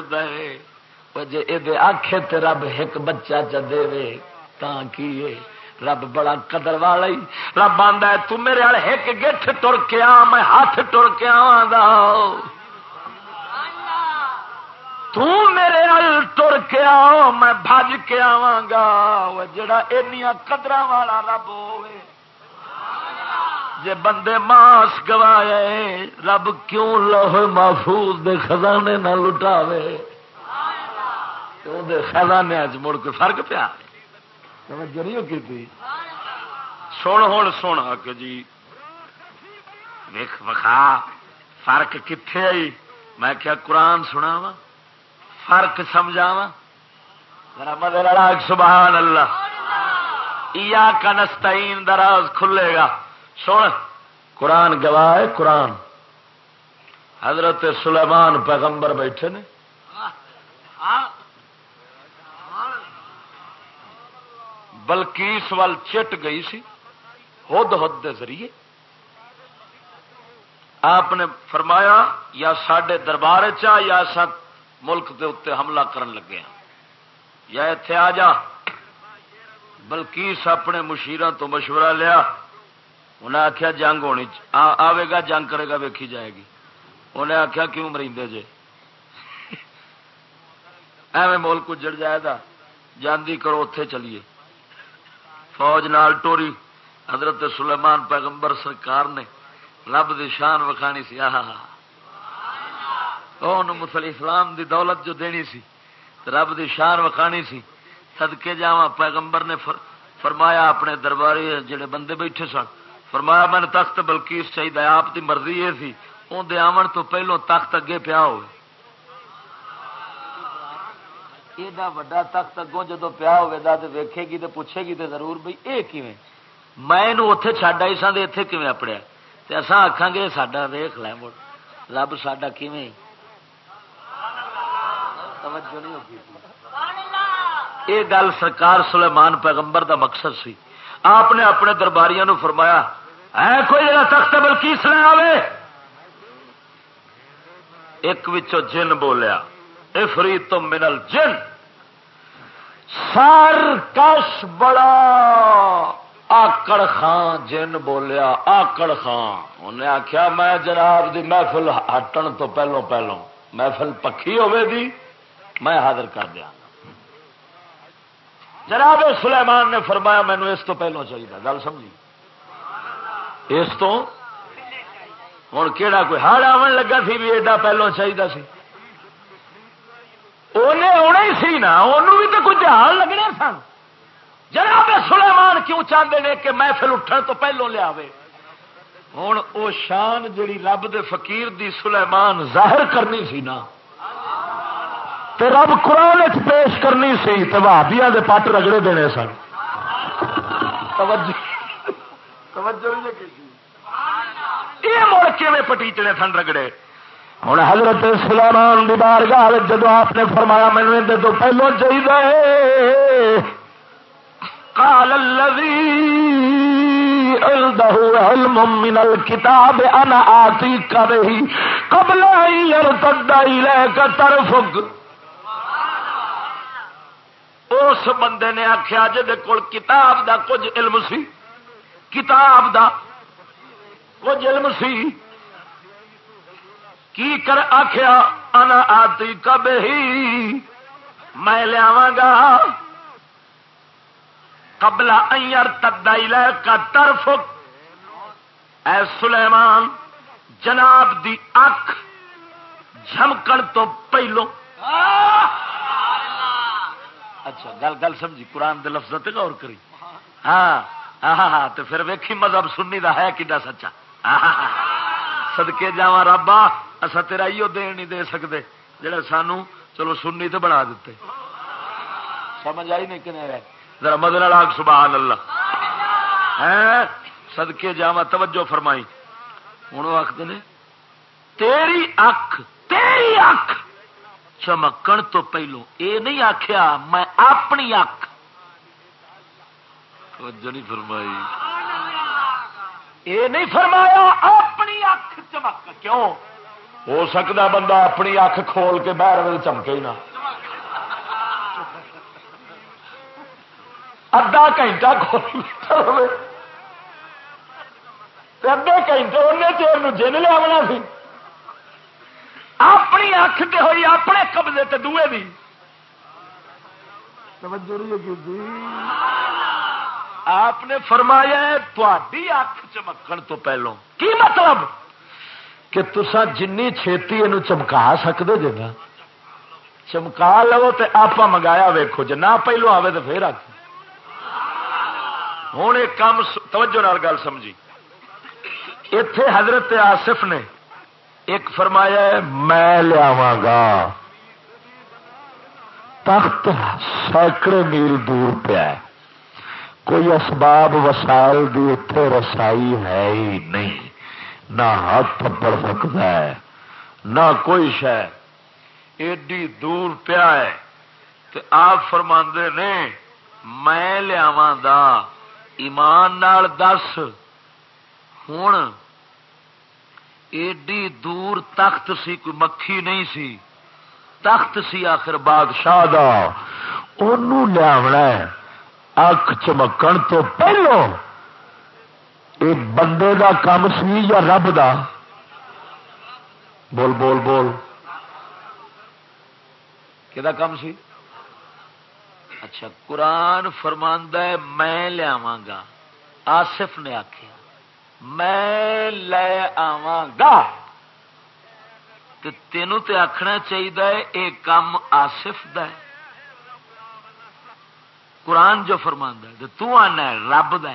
B: جی یہ آخے تے رب ایک بچہ چ دے کی رب بڑا قدر والا رب آدھا تو میرے وال ایک گٹھ ٹر کے آ میں ہاتھ ٹر کے آ میرے ٹر کے آ میں بج کے آواں گا جڑا اینیا قدر والا رب ہوئے جے بندے ماس گوائے، رب کیوں لوہ محفوظ دے خزانے نہ لٹاوے؟ دے خزانے اج مڑ کے فرق پیا؟ جریو کی تھی سن ہوں سونا کہ جی۔ ویخ وکھا، فرق کتنے آئی؟ میں کیا قرآن سنا وا فرق سمجھاوا سبحان اللہ۔ یا کنستین دراز کھلے گا۔ سن قرآن گواہ قرآن۔ حضرت سلیمان پیغمبر بیٹھے نے۔ بلکیس وال چٹ گئی سی، ہد ہد دے ذریعے۔ آپ نے فرمایا، یا سڈے دربار چا یا سا ملک کے اتنے حملہ کرن لگے ہیں یا اتے آ جا۔ بلکیس اپنے مشیران تو مشورہ لیا۔ انہیں آخیا جنگ ہونی آئے گا جنگ کرے گا، ویکھی جائے گی۔ انہیں آخیا کیوں مریندے جے؟ ایویں ملک اجڑ جائے گا جاندی کرو اتے چلیے۔ فوج نال ٹوری۔ حضرت سلیمان پیغمبر سرکار نے رب دی شان وکھانی سی۔ مسلی اسلام دی دولت جو دینی سی؟ رب دی شان وکھانی سی۔ سدکے جا پیغمبر نے فرمایا، اپنے درباری جڑے بندے بیٹھے سن
A: فرمایا میں تخت بلکیس چاہیے آپ کی مرضی یہ سی اندر آمن تو پہلو تخت اگے پیا ہو وا تخت اگوں جدو پیا ہوا تو ویکھے گی تو پوچھے گی تو ضرور بھائی یہ کیویں؟ میں اتے چڈ آئی سا اتے کیون اپڑیا؟ تو اصا آخان گے، ساڈا ویخ لے مڑ، رب ساڈا کیویں؟ توجہ نہیں ہوگی یہ گل سرکار سلیمان پیغمبر دا مقصد سی۔ آپ نے اپنے درباریاں نو فرمایا ہے کوئی جا تخت بلکیس لے آوے۔ ایک وچو جن بولیا افری تو منل جن۔ سر کش بڑا، آکڑ خان جن بولیا، آکڑ خان۔ انہیں آخیا میں جناب دی محفل ہٹن تو پہلو پہلو محفل پکی ہوے دی، میں حاضر کر دیا۔ جناب سلیمان نے فرمایا مینو اس تو پہلو چاہیے۔ گل سمجھی؟ اس تو ہوں کہڑا کوئی ہڑ آن لگا سی بھی ایڈا پہلو چاہیے سی؟ انہیں آنا ہی سی نا انہوں بھی تو کچھ جہاز لگنے سن۔ جناب سلیمان کیوں چاہتے ہیں کہ محفل اٹھن تو پہلو لیا ہوں وہ شان جڑی رب دے فقیر دی سلیمان ظاہر کرنی سی نا۔ تے رب قرآن پیش کرنی سی تو بھابیا دے پٹ رگڑے دینے سن۔ یہ مڑ کے پٹیچنے سن رگڑے؟ ہوں حضرت سلامان دی بار گال جب آپ نے فرمایا مینو تو پہلو چاہیے کال علم من الكتاب انا آتی کرہی قبل يرتد اليك طرفك اس بندے نے آخیا کول کتاب دا کچھ علم سی کتاب دا۔ کچھ علم سی۔ کی کر آخیا انا آتی کب ہی میں لیا گا۔ قبلا ائر تدائی لے کا طرف اے سلیمان، جناب دی اکھ جھمکن تو پہلو۔ اچھا گل گل سمجھی، قرآن دے لفظ غور کری۔ ہاں۔ ہاں تو پھر ویکھی مذہب سنی دا ہے کڈا سچا؟ سدکے جا رابا اصا تیرا ایو دین نہیں دے سکتے جڑا سانو چلو سنی تو بنا دیتے سمجھ آئی نہیں کنے رہے؟ ذرا مدن آگ، سبحان اللہ۔ ہاں، سدکے جا توجہ فرمائی۔ ہوں آخر نے، تیری اکھ تیری اکھ! چمکن تو پہلو، اے نہیں آخیا میں اپنی اکھ۔ نہیں فرمائی۔ اے نہیں فرمایا اپنی اک چمک کیوں؟ ہو سکتا بندہ اپنی اک کھول کے باہر چمکے ہی نہ۔ ادھا گھنٹہ کھول ادھے گھنٹے انہیں چیر جن لیا سی۔ اپنی اکھ تے ہوئی اپنے قبضے تے دوے بھی آپ نے فرمایا تھی اکھ چمکن تو پہلو۔ کی مطلب؟ کہ تسا جن چھتی یہ چمکا سکتے جی نا۔ چمکا لو تو آپ منگایا ویکو جی نہ پہلو آئے تو پھر آ ہوں ایک کام توجہ نال گل سمجھی۔ اتے حضرت آصف نے ایک فرمایا ہے، میں لیا گا۔ تخت سینکڑے میل دور پیا کوئی اسباب وسائل دی اتے رسائی ہے ہی نہیں۔ نہ ہاتھ پڑ سکتا ہے، نہ کوئی شہ ایڈی دور پیا ہے تو آپ فرما نے، میں لیا ایمان نال دس۔ ہوں ایڈی دور تخت سی، کوئی مکھی نہیں سی۔ تخت سی آخر بادشاہ لیا اکھ چمکن تو پہلو ایک بندے دا کام سی یا رب دا؟ بول بول بول۔ کہ کام سی؟ اچھا قرآن فرماندہ ہے، میں لیا گا آصف نے آخیا میں لے گا تینوں تے آخنا چاہیے یہ کام آصف د قرآن جو فرما ہے، تو آنا ہے، رب د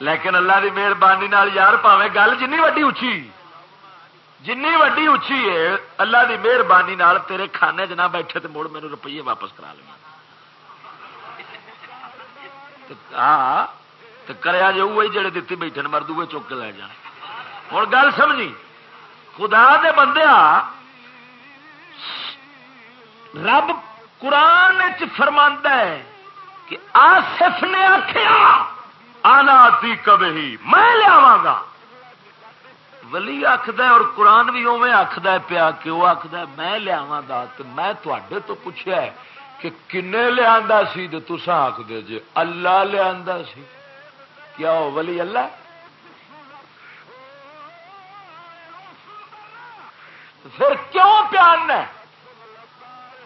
A: لیکن اللہ کی مہربانی یار پاوے، گل جن وی اچھی۔ جن وی اچھی ہے، اللہ کی مہربانی تیرے کھانے چ نہ بیٹھے تو مڑ میرے روپیے واپس کرا لیں ہاں تو کریا جی وہی جڑے دیتی بیٹھے مرد وہ چک کے لے جان۔ ہوں گل سمجھی؟ خدا دے بندیا رب قرآن فرما ہے کہ آصف نے آخیا آنا تی کبھی میں لیا گا۔ ولی آخد اور قرآن بھی اوے آخد پیا کہ وہ آخد میں لیا گا میں تے تو پوچھا کہ کنے لیا سی تسا آخ دے جی؟ اللہ لیا سی۔ کیا وہ ولی اللہ؟ پھر کیوں پیان ہے؟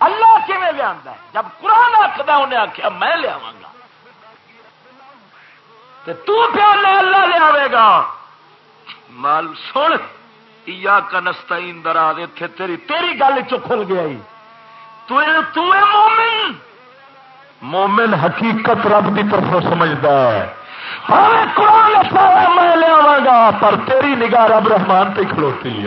A: اللہ کیون لیا جب قرآن آخر انہیں آخیا میں لیا گا۔ تو پیان اللہ لیا گا۔ مال، سن یا کنستا درا اتے تیری تیری گل چکل گیا مومن۔ مومن حقیقت رب کی طرف سمجھتا ہے۔ قرآن میں لیا گا، پر تیری نگاہ رب رحمان پہ کھلوتی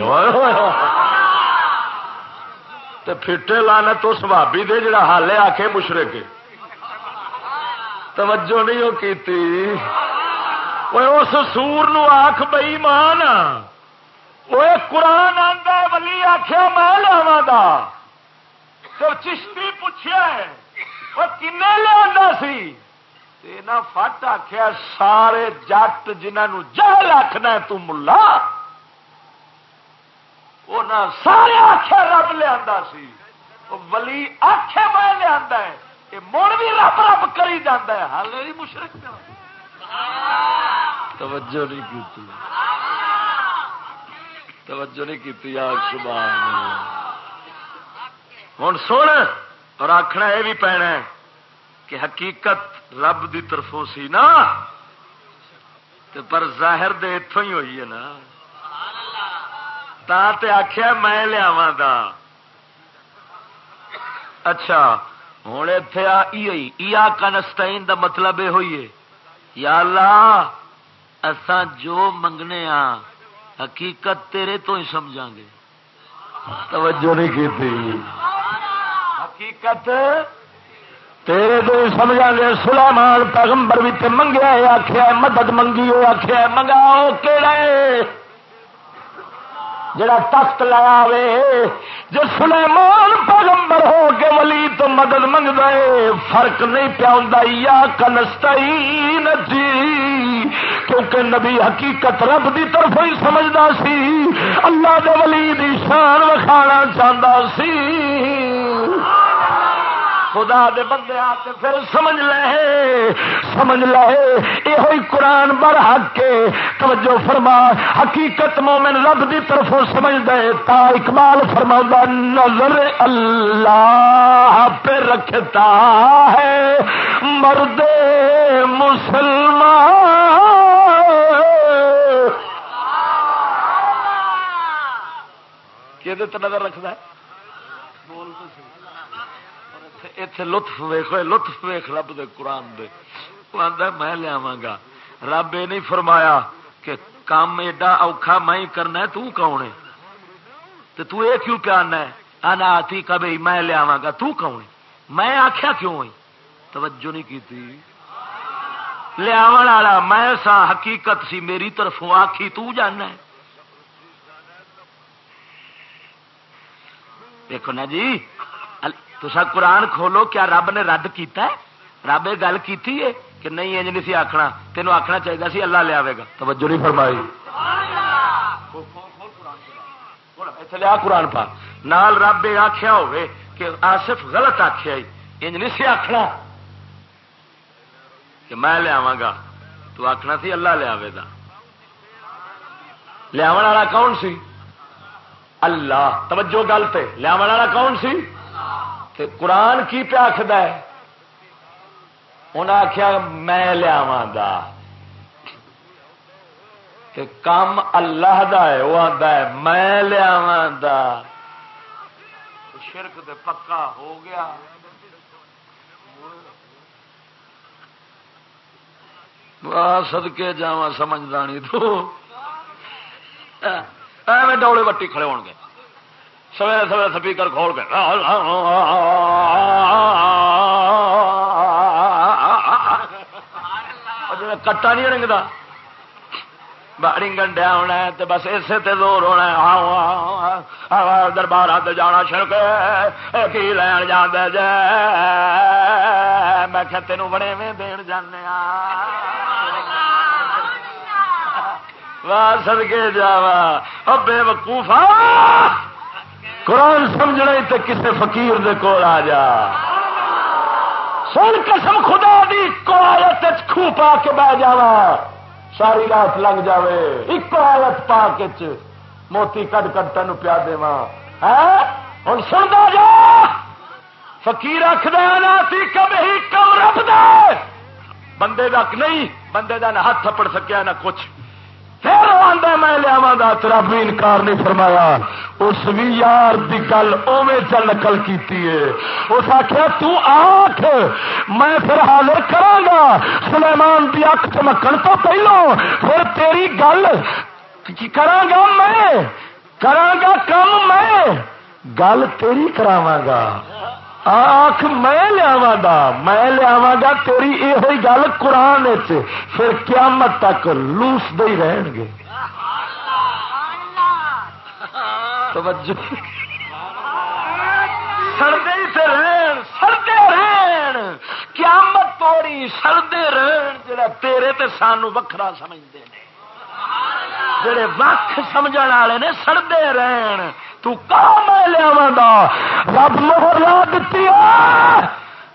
A: پھٹے لانا تو سبابی دے جڑا حالے آ کے مشرے کے توجہ نہیں وہ کی اس سور نو آخ بئی مان وہ قرآن آتا ولی آخیا میں لوا گا۔ چشتی پوچھا وہ کن لیا سی؟ فٹ آخیا سارے جٹ جنہوں جہل آخنا تلا سارے آخیا رب لیا سی۔ ولی آخے میں لیا مڑ بھی رب رب کری جانا ہے۔ ہال بھی جی، مشرق توجہ نہیں کی توجہ نہیں کی ہوں سن اور آخنا یہ بھی پینا کہ حقیقت رب دی طرفوں سی نا پر ظاہر دے اتوں ہی ہوئی ہے نا۔ تے آخیا میں لیا اچھا ہوں اتے کنسٹائن دا مطلب یہ ہوئی ہے۔ یا اللہ اسان جو منگنے آ حقیقت تیرے تو ہی سمجھا گے۔ توجہ نہیں کی حقیقت تیرے تو سمجھا گے سلامان پیغمبر بھی منگیا آخیا مدد منگی آخیا منگاؤ کہڑا جڑا تخت لایا وے، جو سلیمان پیغمبر ہو کے ولی تو مدد منگ دے فرق نہیں پیا یا کنستا جی کیونکہ نبی حقیقت رب دی طرف ہی سمجھدا سی، اللہ دے ولی دی شان وکھانا چاہتا سی۔ خدا دے بندے آتے پھر سمجھ لے۔ سمجھ لے۔ یہ قرآن بر حق کے۔ توجہ فرما۔ حقیقت مومن رب دی طرف سمجھ دے۔ تا اقبال فرما نظر اللہ پہ رکھتا ہے۔ مرد مسلمان۔ کہ نظر رکھتا ہے؟ بول تو اتے لطف ویخ لطف ویخ رب دے قرآن دے۔ آدھا میں لیا گا۔ رب یہ نہیں فرمایا کہ کام ایڈا اوکھا میں کرنا تو کون ہے؟ تو تو یہ کیوں پیارنا ہے؟ آنا آتی کبھی میں لیا گا، تو کون ہے؟ میں آخیا کیوں ہوئی؟ توجہ نہیں کی تھی لیا والا میں سا حقیقت سی میری طرفوں آخی تو جانا ہے۔ دیکھو نا جی تسا قرآن کھولو کیا رب نے رد کیتا ہے؟ رب یہ گل کی کہ نہیں انج نہیں سی آخنا تینوں آخنا چاہیے سی اللہ لیا گا۔ توجہ نہیں فرمائی۔ لیا قرآن پا نال رب یہ آخیا ہوے کہ آصف غلط آخیا انج نہیں سی آخنا کہ میں لیا گا۔ تو آخنا سی اللہ لیا گا۔ لیا کون سی؟ اللہ۔ توجہ گل پہ لیا کون سی؟ تو قرآن کی پہ آخد انہیں آخیا میں لیا دا کہ کام اللہ دا ہے وہ آتا ہے، میں لیا دا شرک دے پکا ہو گیا۔ سدکے جا سمجھدانی تو۔ ایویں ڈولی وٹی کھڑے ہو گئے سویرے سویرے سپیکر کھول کے۔ کٹا نہیں رنگتا رنگن ڈیا ہونا تو بس اسے تے زور ہونا دربار ہاتھ جانا شرک کی لین جان جے؟ میں تینوں بڑے میں دین جانے واہ سدکے جا بے وقوفا قرآن سمجھنا تے کسے فقیر دے کول آ جا۔ سن قسم خدا دی کو آیت خو پا کے بہ جا ساری رات لنگ جاوے۔ ایک آیت پا کے موتی کٹ کٹ تین پیا دے ہوں سنتا جا۔ فکیر رکھ کب ہی کم رب دے۔ بندے کا نہیں، بندے کا نہ ہاتھ تھپڑ سکیا، نہ کچھ۔ پھر آدھا میں لیا تیرا بھی انکار نہیں فرمایا۔ اس بھی یار کی گل اوے چل نقل کی اس آخیا تک میں پھر حاضر کرا سلیمان کی اک چمکن تو پہلو، پھر تیری گل کرا میں؟ کرا کم میں؟ گل تیری کراوا آخ میں لیا گا، میں لیا گا، تیری یہ گل قرآن پھر قیامت تک لوس دے رہن گے۔ سردے سے رہن سردے رہن۔ قیامت توڑی سردے رہن۔ جڑا تیرے تے سانو وکھرا سمجھتے ہیں جڑے وقت سمجھ والے نے سردے رہن۔ تو میں لیا رب مہر لا دیتی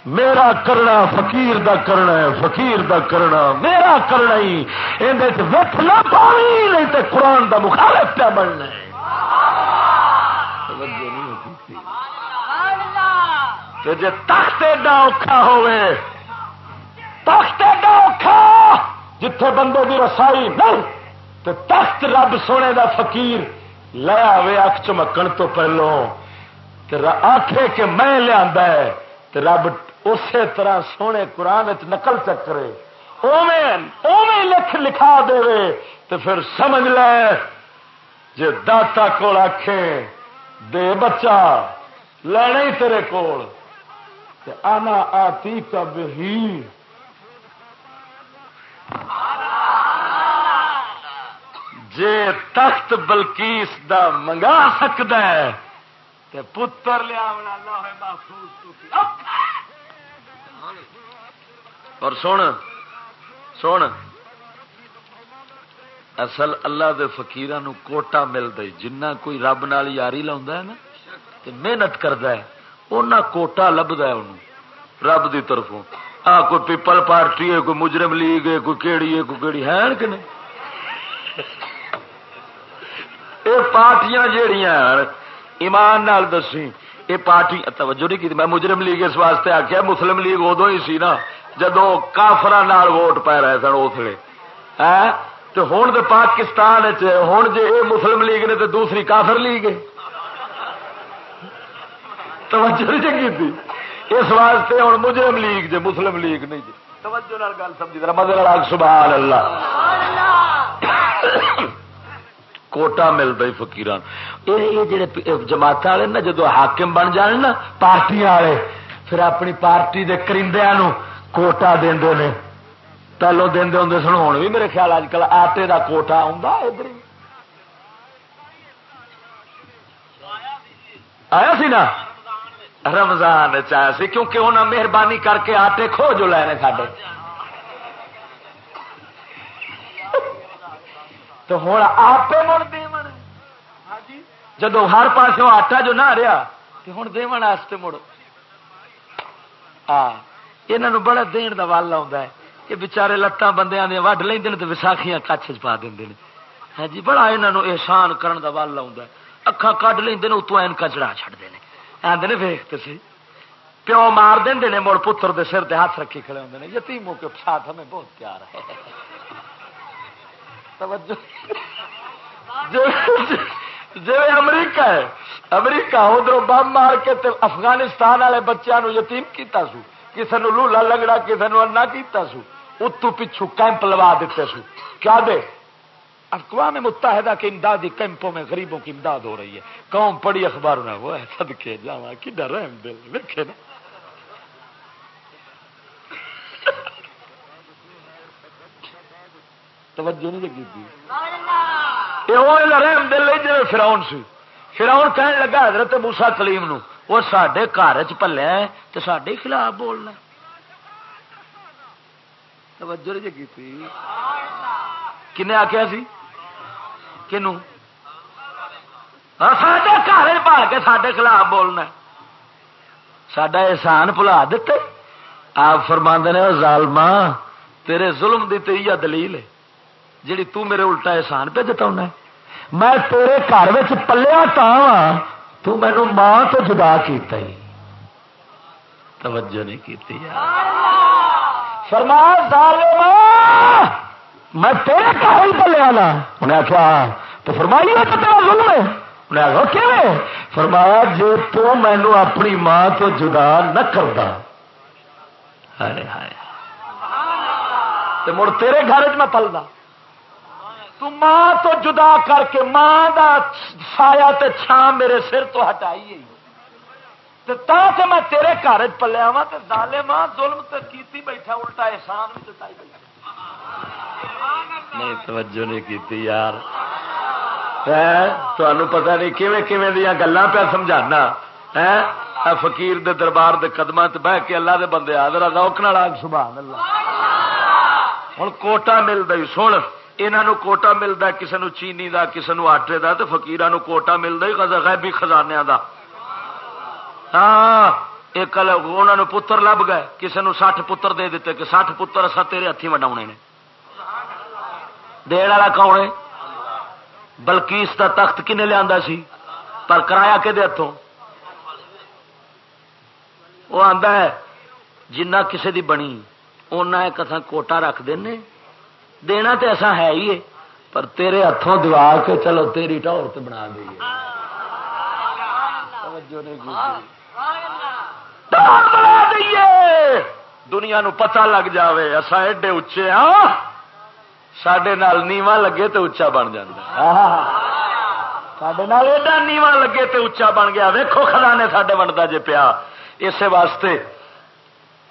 A: میرا کرنا فقیر دا کرنا ہے، فقیر دا کرنا، میرا کرنا ہی۔ اندر وقت نہ پاوی، نہیں تے قرآن دا مخالف پہ بننا ہے۔ جی تخت ایڈا اوکھا ہوئے تخت ایڈا اوکھا جتھے بندے کی رسائی نہیں تو تخت رب سونے دا فقیر۔ لیا اک چمکن تو پہلو آخے کہ میں لیا رب اسی طرح سونے قرآن نقل چکرے اوے لکھ لکھا دے تو پھر سمجھ لے جی داتا کول آخے دے بچہ، لینا ہی تیرے کول۔ آنا آتی کب ہی جے تخت بلکیس دا منگا سکتا ہے، تے پتر لیا اور سن سن۔ اصل اللہ دے فقیران کوٹا ملتا جنہ کوئی رب نال یاری لا نا، تے محنت کرتا ہے اُنہ کوٹا لبدا ہے انہوں رب دی طرفوں۔ آ، کوئی پیپل پارٹی ہے، کوئی مجرم لیگ ہے، کوئی کیڑی ہے، کوئی کیڑی ہے کہ نہیں؟ یہ پارٹیاں جہیا ایمان نال دسی یہ پارٹی توجہ نہیں کی میں مجرم لیگ اس واسطے آخیا مسلم لیگ ادو ہی سی نا جدو کافر ووٹ پی رہے سن اسلے تو ہوں تو پاکستان ہوں جی یہ مسلم لیگ نے تو دوسری کافر لیگ ہے۔ توجہ نہیں چنگی تھی۔ اس واسطے ہوں مجرم لیگ جی مسلم لیگ نہیں جی توجہ گل سمجھی مدد سبحان اللہ۔ کوٹا ملتا فکیران یہ جڑے جماعت والے نا، جدو حاکم بن جان نا پارٹی والے، پھر اپنی پارٹی کے کرندیا کوٹا دے نے۔ پہلو دے ہوں سن ہوں بھی میرے خیال اج کل آٹے کا کوٹا ادھر آیا سی نا؟ رمضان چایا سی، کیونکہ انہیں مہربانی کر کے آٹے کھو جو لے ساڈے۔ تو ہوں آپ مڑ جدو ہر پاس آٹا جو نہ رہا تو ہوں داستے مڑ۔ یہ بڑا دین کا ول آ کہ بچارے لتان بندے دیا وڈ لیں تو وساخیاں کچھ پا دیں ہاں جی بڑا یہ احسان کرن کا ول آ اکھا کھ لیں اتوں اینکا چڑھا چڑھتے ہیں آدھے ویختے سی۔ پیو مار دیں مڑ پتر دے سر دے ہاتھ رکھی کھڑے ہوتے ہیں یتیموں کے ساتھ ہمیں بہت پیار ہے۔ جی امریکہ ہے، امریکہ ادھر بم مار کے افغانستان والے بچوں یتیم کیتا سو۔ کسی نے لولا لگڑا کسی نے انا کیتا سو۔
B: اتو پچھو کیمپ لوا دیتے سی کیا دے؟ اقوام متحدہ کے امدادی کیمپوں میں غریبوں کی امداد ہو رہی ہے۔ قوم پڑی اخبار میں، وہ سد کے جا کی ڈر دل دیکھے نا۔ توجہ نہیں لگی تھی۔ رحم دل جی فراؤن سی۔ فراؤن کہنے لگا حضرت موسا کلیم نو وہ سڈے گھر چ پلیا تو سڈے خلاف بولنا توجہ نہیں لگی تھی۔ کن آخیا سی؟ کنو؟ سڈے گھر پال کے سڈے خلاف بولنا سڈا احسان بلا دیتے آپ فرما نے ظالما تیرے ظلم دی تے دلیل ہے۔ جیڑی تو میرے الٹا احسان پہ جتا میں تیرے گھر پلیا تا تو مینو ماں تو جدا کیتا ہی۔ توجہ نہیں کی فرما ظالما میں تیرے گھر ہی پلیا نا۔ انہیں آخیا تو فرمائی تو تیرا ظلم ہے؟ انہیں آخیا فرمایا جی تو مینو اپنی ماں تو جدا نہ کرتا ہائے ہائے۔ مڑ تیرے گھر چ میں پلدا۔ تو ماں تو جدا کر کے ماں دا سایا تے چھان میرے سر تو ہٹائی تا کہ میں تیرے گھر پلیا وا تو دالے ماں ظلم تو کیتی بیٹھا، الٹا احسان بھی جتائی بیٹھا۔ نہیں، توجہ نہیں کیتی یار۔ تمہیں پتا نہیں کیویں کیویں دیا گلا پیا سمجھانا۔ فقیر دے دربار دے قدم بہ کے اللہ دے بندے آدر روک نال سبحان اللہ۔ ہوں کوٹا ملتا سن۔ یہاں کوٹا ملتا کسی نو چینی دا کسی نو آٹے دا تو فکیر کوٹا ملتا ہی غیبی خزانے دا۔ ہاں ایک انہوں پتر لب گئے کسی نو سٹھ پتر دے دیتے، کہ سٹھ پتر اصا تیرے ہاتھی وڈا نے۔ دن والا کون بلکیس کا تخت کن لیا سی؟ پر کرایا کہ ہاتھوں وہ آتا ہے، جنہ کسی دی بنی اُنہ ایک کوٹا رکھ دینے دینا تو ایسا ہے ہی ہے، پر تیرے ہاتھوں دوا کے چلو تیری ٹور تو بنا دئیے دنیا نو پتہ لگ جاوے اصا ایڈے اچے ہاں۔ سڈے نیواں لگے تو اچا بن جا سڈے ایڈا نیواں لگے تو اچا بن گیا۔ ویکو خزانے سڈے ونڈا جے پیا۔ اسی واسطے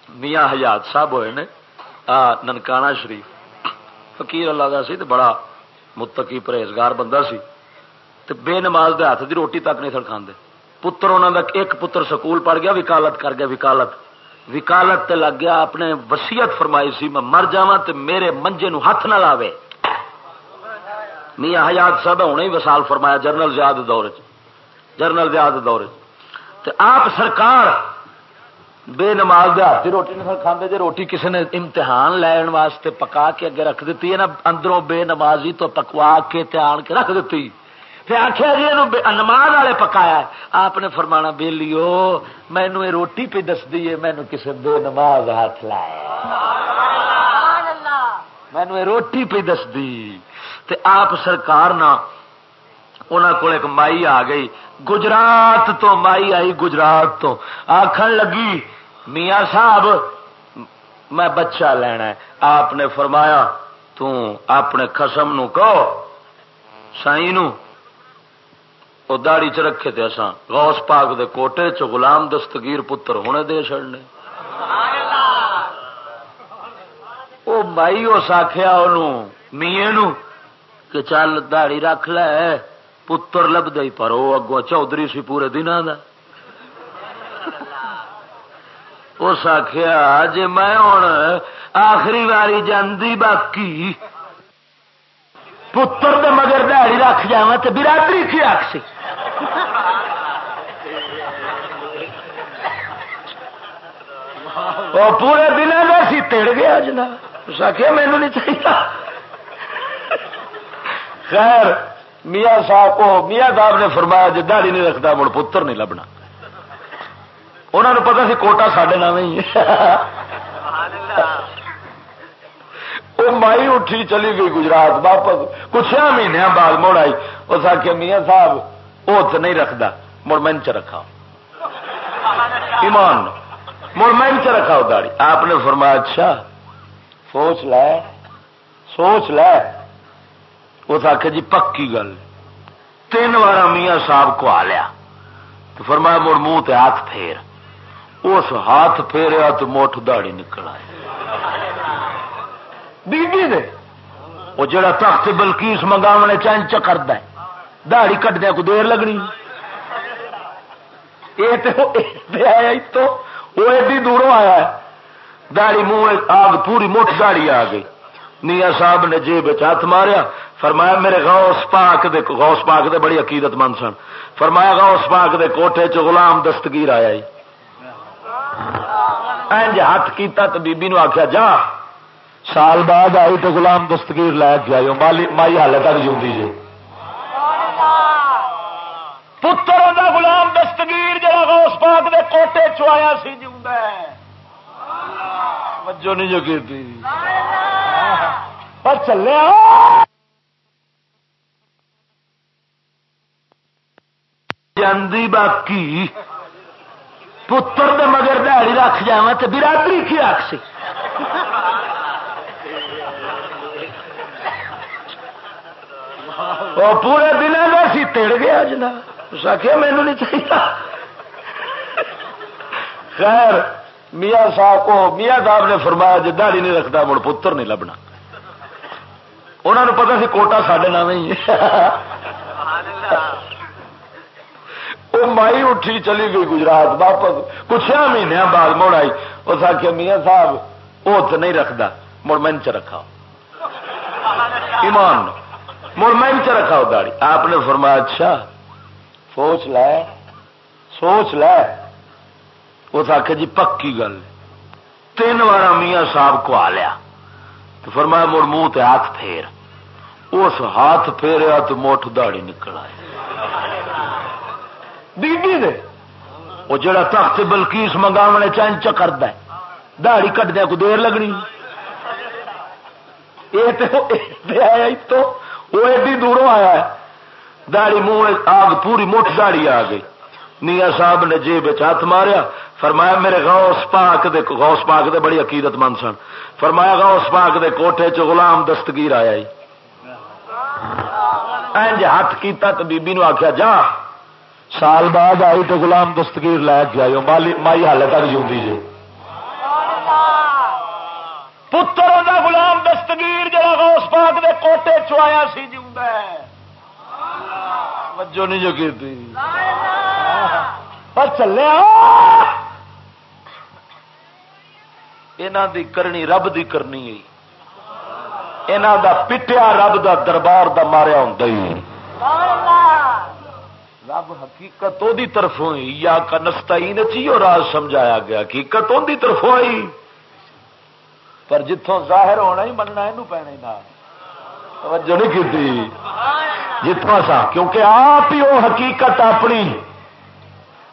B: میاں حیات صاحب ہوئے نے ننکانا شریف۔ فقیر اللہ کا سی تے بڑا متقی پرہیزگار بندہ سی۔ تے بے نماز دے ہاتھ دی روٹی تک نہیں سڑکا پتر انہوں دا ایک پتر سکول پڑھ گیا، وکالت کر گیا، وکالت۔ وکالت تے لگ گیا اپنے وسیعت فرمائی سی، میں مر جا میرے منجے نو ہاتھ نہ لاوے۔ میاں حیات صاحب ہونے ہی وسال فرمایا جرنل زیاد دور چ جرنل زیاد دور چ آپ سرکار بے نماز دے ہاتھ روٹی نہیں کھانے جی روٹی کسی نے امتحان لین واسطے پکا کے اگے رکھ دیتی ہے نا اندروں بے نمازی تو پکوا کے آن کے رکھ دیتی پھر آخیا جی یہ نماز والے پکایا آپ نے فرمانا بے لیو مینو یہ روٹی پہ دس دی ہے مینو کسی بے نماز ہاتھ لایا مینو یہ روٹی پہ دس دی تے آپ سرکار نہ انہوں کو ایک مائی آ گئی۔ گجرات تو مائی آئی گجرات تو۔ آخر لگی، میاں صاحب، میں بچہ لینا ہے۔ آپ نے فرمایا، تو اپنے خسم نو کہو۔ سائی نو۔ وہ داڑی چ رکھے تھے اصا غوث پاک دے کوٹے چ غلام دستگیر پتر ہونے دے چڑنے وہ مائی اس آخیا میے نو کہ چل داڑی رکھ لے۔ پتر لب دے پر وہ اگوں چودھری سی پورے دن کا اس آخیا جی میں ہوں آخری واری جاندی باقی۔ پتر دے مگر دہڑی رکھ جا تو برادری کی رکھ سی وہ پورے دن میں سی تڑ گیا جنا اس آخیا مینو نہیں چاہیے۔ خیر۔ میاں صاحب کو میاں صاحب نے فرمایا جی دہڑی نہیں رکھتا، مڑ پتر نہیں لبنا۔ انہوں نے پتا سی کوٹا سڈے نام ہی وہ مائی اٹھی چلی گئی گجرات، واپس کچھ مہینے بعد مڑ آئی۔ اس آخیا میاں صاحب وہ تو نہیں رکھتا مڑ من چ رکھا ایمان مڑ من چ رکھا داڑی آپ نے فرمایا اچھا سوچ لے سوچ لے۔ اس آخ جی پکی گل۔ تین بار میاں صاحب کو آ لیا۔ تو فرمایا مڑ منہ تے ہاتھ پھیر۔ اس ہاتھ پھیریا تو موٹ دہڑی نکل آئی۔ دے۔ وہ جڑا تخت بلکیس منگاونے چین چکر دہڑی کٹدیا کو دیر لگنی۔ یہ آیا تو۔ وہ ایڈی دوروں آیا ہے۔ داڑی منہ آگ پوری مٹھ داڑی آ گئی۔ نیا صاحب نے جیب ہاتھ ماریا۔ فرمایا، میرے غوث پاک دے غوث پاک دے بڑی عقیدت مند سن۔ فرمایا، غوث پاک دے کوٹھے چ غلام دستگیر آیا جی۔ اینج ہاتھ کیتا تو بی نو آخیا جا۔ سال بعد آئی تو غلام دستگیر لے کے آئی مائی حالت تک جی جی۔ پتر دا غلام دستگیر جا غوث پاک دے کوٹے چوایا سی جی وجہ نہیں جو کی چلے جاندی باقی۔ پتر دے مگر دہڑی رکھ جا تو برادری کی رکھ سی۔ پورے دن میں سی تڑ گیا جناب۔ آخیا مینو نہیں چاہیے۔ خیر۔ میاں صاحب کو میاں صاحب نے فرمایا جی دہڑی نہیں رکھتا، مڑ پتر نہیں لبنا۔ انہوں نے پتا سی کوٹا سڈے نام ہی وہ مائی اٹھی چلی گئی گجرات، واپس کچھ مہینوں بعد مڑ آئی۔ اس آخیا میاں صاحب وہ تو نہیں رکھتا مڑ من چ رکھا ایمان مڑ من چ رکھا داڑی آپ نے فرمایا اچھا سوچ لے سوچ لے۔ اس آخ جی پکی گل تین بار میاں صاحب کو آ لیا تو فرمایا مڑ منہ تے ہاتھ پھیر۔ اس ہاتھ پھیریا تو موٹ دہڑی نکل آئی۔ دے۔ وہ جڑا تخت بلکیس منگاونے چین چکر دہڑی کٹدیا کو دیر لگنی۔ یہ تو وہ ایڈی دوروں آیا ہے۔ دہڑی منہ آگ پوری مٹھ دہڑی آ گئی۔ نیا صاحب نے جیب ہاتھ ماریا۔ فرمایا، میرے غوث پاک دے غوث پاک دے بڑی عقیدت مند سن۔ فرمایا، غوث پاک دے کوٹھے چ غلام دستگیر آیا جی ہاتھ کیتا تو بی نو آخیا جا۔ سال بعد آئی تو غلام دستگیر لے کے آئی مائی حالت تک جی جی۔ پتر دا غلام دستگیر جا غوث پاک دے کوٹے چوایا سی جی وجہ نہیں جو کی پر چلے یہاں دی کرنی رب دی کرنی ہے. یہاں دا پٹیا رب دا دربار دا ماریا ہوں رب حقیقت دی طرف ہوئی. یا کنستا ہی نچیو راز سمجھایا گیا؟ حقیقت ان دی طرف ہوئی. پر جتوں ظاہر ہونا ہی مننا یہ پینے نہ. توجہ نہیں کی جتوں سا، کیونکہ آپ ہی وہ حقیقت اپنی.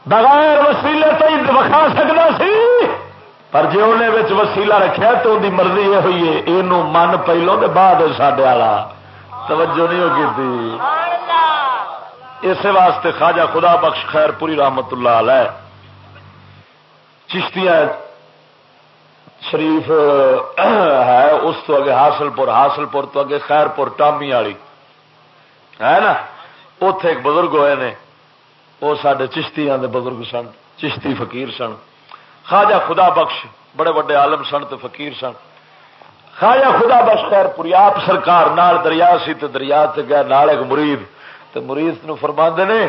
B: بغیر وسیلے تو ہی وکھا سکتا سی؟ پر جی انہیں وسیلہ رکھا تو ان کی مرضی یہ ہوئی ہے یہ من پہلوں کے بعد سڈے والا توجہ نہیں ہوگی تھی اس واسطے خواجہ خدا بخش خیر پوری رحمت اللہ علیہ۔ چشتیاں شریف، ہے، اس تو اگے حاصل پور حاصل پور تو اگے خیر پور ٹامی والی۔ ہے نا؟ اتے ایک بزرگ ہوئے نے۔ وہ سڈے چشتیاں دے بزرگ سن چشتی فقیر سن خواجہ خدا بخش بڑے بڑے عالم سن تو فقیر سن خواجہ خدا بخش خیر پوری آپ سرکار نال دریا سی تو دریا سے گیا نال ایک مرید تو مرید نو فرما نے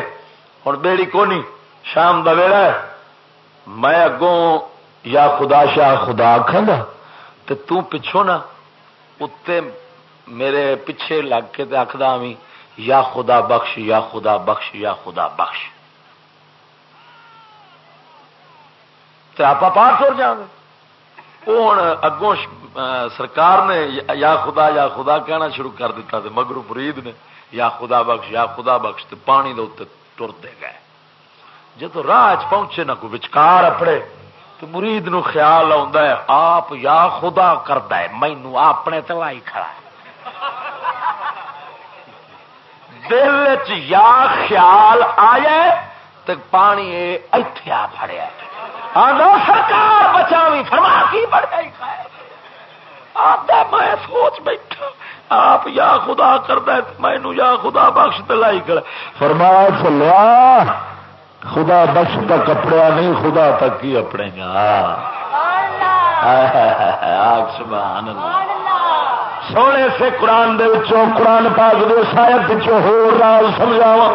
B: ہوں بیڑی کونی شام دا ویڑا ہے میں اگوں یا خدا شاہ خدا آخا تو تو نا اتنے میرے پیچھے لگ کے آخدا یا خدا بخش یا خدا بخش یا خدا بخش تو آپ پار تر جا گے۔ وہ ہوں اگوں سرکار نے یا خدا یا خدا کہنا شروع کر دیتا تھے مگرو فرید نے یا خدا بخش، یا خدا بخش تو پانی دے ٹرتے گئے۔ جب راہ پہنچے نہ کوئی بچکار اپنے، تو مرید نو خیال ہے، آپ یا خدا کرتا ہے مینو اپنے تلائی کھڑا ہے۔ دل چ یا خیال آیا تو پانی اتے آ فڑیا آدھا سرکار بچا بھی فرما کی بڑھ گئی؟ آتا میں سوچ بیٹھا، آپ یا خدا کرتا مینو یا خدا بخش دلائی کر۔ فرمایا چلیا خدا بخش کا کپڑا نہیں خدا تک ہی اپنے گا سبحان اللہ۔ سونے سے قرآن دے قرآن پاک دے شاید ہو رال سمجھاوا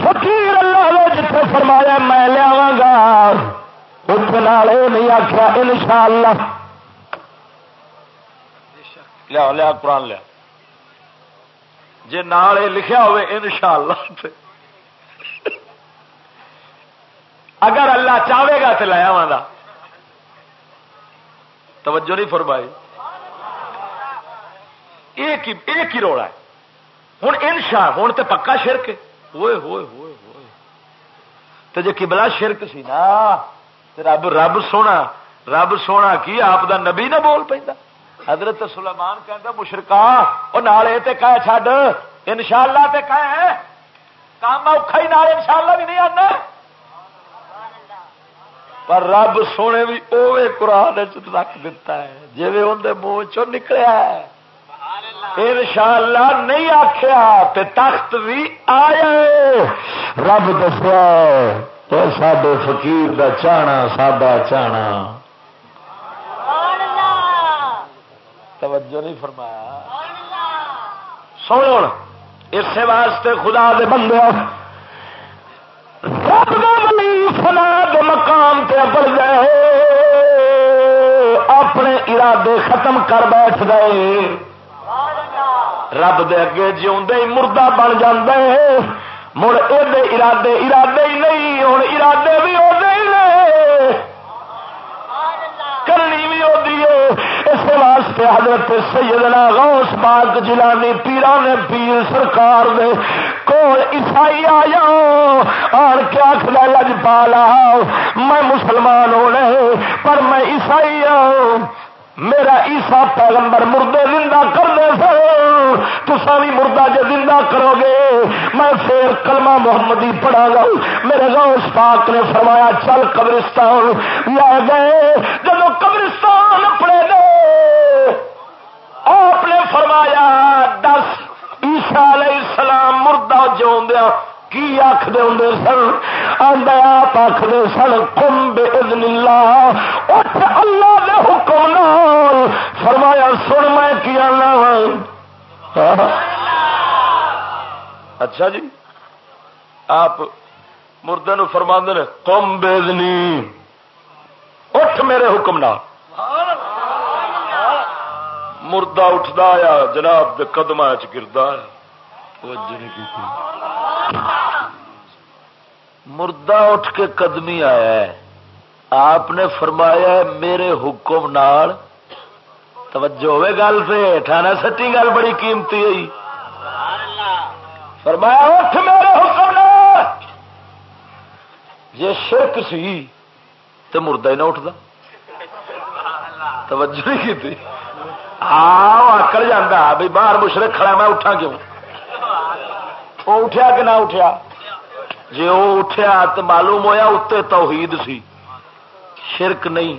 B: فقیر اللہ جتنے فرمایا میں لیا گا اتنے نہیں آخیا ان شاء اللہ لیا لیا قرآن لیا جی نال لکھا ہوئے ان شاء اللہ اگر اللہ چاہے گا تو لیا وا توجہ نہیں فرمائی۔ ایک ہی روڑا ہے۔ ہوں ان شاء ہوں تو پکا شرک ہوئے ہوئے ہوئے۔ تو جی کبلا شرک سی نا رب رب سونا رب سونا کی آپ دا نبی نہ بول پہ حضرت سلیمان کہ مشرقہ وہ نالے کہ چڈ ان شاء اللہ تے کہ کام اوکھا ہی نال ان شاء اللہ بھی نہیں آنا۔ پر رب سونے بھی اوے قرآن رکھ دیتا ہے جی اندر منہ چ نکلیا ان شاء اللہ نہیں آخیا تخت بھی آیا رب دسیا سڈے فقیر دا چانا، ساڈا چانا۔ توجہ نہیں فرمایا۔ سن اس واسطے خدا دے بندے فلا دے مقام تے بڑھ گئے اپنے ارادے ختم کر بیٹھ گئے۔ رب دے اگے جی مردہ بن جاندے مڑ یہ ارادے ارادے ہی نہیں ہوں ارادے بھی کرنی بھی اس واسطے حضرت سیدنا غوث پاک جلانی پیرا نے پیر سرکار دے کول عیسائی آیا۔ آن کے آخر لج پالا، میں مسلمان ہونے، پر میں عیسائی ہوں۔ میرا عیسا پیغمبر مردے زندہ کر دے سو تسا بھی مردہ جو زندہ کرو گے۔ میں پھر کلمہ محمدی پڑھا گا۔ میرے غوث پاک نے فرمایا، چل قبرستان۔ لے گئے جب قبرستان پڑے گئے آپ نے فرمایا، دس عیسا علیہ السلام مردہ جو دیا کی آخر ہوں سن؟ آدھا آپ آخر سن کم بے اللہ۔ اٹھ اللہ دے حکم نال۔ فرمایا، سن میں کیا اچھا جی۔ آپ مردے نو فرما دے کم بےدنی اٹھ میرے حکم نال۔ مردہ اٹھتا آیا جناب دے قدم چردا توجہ نہیں کی مردہ اٹھ کے قدمی آیا ہے۔ آپ نے فرمایا میرے حکم نال توجہ ہوئے گل سے۔ ٹھانا سٹی گل بڑی قیمتی ہوئی فرمایا، اٹھ میرے حکم نال۔ جی شرک سی تو مردہ ہی نہ اٹھتا۔ توجہ نہیں کی ہاں آکڑ جانا بھی باہر مشرق کھڑا میں اٹھا کیوں؟ وہ اٹھیا کہ نہ اٹھیا؟ جی وہ اٹھیا تو معلوم ہویا اتنے توحید سی۔ شرک نہیں۔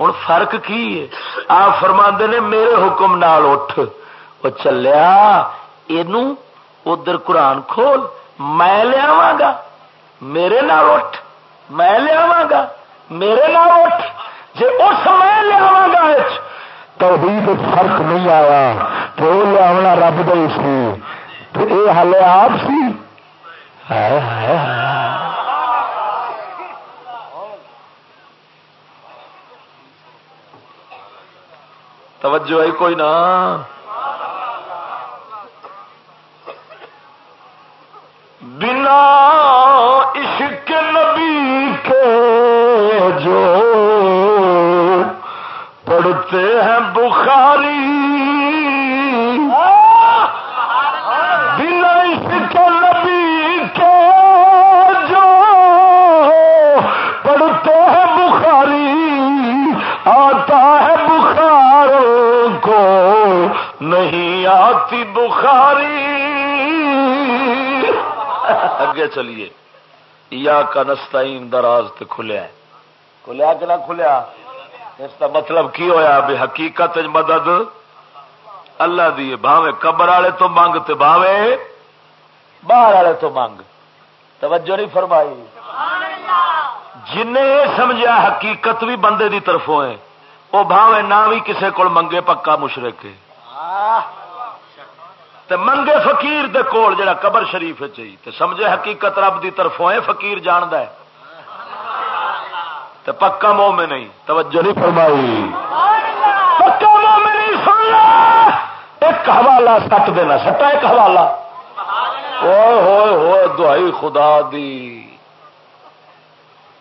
B: ہوں فرق کی ہے؟ آپ فرما نے میرے حکم نال اٹھ۔ وہ چلیا یہ ادھر قرآن کھول۔ میں لیا گا۔ میرے نال اٹھ۔ میں لیا گا۔ میرے نال اٹھ۔ جی اس میں لیا گا توحید فرق نہیں آیا۔ تو لیا رب دے سی تو یہ ہلے آپ سی؟ توجہ ہے کوئی نہ بنا عشق نبی کے جو پڑھتے ہیں بخاری آتی بخاری۔ اگے چلیے۔ یا کا نستا دراز کھلیا کھلیا کہ نہ کھلیا؟ اس کا مطلب کی ہویا؟ بھی حقیقت مدد۔ اللہ دی بھاوے، قبر والے تو منگ تو بھاوے۔ باہر والے تو منگ۔ توجہ نہیں فرمائی۔ جن سمجھا حقیقت بھی بندے دی طرفوں ہے، وہ بھاوے نہ بھی کسے کو منگے پکا مشرق تے منگے فقیر دے کول جڑا قبر شریف چاہیے تے سمجھے حقیقت رب دی طرفوں ہے، فقیر جاند ہے۔ تے پکا موہ میں نہیں، توجہ نہیں فرمائی۔ پکا موہ میں نہیں، سن ایک حوالہ سٹ دینا، سٹا ایک حوالہ۔ ہوئے ہوئے دعائی خدا دی۔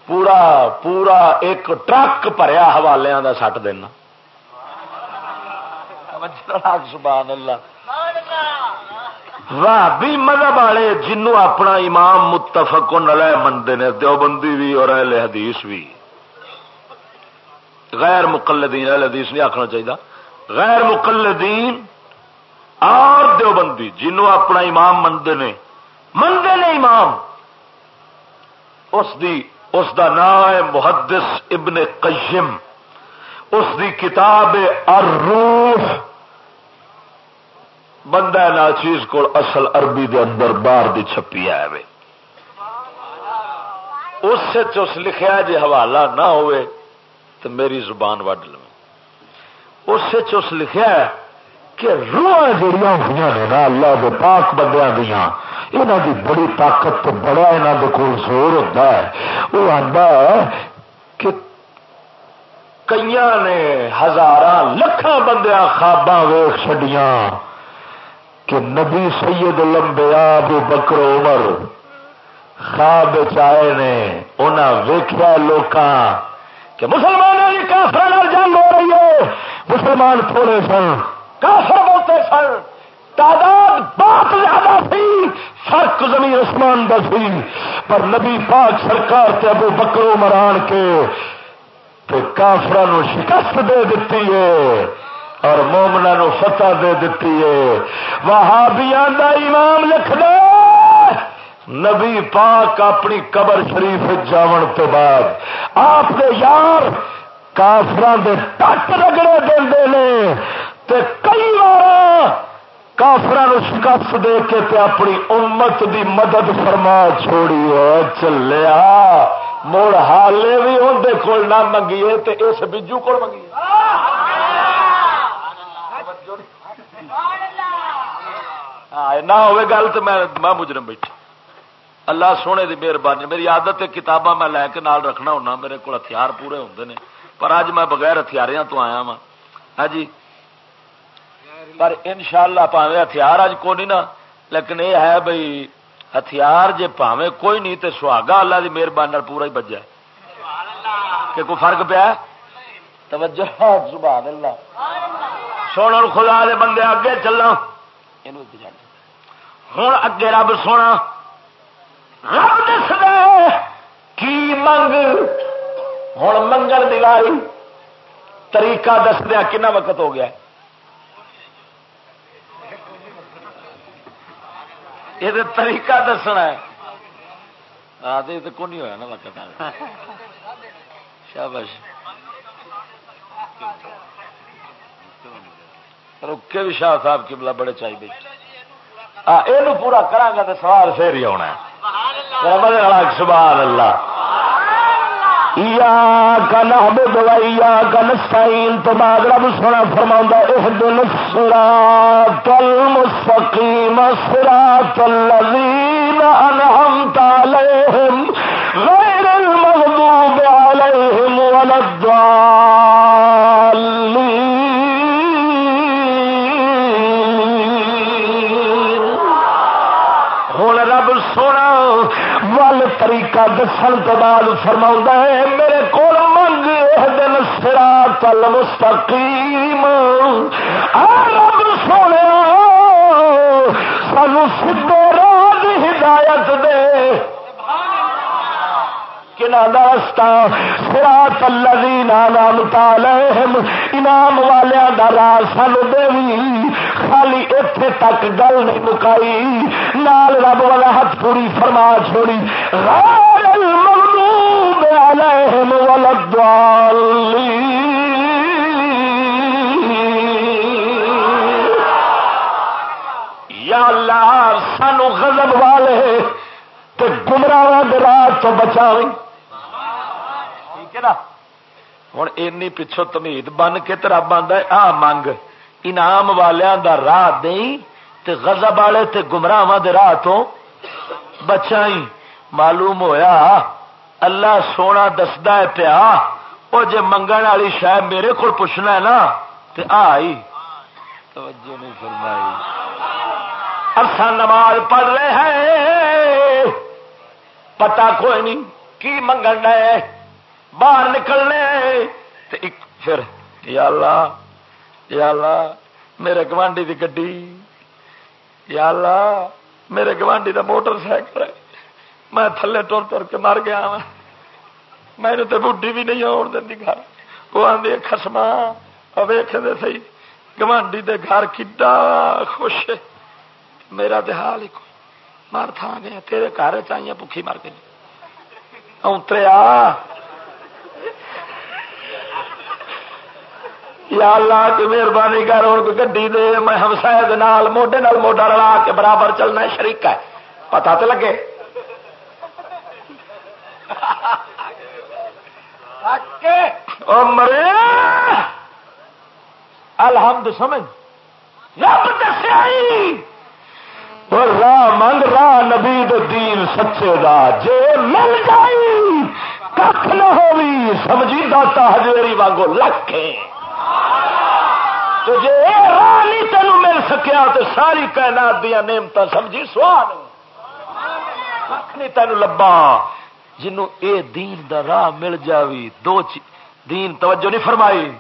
B: پورا پورا ایک ٹرک پریا حوالے کا سٹ دینا۔ سبحان اللہ۔ بھی مذہب والے جنوں اپنا امام متفق نلے منتے نے، دیوبندی بھی اور اہل حدیث بھی۔ غیر مقلدین، اہل حدیث نہیں آخنا چاہیے غیر مقلدین اور دیوبندی جنوں اپنا امام منتے نے۔ منتے نے امام اس دی، اس دا نام ہے محدث ابن قیم۔ اس دی کتاب الروح۔ بندہ نا چیز کو اصل عربی دے اندر باہر دی چھپی ہے اس سے چس لکھا جی حوالہ نہ ہوئے تو میری زبان وڈ لو۔ اس سے چس لکھا ہے کہ روح جڑیاں ہوئی نے نا اللہ دے پاک بندیاں دیاں یہاں دی بڑی طاقت تو بڑا یہاں دے کول زور ہوتا ہے۔ وہ آتا کہ کئی نے ہزار لکھان بندیاں خواباں ویخ چڈیاں کہ نبی سید لمبیا ابو بکر عمر خواب آئے نے انہیں ویخیا لوگ کہ مسلمانوں کی کافر جنگ ہو رہی ہے۔ مسلمان تھوڑے سن، کافر بولتے سن۔ تعداد بہت زیادہ تھی فرق زمین عثمان کا سی۔ پر نبی پاک سرکار تے ابو بکر عمر آن کے کافر شکست دے دیتی ہے۔ اور مومنا نو فتح دے دیتی ہے۔ وہابیاں دا امام لکھ دے۔ نبی پاک اپنی قبر شریف جاون تو بعد آپ دے یار کافران دے ٹٹ رگڑے دے نے تے کئی بار کافران شکست دے کے تے اپنی امت دی مدد فرما چھوڑی ہو چلیا، مڑ حالے بھی اندر کول نہ منگیے تے اس بجو کو منگیے۔ ہاں، نہ ہوئے گل تو میں مجرم بیٹھا۔ اللہ سونے دی مہربانی میری عادت ہے کتاباں میں لے کے نال رکھنا ہونا میرے کو ہتھیار پورے ہوتے ہیں پر اج میں بغیر ہتھیاریاں تو آیا وا ہاں جی؟ پر ان شاء اللہ پاوے ہتھیار اج کو نہیں نا لیکن یہ ہے بھائی ہتھیار جے پاوے کوئی نہیں تو سہاگا اللہ کی مہربانی پورا ہی بجا کہ کوئی فرق پیا توجہ۔ سبحان اللہ۔ سونا خدا دے بندے اگے چلنا ہوں اگے رب سونا۔ رب دس دے کی منگ۔ ہوں منگل دلائی۔ طریقہ دس دیا کنا وقت ہو گیا۔ یہ طریقہ دسنا ہے۔ ہاں، تو کون ہوا نا وقت۔ شابش رکے بھی شاہ صاحب کی بلا بڑے چاہیے۔ یہ پورا کرا گا تو سوال پھر ہی آنا سبحان اللہ۔ یا کن دوائی کن سائن تو بعد رب سونا فرما اس دن سرا تل مستقیم سرا تلین انہم تالہم غیر المغضوب علیہم ولدوان طریقہ دسن تو فرما ہے، میرے کو منگ دن سرا تل مستقیم رب سونے، سانو سدھے راج ہدایت دے۔ سرات الذین انعمت علیہم انعام والیاں دا راہ دیوی خالی اتھے تک گل نہیں مکائی۔ نال رب وضاحت پوری فرما چھوڑی۔ غیر علیہم یا اللہ، سانو غضب والے تے گمراہ دے تو بچاویں۔ ٹھیک نا ہوں این پچھو تمید بن کے تو رب آدھا آ منگ انعام والوں دا راہ دیں تے غضب والے تے گمراہ دے راہ تو بچائی معلوم ہویا اللہ سونا دستا ہے پیا وہ جے منگن والی شاید میرے کو پوچھنا ہے نا تے آئی توجہ نہیں فرمائی ارسا نماز پڑھ رہے ہیں پتا کوئی نہیں کی منگن ہے باہر نکلنے۔ پھر، یا اللہ یا اللہ، میرے گوانڈی کی گڈی۔ یا اللہ، میرے گوانڈی کا موٹر سائیکل۔ میں تھلے ٹر ٹر کے مر گیا ہاں۔ وا میں تو بڈی بھی نہیں آن دینی گھر۔ وہ آدھے خسما ویخ دے سی گوانڈی دے گھر کڈا خوش میرا تو حال ہی کوئی مر تھا گیا تیرے گھر چاہیے بکھی مر گئی۔ اتریا یا اللہ کی مہربانی کر ہوں گی دے میں ہمسائے نال موڈے نال موڈا رلا کے برابر چلنا شریک ہے۔ پتا تو لگے؟ مرے! الحمد سمجھ۔ رب دسیا راہ منگ راہ نبی دین سچے دا جے مل جائی کھ نہ ہوئی سمجھی داتا ہجویری وانگو لکھے تو جی راہ نہیں تینوں مل سکیا تو ساری کائنات دیا نعمت سمجھی؟ سوال کھ نہیں تینوں لبا۔ جنوں اے دین دا راہ مل جاوی، دو چی دین توجہ نہیں فرمائی۔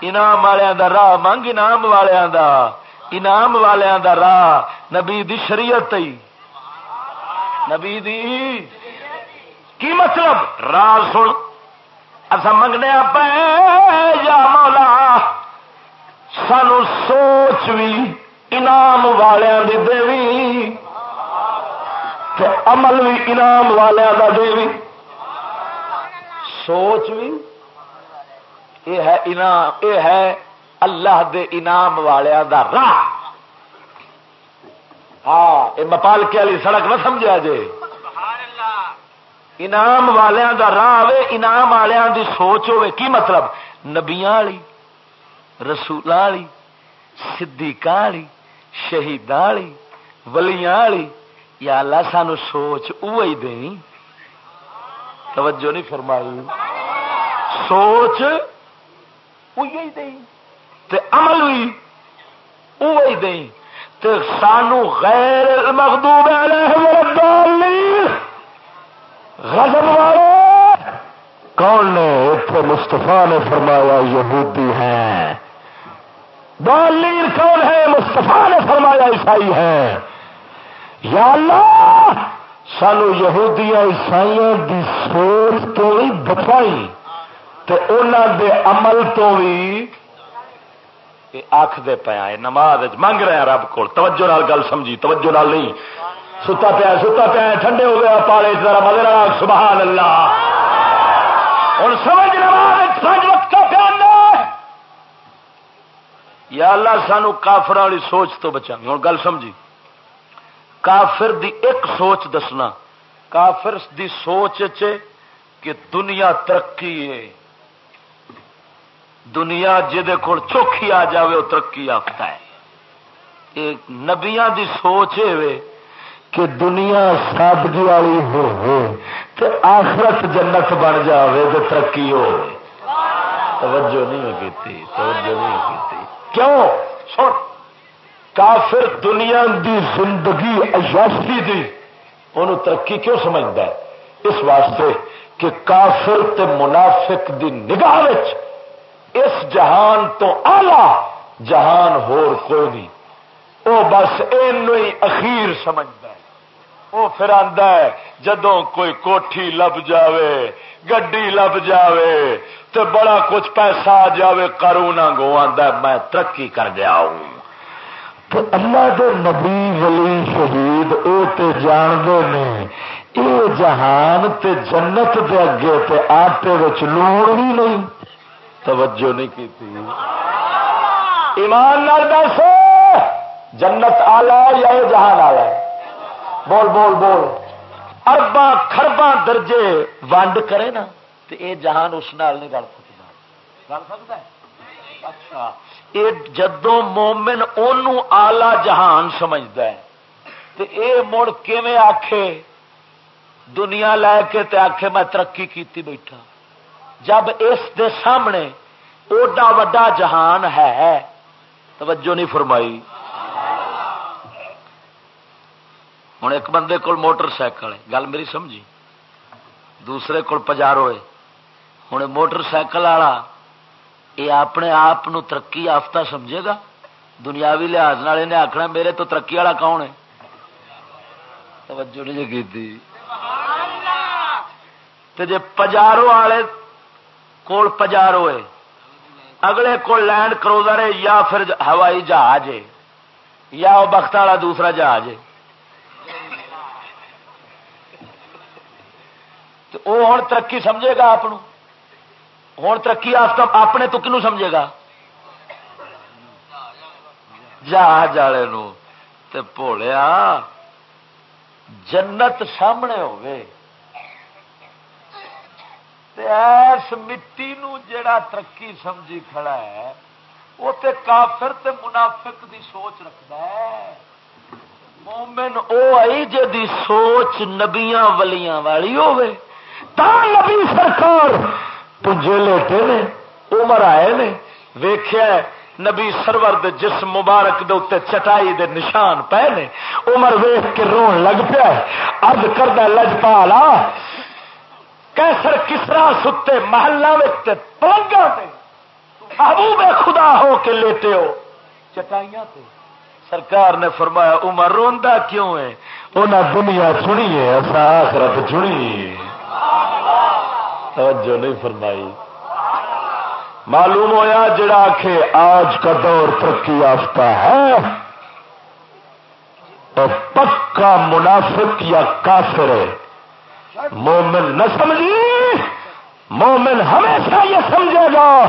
B: انعام والوں دا راہ منگ انعام والوں دا۔ انعام والوں دا راہ نبی دی شریعت ہی نبی دی کی مطلب؟ راہ سن۔ اصا منگنے پہ یا مولا، سانو سوچ بھی انعام والوں کی دے عمل بھی انعام والوں کا دے سوچ بھی یہ ہے انعام یہ ہے اللہ دے انعام والوں دا راہ۔ ہاں یہ مپالکے والی سڑک نہ سمجھا جے۔ انعام والوں دا راہ آئے انعام والوں دی سوچ ہوے۔ کی مطلب؟ نبیاں والی رسول والی صدیق والی شہید والی، ولیاں والی۔ یا اللہ سانو سوچ اوہی دیں۔ توجہ نہیں فرمائی۔ سوچ اوہی دیں۔ تے عمل بھی اوہی دیں۔ تے سانو غیر المغضوب علیہ الضالین۔ غضب والے! کون نے اتنے مستفا نے فرمایا یہودی ہیں؟ دالیر کون ہے؟ مستفا نے فرمایا عیسائی ہے۔ یا اللہ! سانو یہودیا عیسائی دی سوچ تو بھی بچائی تے انہوں دے عمل تو بھی آخ دے پیا نماز منگ رہے ہیں رب کو توجہ نال گل سمجھی، توجہ نال نہیں۔ ستا پیا ستا پیا، ٹھنڈے ہو گیا، پالے ذرا مگر سبحان اللہ۔ ہوں سمجھ نماز وقت پیا یا اللہ، سانو کافر والی سوچ تو بچا ہوں گل سمجھی۔ کافر دی ایک سوچ دسنا۔ کافر دی سوچ کہ دنیا ترقی ہے۔ دنیا جہد چوکھی آ جائے وہ ترقی یافتہ ہے۔ نبیا دی سوچ ہے کہ دنیا سادگی والی ہو آخرت جنت بن جائے تو ترقی ہو۔ توجہ نہیں کی توجہ نہیں کی کیوں؟ سن، کافر دنیا دی زندگی عیاشی دی انہوں ترقی کیوں سمجھتا ہے؟ اس واسطے کہ کافر تے منافق دی نگاہ اس جہان تو آلہ جہان ہور کوئی نہیں۔ وہ بس یہ اخیر سمجھتا ہے۔ وہ پھر آدھا ہے، جدوں کوئی کوٹھی لب جاوے، گڈی لب جاوے تو بڑا کچھ پیسہ آ جائے کرو نہ گو آدھا میں ترقی کر گیا ہوں۔ تو اللہ دے نبی ولی شہید او تے جانتے ہیں یہ جہان تے جنت دے اگے تے آٹے لوڑ بھی نہیں۔ توجہ نہیں کی ایمان نال دس جنت آلہ یا یہ جہان آیا ہے؟ بول بول بول۔ اربا خربا درجے ونڈ کرے نا تو یہ جہان اس نال نہیں گل سکتا گل سکتا ہے؟ اچھا۔ یہ جدو مومن ان آلہ جہان سمجھتا ہے تو یہ مڑ کیویں آخے دنیا لے کے تے آخے میں ترقی کیتی بیٹھا۔ جب اس دے سامنے اوڈا وڈا جہان ہے، توجہ نہیں فرمائی۔ ہوں ایک بندے کو موٹر سائیکل ہے۔ گل میری سمجھی؟ دوسرے کو پجارو ہے ہوں موٹر سائیکل والا یہ اپنے آپ ترقی یافتہ سمجھے گا؟ دنیاوی لحاظ انہیں آخنا میرے تو ترقی والا کون ہے؟ توجہ نہیں جی جی پجارو والے کول پجارو ہے اگلے کو لینڈ کروزر ہے یا پھر ہوائی جہاز ہے، یا وہ بخت والا دوسرا جہاز ہے۔ وہ ہوں ترقی سمجھے گا آپ ہوں ترقی اپنے تو کنو سمجھے گا؟ جہاز والے پولیا جنت سامنے ہوگی ایس مٹی نو جڑا ترقی سمجھی کھڑا ہے، وہ تے کافر تے منافق دی سوچ رکھتا ہے۔ مومن او آئی جی سوچ نبیاں ولیاں والی ہوے تا نبی سرکار پنجے لیٹے نے، عمر آئے نے ویخیا نبی سرور دے جس مبارک دے اتنے چٹائی دے نشان پے نے۔ عمر ویخ کے رون لگ پیا ارد کردہ لجپالا کیسر کسرا ستے محلہ پلنگا محبوب خدا ہو کے لیتے ہو۔ چٹائیاں تے۔ سرکار نے فرمایا، عمر روندا کیوں ہے؟ انہیں دنیا چنی ہے ایسا آخرت چنی۔ توجہ نہیں فرمائی۔ معلوم ہویا جڑا کہ آج کا دور ترقی یافتہ ہے۔ تو پکا منافق یا کافر ہے۔ مومن نہ سمجھی مومن ہمیشہ یہ سمجھے گا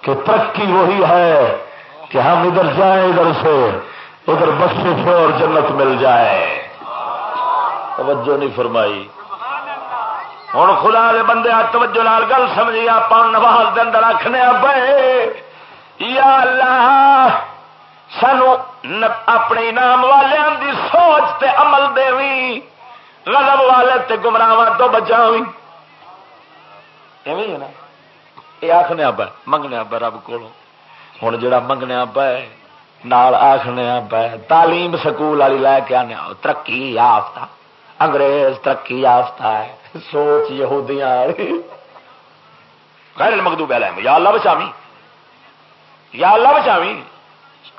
B: کہ ترقی وہی ہے کہ ہم ادھر جائیں ادھر سے، ادھر بس سے اور جنت مل جائے۔ توجہ نہیں فرمائی۔ ہوں خدا دے بندے توجہ لال گل سمجھی آپ نواز دن رکھنے پے یا اللہ، سانو اپنے انعام والوں دی سوچ تے عمل دے غضب والے تے گمراہ تو بچا بھی نا؟ یہ آخنے آپ منگنے آپ رب کو ہوں جا منگنے آپ آخنے آپ تعلیم سکول والی لے کے آنے ترقی یافتہ۔ انگریز ترقی یافتہ ہے۔ سوچ یہودیاں۔ غیر مقدوب علیہم۔ یا اللہ بچاوی یا اللہ بچاوی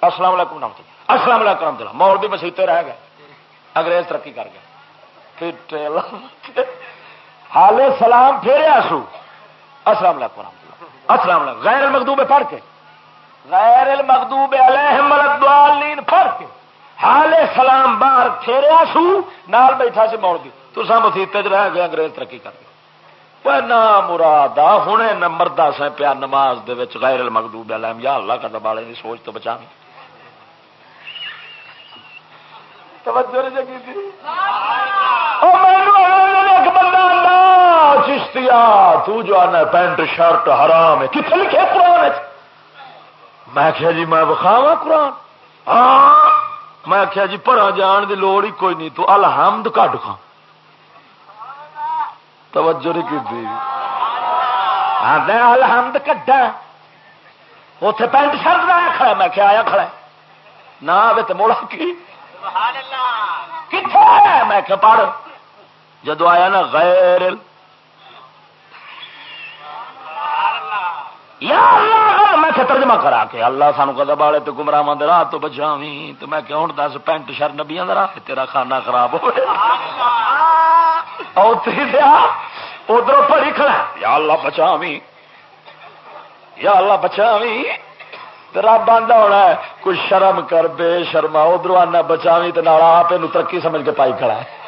B: السلام علیکم نام السلام علیکم رحمۃ اللہ۔ مور بھی مسیحتے رہ گئے۔ انگریز ترقی کر گئے۔ حال سلام پھیریا سو السلام علیکم السلام علیکم۔ غیر المقدوب پڑھ کے۔ غیر المقدوب علیہم الضالین پڑھ کے۔ حال سلام باہر پھیریا سو، نال بیٹھا سے موڑ دی تو سا مسیتے رہ گئے، انگریز ترقی کر گئے۔ نہ مراد ہوں نمبر دس ہے پیا نماز دے غیر المقدوب علیہم، یا اللہ کا دبالے کی سوچ تو بچا۔ توجہ نہیں جگی ایک بندہ چشتیا تو جو آنا پینٹ، شرٹ، حرام ہے کتنے لکھے قرآن میں کیا جی میں بخاوا قرآن۔ ہاں میں کیا جی پڑا جان دی لوڑ ہی کوئی نہیں، تو الحمد کٹ کھا توجہ نہیں کی ہاں، الحمد کٹا اتے پینٹ شرٹ لایا کھڑا، میں کیا آیا کھڑا۔ نہ آئے تو موڑا کی؟ کتنے میں کیا پڑھ۔ جدو آیا نا غیر یا اللہ! میں ترجمہ کرا کے اللہ سانو کدا بالے تو گمراہ راہ تو بچاوی تو میں کہ ہوں دس پینٹ شر نبیا راہ تیرا کھانا خراب ہو ادھر پڑھی کھڑا یا اللہ بچاوی یا اللہ بچاوی رب آدھا ہونا ہے کچھ شرم کر، بے شرما ادھر آنا بچاوی تو آپ ترقی سمجھ کے پائی کھڑا ہے۔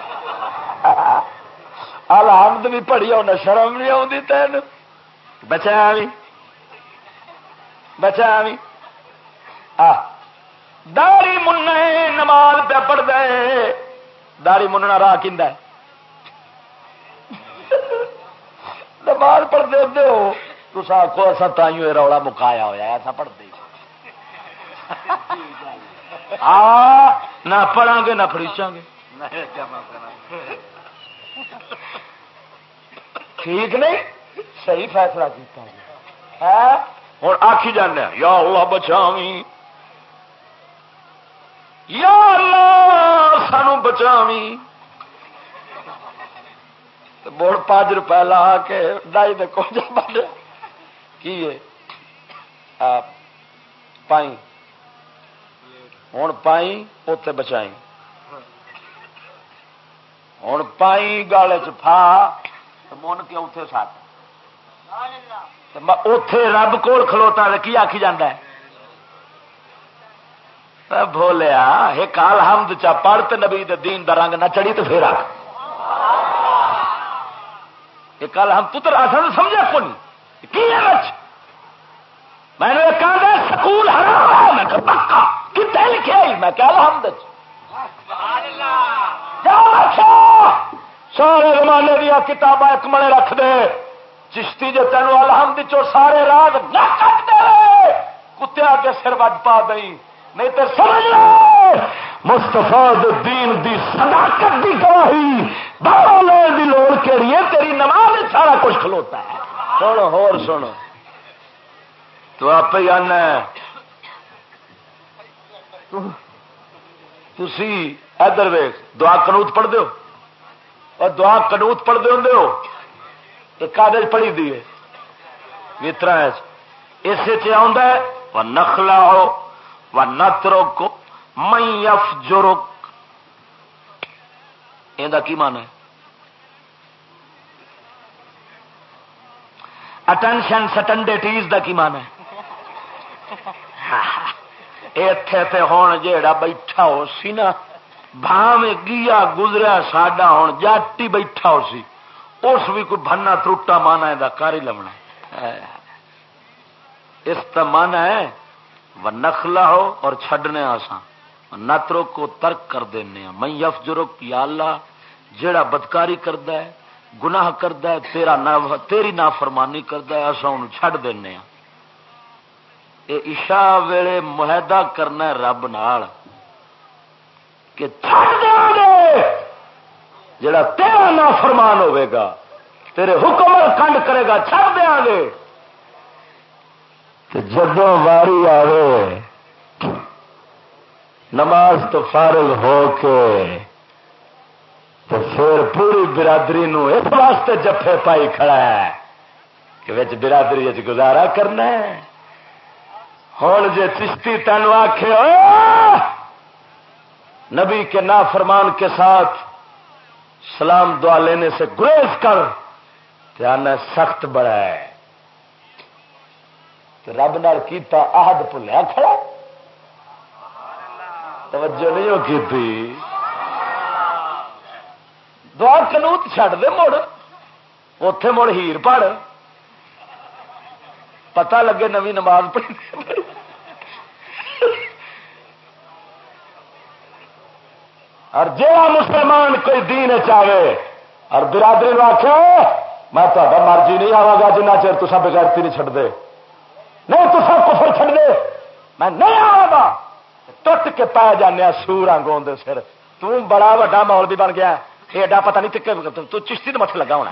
B: الحمد بھی پڑھی ہونا شرم نہیں آتی تین۔ بچا بھی بچا بھی من نماز پہ پڑ دے داڑی مننا راہ کہ نماز پڑھتے دے ہو تو آخو اصا تائیوں رولا مکایا ہوا ایسا پڑھتے ہاں نہ پڑھا گے، نہ فریشا گے۔ ٹھیک نہیں؟ صحیح فیصلہ کیتا کیا ہوں آخی جانا یا اللہ بچاوی یا اللہ سانو بچاوی بوڑ پانچ روپئے لا کے ڈائی دے کو کی پائی ہوں پائی اتے بچائی ہوں پائی گال چا من کے اتے سات اتے رب کول کھلوتا کی آخی جانا بولیا، ایک کال حمد چا پڑھ تو نبی دین دا رنگ نہ چڑی تو پھر آخ کل ہم پتر اصل سمجھا کون؟ کی ہے میں نے کہا دے سکول حرام ہے، میں پکا کتنے لکھے ہی میں کیا الحمد سارے زمانے دیا کتاباں ایک منے رکھ دے۔ چشتی جو تینوں الحمد چو سارے راگ نہ کٹ کتیا کے سر وج پا دئی نہیں تو سمجھ لو مستفا دین دی صداقت دی گواہی۔ بابا بارہ دی لوڑ کے لیے تیری نماز سارا کچھ کھلوتا ہے۔ سنو، ہور سنو۔ تو آپ ہی آنا تھی ادھر ویخ دعا کنوت پڑھ دو اور دعا کنوت پڑھتے ہوں کاغذ پڑھی دی ہے۔ مترا اس نخلا ہو و نترو کو مئی اف جورک یہ کی مان ہے؟ اٹینشن سٹنڈیٹیز دا کی مان ہے؟ اتے ہوں جا بیٹھا ہو سی نا بھاوے گیا گزریا ساڈا ہوں جٹ ہی بیٹھا ہو سی۔ اس بھی کوئی بننا تروٹا مانا ہے کر ہی لمنا اس کا من ہے، وہ نخلا ہو اور چڈنے آسان نترو کو ترک کر دینا میں یف جرک یا اللہ، جیڑا بدکاری کرد ہے، گناہ کرد ہے، تیرا نا تیری نافرمانی کرد ہے اصا ان چڈ دینا عشا ویلے معاہدہ کرنا رب نال کہ دیا گے جڑا تیرا نا فرمان ہوے تیرے حکم کنڈ کرے گا چھڑ دیا گے جب واری آئے نماز تو فارغ ہو کے تو پھر پوری برادری نو اس واسطے جفے پائی کھڑا ہے کہ برادری گزارا کرنا ہے۔ ہوں جی چشتی تین آخ نبی کے نافرمان کے ساتھ سلام دعا لینے سے گریز کر آنا سخت بڑا ہے۔ رب نال کیتا آہد بھولیا کھڑا۔ توجہ نہیں ہو کی تھی دعا کنوت چھڈ دے مڑ۔ اتے مڑ ہیر پڑ۔ پتا لگے نوی نماز پڑھی اور جا مسلمان کوئی دین چاہے اور برادری آخ میں تا مرضی نہیں آوا گا جنہ چر تصا بغیرتی نہیں چڈ دے نہیں تو کفر چڑ دے میں نہیں آوا گا۔ ٹوٹ کے پا جانے سور آگوں سر۔ تم بڑا وا ماحول بھی بن گیا یہ ایڈا پتا نہیں تو چشتی تو مت لگا ہونا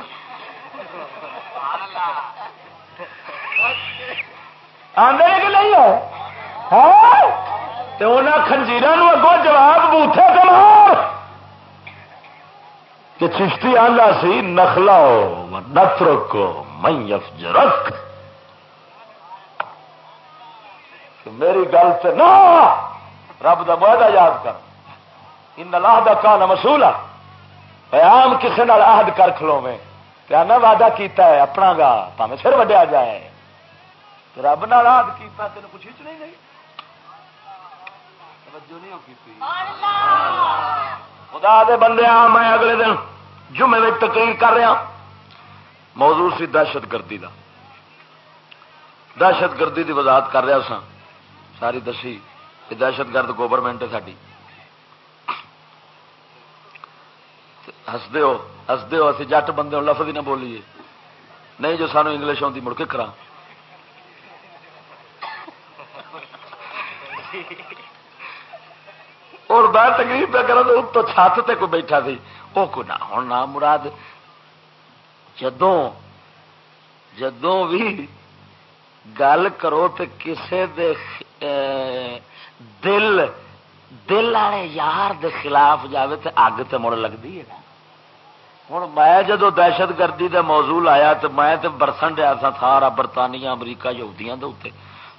B: آدھے کہ نہیں ہے؟ ہاں؟ خنجیر اگوں جواب بوٹے کمار کہ چشتی آندا سی نخلا نترک میں افجرک میری گل سے نہ رب دا معاہدہ یاد کر۔ ان اللہ دا کان مسول آم کسی نال عہد کر کھلو میں کیا وعدہ کیتا ہے، اپنا گا پہ پھر وڈیا جائے رب نال عہد کیتا تین کچھ ہچ نہیں گئی۔ خدا دے بندے میں اگلے دن جمعے میں تقریر کر رہا موضوع سی دہشت گردی دا۔ دہشت گردی دی وضاحت کر رہا سا ساری دسی
A: دہشت گرد گورنمنٹ ہے ساری ہسدے ہو اسی جٹ بندے ہو لفظ ہی نہ بولیے۔ نہیں جو سانو انگلش آتی مڑ کے کرا اور میں تکلیف پہ کرا تو چھت تے کوئی بیٹھا سی۔ وہ کو نہ ہوں نہ مراد۔ جدوں جدوں بھی گل کرو تو کسے دے دل دل والے یار دے خلاف جاوے تو اگ تو مڑ لگتی ہے ہوں میں جدو دہشت گردی دے موضوع آیا تو میں تو برسن دیا سا سارا برطانیہ، امریکہ، یہودیاں دے اتنے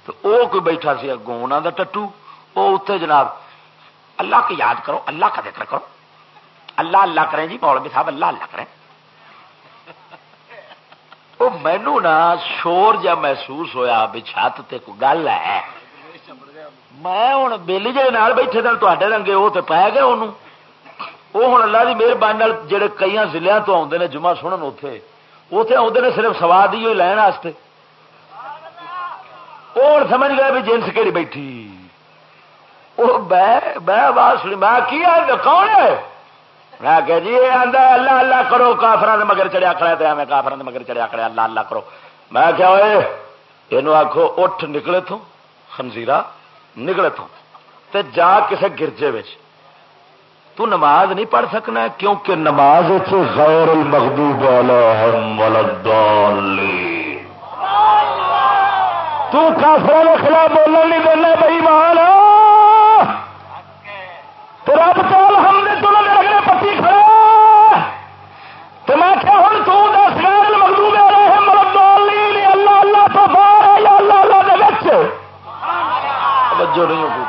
A: تو وہ کوئی بیٹھا سی اگوں انہوں دا ٹٹو۔ وہ اتنے جناب اللہ کو یاد کرو، اللہ کا ذکر کرو۔ اللہ اللہ کریں جی مولوی صاحب، اللہ اللہ کریں۔ وہ مینو نا شور جا محسوس ہوا بھی چھت تے کوئی گل ہے۔ میں ہوں بےلی جی بیٹھے دن تے رنگے وہ تو پی گئے انہوں وہ ہوں اللہ کی مہربانی جہے کئی ضلع تو آتے ہیں جمعہ سنن اتے اتے آتے ہیں صرف سواد ہی لین واسطے۔ وہ ہوں سمجھ گیا بھی جنس کہڑی بیٹھی۔ وہ بہ آواز سنی میں کی کون ہے؟ میں کہ جی آدھا اللہ اللہ کرو کافران دے مگر چڑیا کھڑا تو میں کافران دے مگر چڑیا کھڑا اللہ اللہ کرو۔ میں کیا ہوئے؟ یہ آخو اٹھ نکلے تھوں خنزیرا نکلے تھوں تے جا کسے گرجے بچ تو نماز نہیں پڑھ سکنا کیونکہ نماز غیر المغضوب علیہم ولدالین تو کافروں کے خلاف بولنے نہیں دینا بھائی تو رب چال ہم نے تو اگلے پتی کھڑا تو میں کیا ہوں تو دس غیر المغضوب علیہم ولدالین اللہ اللہ تو بار ہے، یا اللہ اللہ دے وچ۔ توجہ نہیں ہوتی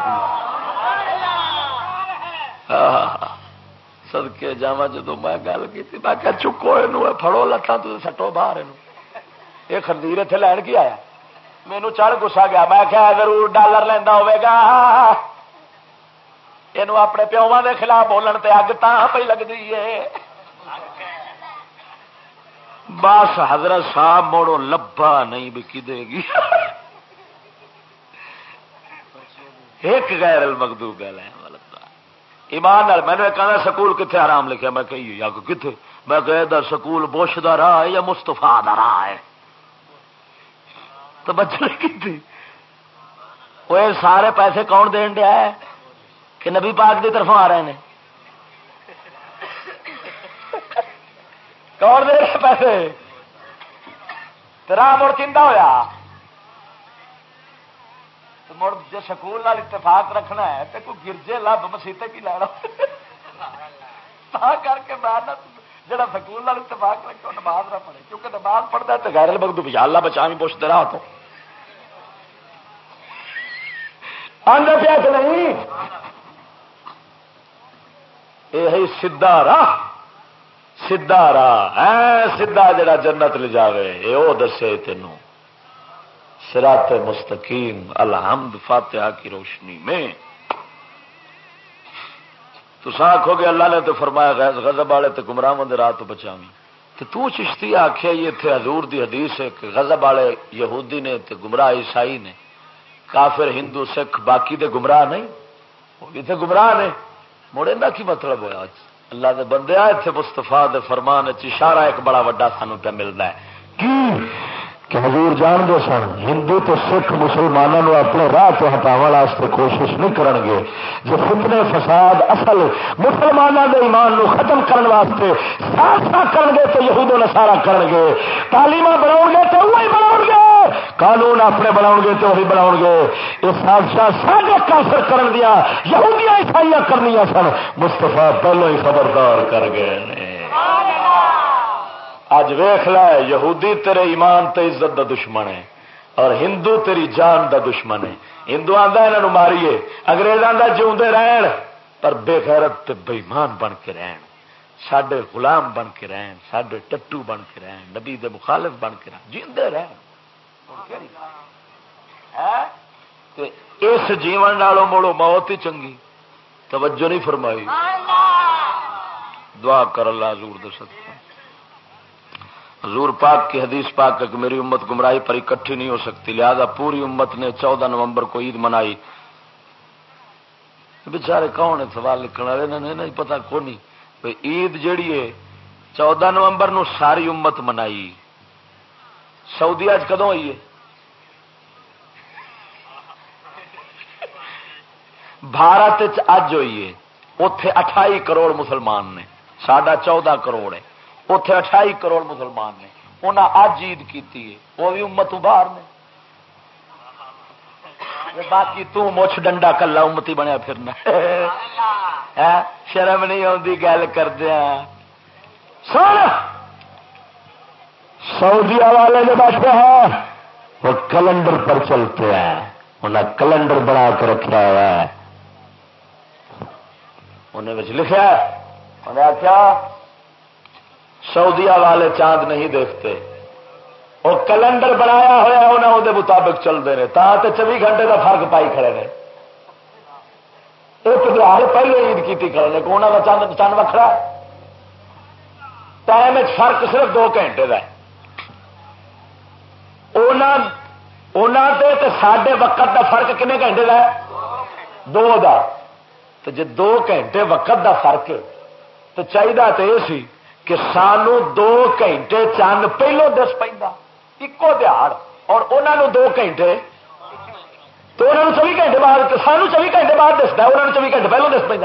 A: سدکے جا جدو میں گل کی میں کہ چکو یہ فڑو لتان تو سٹو باہر یہ خندیر اتنے لین کی آیا؟ مینو چڑھ گسا گیا، میں کیا ضرور ڈالر لینا ہوا یہ اپنے پیوا کے خلاف بولن تے اگ تا پہ لگتی ہے بس حضرت صاحب موڑو لبا نہیں بکی دے گی ایک غیر المغضوب علیہم ایمان میں نے کہنا سکول کتنے آرام لکھا میں کہی یا کتنے میں کہ سکول بوش دا راہ ہے یا مستفا دا راہ ہے تو بچے کی وہ سارے پیسے کون دین دیا ہے کہ نبی پاک کی طرف آ رہے ہیں۔ کون دے رہے پیسے؟ راہ مڑ چنتا ہوا مڑ جی سکول نال اتفاق رکھنا ہے تو کوئی گرجے لب مسیطے کی لینا کر کے میں جڑا سکول نال اتفاق رکھے نماز نہ پڑھے، کیونکہ نماز پڑھتا ہے تو غیر بغد بھی اللہ بچا بھی پوچھتے رہا تو۔ آدھا پیا کہ نہیں؟ یہ سیدا راہ سیدا راہ سیدا جڑا جنت لے جاوے یہ وہ دسے تینوں سرات مستقیم الحمد فاتحہ کی روشنی میں تو آخو گے اللہ نے تو فرمایا غزب والے تو گمراہ مند رات بچاوی تو تو چشتی آخیا یہ تھے حضور دی حدیث ہے کہ غزب والے یہودی نے تو گمراہ عیسائی نے کافر ہندو سکھ باقی دے گمراہ نہیں وہ بھی تھے گمراہ نے مڑے کا کی مطلب ہوا اللہ دے بندے آئے تھے مستفا دے فرمان اشارہ ایک بڑا وڈا سانو پہ ملتا ہے۔ کی کہ حضور جان دے سن، ہندو تو سکھ مسلمانوں اپنے راہ تو ہٹاو کوشش نہیں کرن گے۔ جو فتنے فساد، اصل مسلمانوں دے ایمان نو ختم کرن واسطے ساتھ ساتھ گے تو یہود و نسارا کرن گے۔ تعلیم بناؤ گے تو وہی بناؤ گے۔ قانون اپنے بناؤ گے تو وہی بناؤ گے۔ یہ سازشاں سارے کافر کرن دیا، یہودیاں عیسائیاں کرنی سن۔ مستفا پہلو ہی خبردار کر گئے اج ویخ یہودی تیرے ایمان تے عزت دا دشمن ہے اور ہندو تیری جان دا دشمن ہے۔ ہندو آدھا یہاں ماریے۔ اگریزوں کا جیوے رہن۔ پر بے خیرت بےمان بن کے رہن۔ سڈے غلام بن کے رہن سڈے ٹٹو بن کے رہن نبی دے مخالف بن کے رہن۔ جیندے رہن۔ اس جیون نالوں موڑو موت ہی چنگی۔ توجہ نہیں فرمائی۔ دعا کر اللہ حضور دے سکتا حضور پاک کی حدیث پاک کہ میری امت گمراہی پر اکٹھی نہیں ہو سکتی، لہذا پوری امت نے چودہ نومبر کو عید منائی۔ بچارے کون ہے سوال لکھنے والے نہیں پتا کو نہیں۔ عید جیڑی ہے، چودہ نومبر نو ساری امت منائی۔ سعودی اج کدو ہوئی ہے؟ بھارت اج ہوئی ہے۔ اتے اٹھائی کروڑ مسلمان نے، ساڈا چودہ کروڑ ہے۔ اتے اٹھائی کروڑ مسلمان نے۔ انہیں اج عید کی وہ بھی امت باہر نے۔ باقی تچ ڈنڈا کلا امتی بنیا پھرنا۔ شرم نہیں آتی گل کردیا سن!
B: سعودیا والے جو بیٹھے ہیں وہ کیلنڈر پر چلتے ہیں۔ انہیں کیلنڈر بنا کے رکھا ہوا ہے۔
A: انہیں لکھا انہیں آخیا سعودیا والے چاند نہیں دیکھتے۔ وہ کیلنڈر بنایا ہوا انہیں وہ مطابق چلتے ہیں۔ تا چوبی گھنٹے کا فرق پائی کھڑے نے ایک تہوار پہلے عید کی کھڑے نے کون کا چند چند وکھرا ٹائم فرق صرف دو گھنٹے کا سڈے وقت کا فرق کنے گھنٹے کا دو دا۔ تو جی دو گھنٹے وقت دا فرق تو چاہیے تو یہ سی کہ سانو دو گھنٹے چند پہلو دس پہ ایکو دہاڑ، اور انہوں دو گھنٹے۔ تو انہوں چوبی گھنٹے بعد سانو چوبی گھنٹے بعد دستا انہوں نے چوبی گھنٹے پہلو دس پہ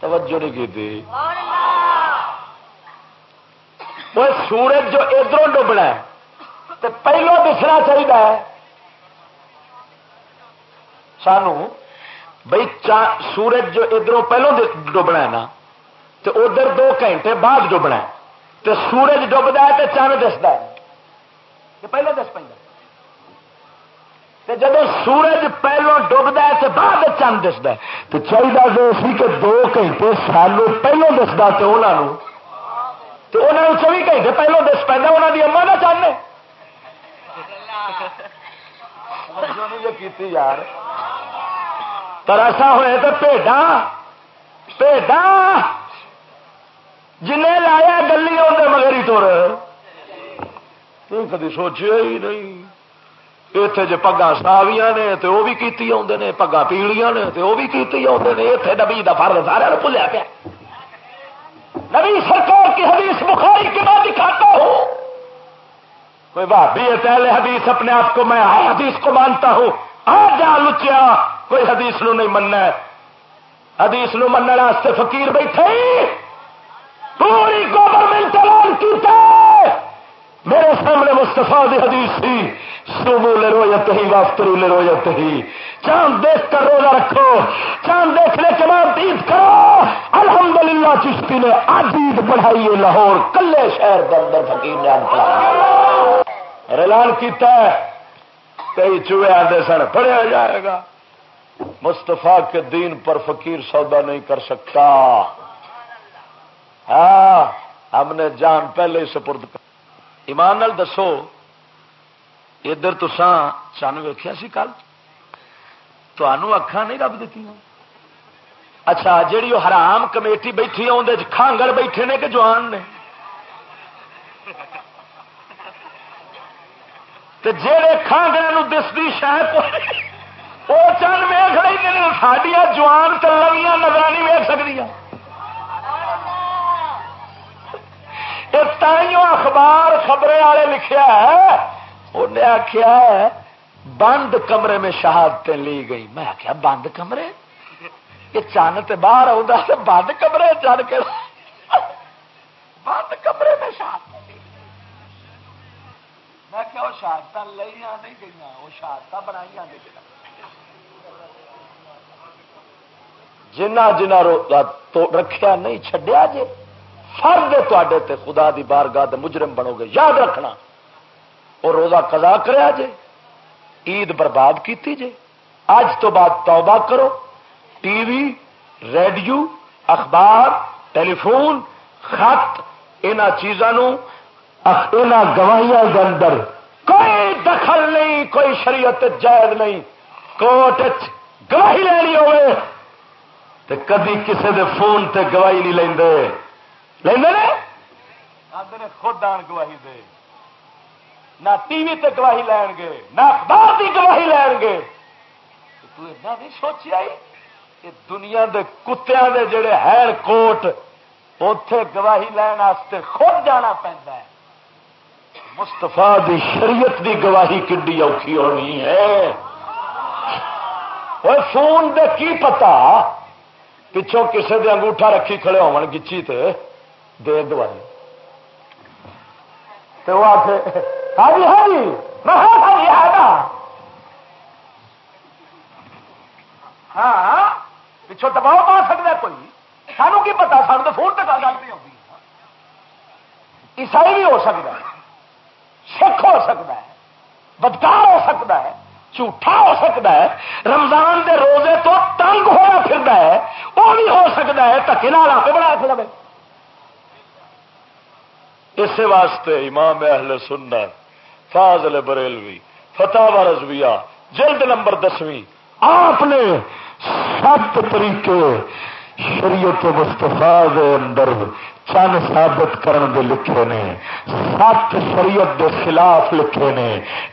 A: توجہ نہیں کی وہ سورج جو ادھر ڈبنا ہے تو پہلو دسنا چاہیے سانو بھائی سورج جو ادھر پہلو ڈبنا ہے نا تو ادھر دو گھنٹے بعد ڈبنا ہے۔ تو سورج ڈبدا ہے تو چند دستا ہے۔ پہلو دس پہ جب سورج پہلو ڈبدا ہے تو بعد چند دستا ہے۔ تو چاہیے جو سی کہ دو گھنٹے سالو پہلو دستا تو انہوں تو انہوں نے چوبی گھنٹے پہلو دس پہ انہوں کی اما کا چاہنے۔ یار۔ پر ایسا ہوئے تو پیڈا پیڈا جنہیں لایا گلی آدھے مگر ہی تر۔ کدی سوچیا ہی نہیں۔ اتنے جی پگا ساویاں نے تو وہ بھی کی آدھے نے، پگا پیلیاں نے تو وہ بھی کی آدھے نے۔ اتنے نبی کا فرد سارا بھولیا پیا۔ نبی سرکار کی حدیث بخاری کے بعد دکھاتا ہوں۔ کوئی بھابی ہے پہلے حدیث، اپنے آپ کو میں حدیث کو مانتا ہوں۔ آ جا لچیا، کوئی حدیث نو نہیں مننا۔ حدیث نو من واسطے فقیر بیٹھے پوری گورنمنٹ اعلان کیتا میرے سامنے مستفا دی حدیث تھی۔ سومو لے رویت ہی وافترو لے رویت ہی چاند دیکھ کر روزہ رکھو۔ چاند دیکھنے کے بعد عید کرو۔ الحمدللہ چشتی نے آج عید بڑھائی ہے لاہور، کلے شہر کے اندر فقیر نے آج اعلان کیتا ہے، کئی چوہے آدھے سن، پڑھیا جائے گا۔ مستفا کے دین پر فقیر سودا نہیں کر سکتا۔ ہاں ہم نے جان پہلے ہی سپرد کر ایمان نال دسو، ادھر تسان چن ویخیا سی کل؟ تمہوں اکھان نہیں رب دیتی اچھا جیڑی وہ حرام کمیٹی بیٹھی اندر کھانگڑ بیٹھے نے کہ جوان نے؟ جہے کھانگڑے دستی شاید وہ چند ویخ رہی سڈیا جوان چلویاں نظر نہیں ویک سکتی تائیوں اخبار خبریں والے لکھیا ہے انہیں آخیا بند کمرے میں شہادتیں لی گئی۔ میں آخیا بند کمرے؟ یہ چند تے باہر آ بند کمرے چڑھ کے بند کمرے میں شہادت میں کیا وہ شہادت لیا نہیں گئی وہ شہادت بنائی نہیں گئی جنہ جنہ رکھیا نہیں چڈیا جی فرد تے تے خدا دی بارگاہ دے مجرم بنو گے۔ یاد رکھنا اور روزہ قضا کریا جے عید برباد کیتی جے۔ اج تو بعد توبہ کرو۔ ٹی وی، ریڈیو، اخبار ٹیلی فون خط ان چیزوں گواہیاں کے اندر کوئی دخل نہیں، کوئی شریعت جائز نہیں۔ کوٹ گواہی لینی ہوئے۔ تو کدی کسی دے فون تے گواہی نہیں لے خود آن گواہی دے۔ نہ ٹی وی تے گواہی لین گے، نہ اخبار کی گواہی لین گے۔ تو نہیں سوچیا
B: دنیا دے کتیا دے جڑے ہیر کوٹ اتے گواہی لین خود جانا پہنتا ہے۔ مستفا دی شریعت دی گواہی کڈی اوکھی ہونی ہے۔ فون دے کی پتا؟ پچھوں کسے دے انگوٹھا رکھی کھڑے ہو گچی تے۔ دے دوائی تو وہ آتے ہاں جی ہاں جی میں ہاں ہاں پچھوں دباؤ پا سکتا کوئی سانو کی پتا سانو تو فون تک گل نہیں آتی عیسائی بھی ہو سکتا ہے سکھ ہو سکتا ہے بدکار ہو سکتا ہے جھوٹا ہو سکتا ہے رمضان دے روزے تو تنگ ہوا پھر ہے وہ بھی ہو سکتا ہے تکے نال آپ بنا سکتا اس واسطے امام اہل سنت، فاضل بریلوی فتح رضویہ، جلد نمبر دسویں، آپ نے سب طریقے شریعت مستفا اندر چند ثابت کرن دے لکھے نے، سات شریعت دے خلاف لکھے نے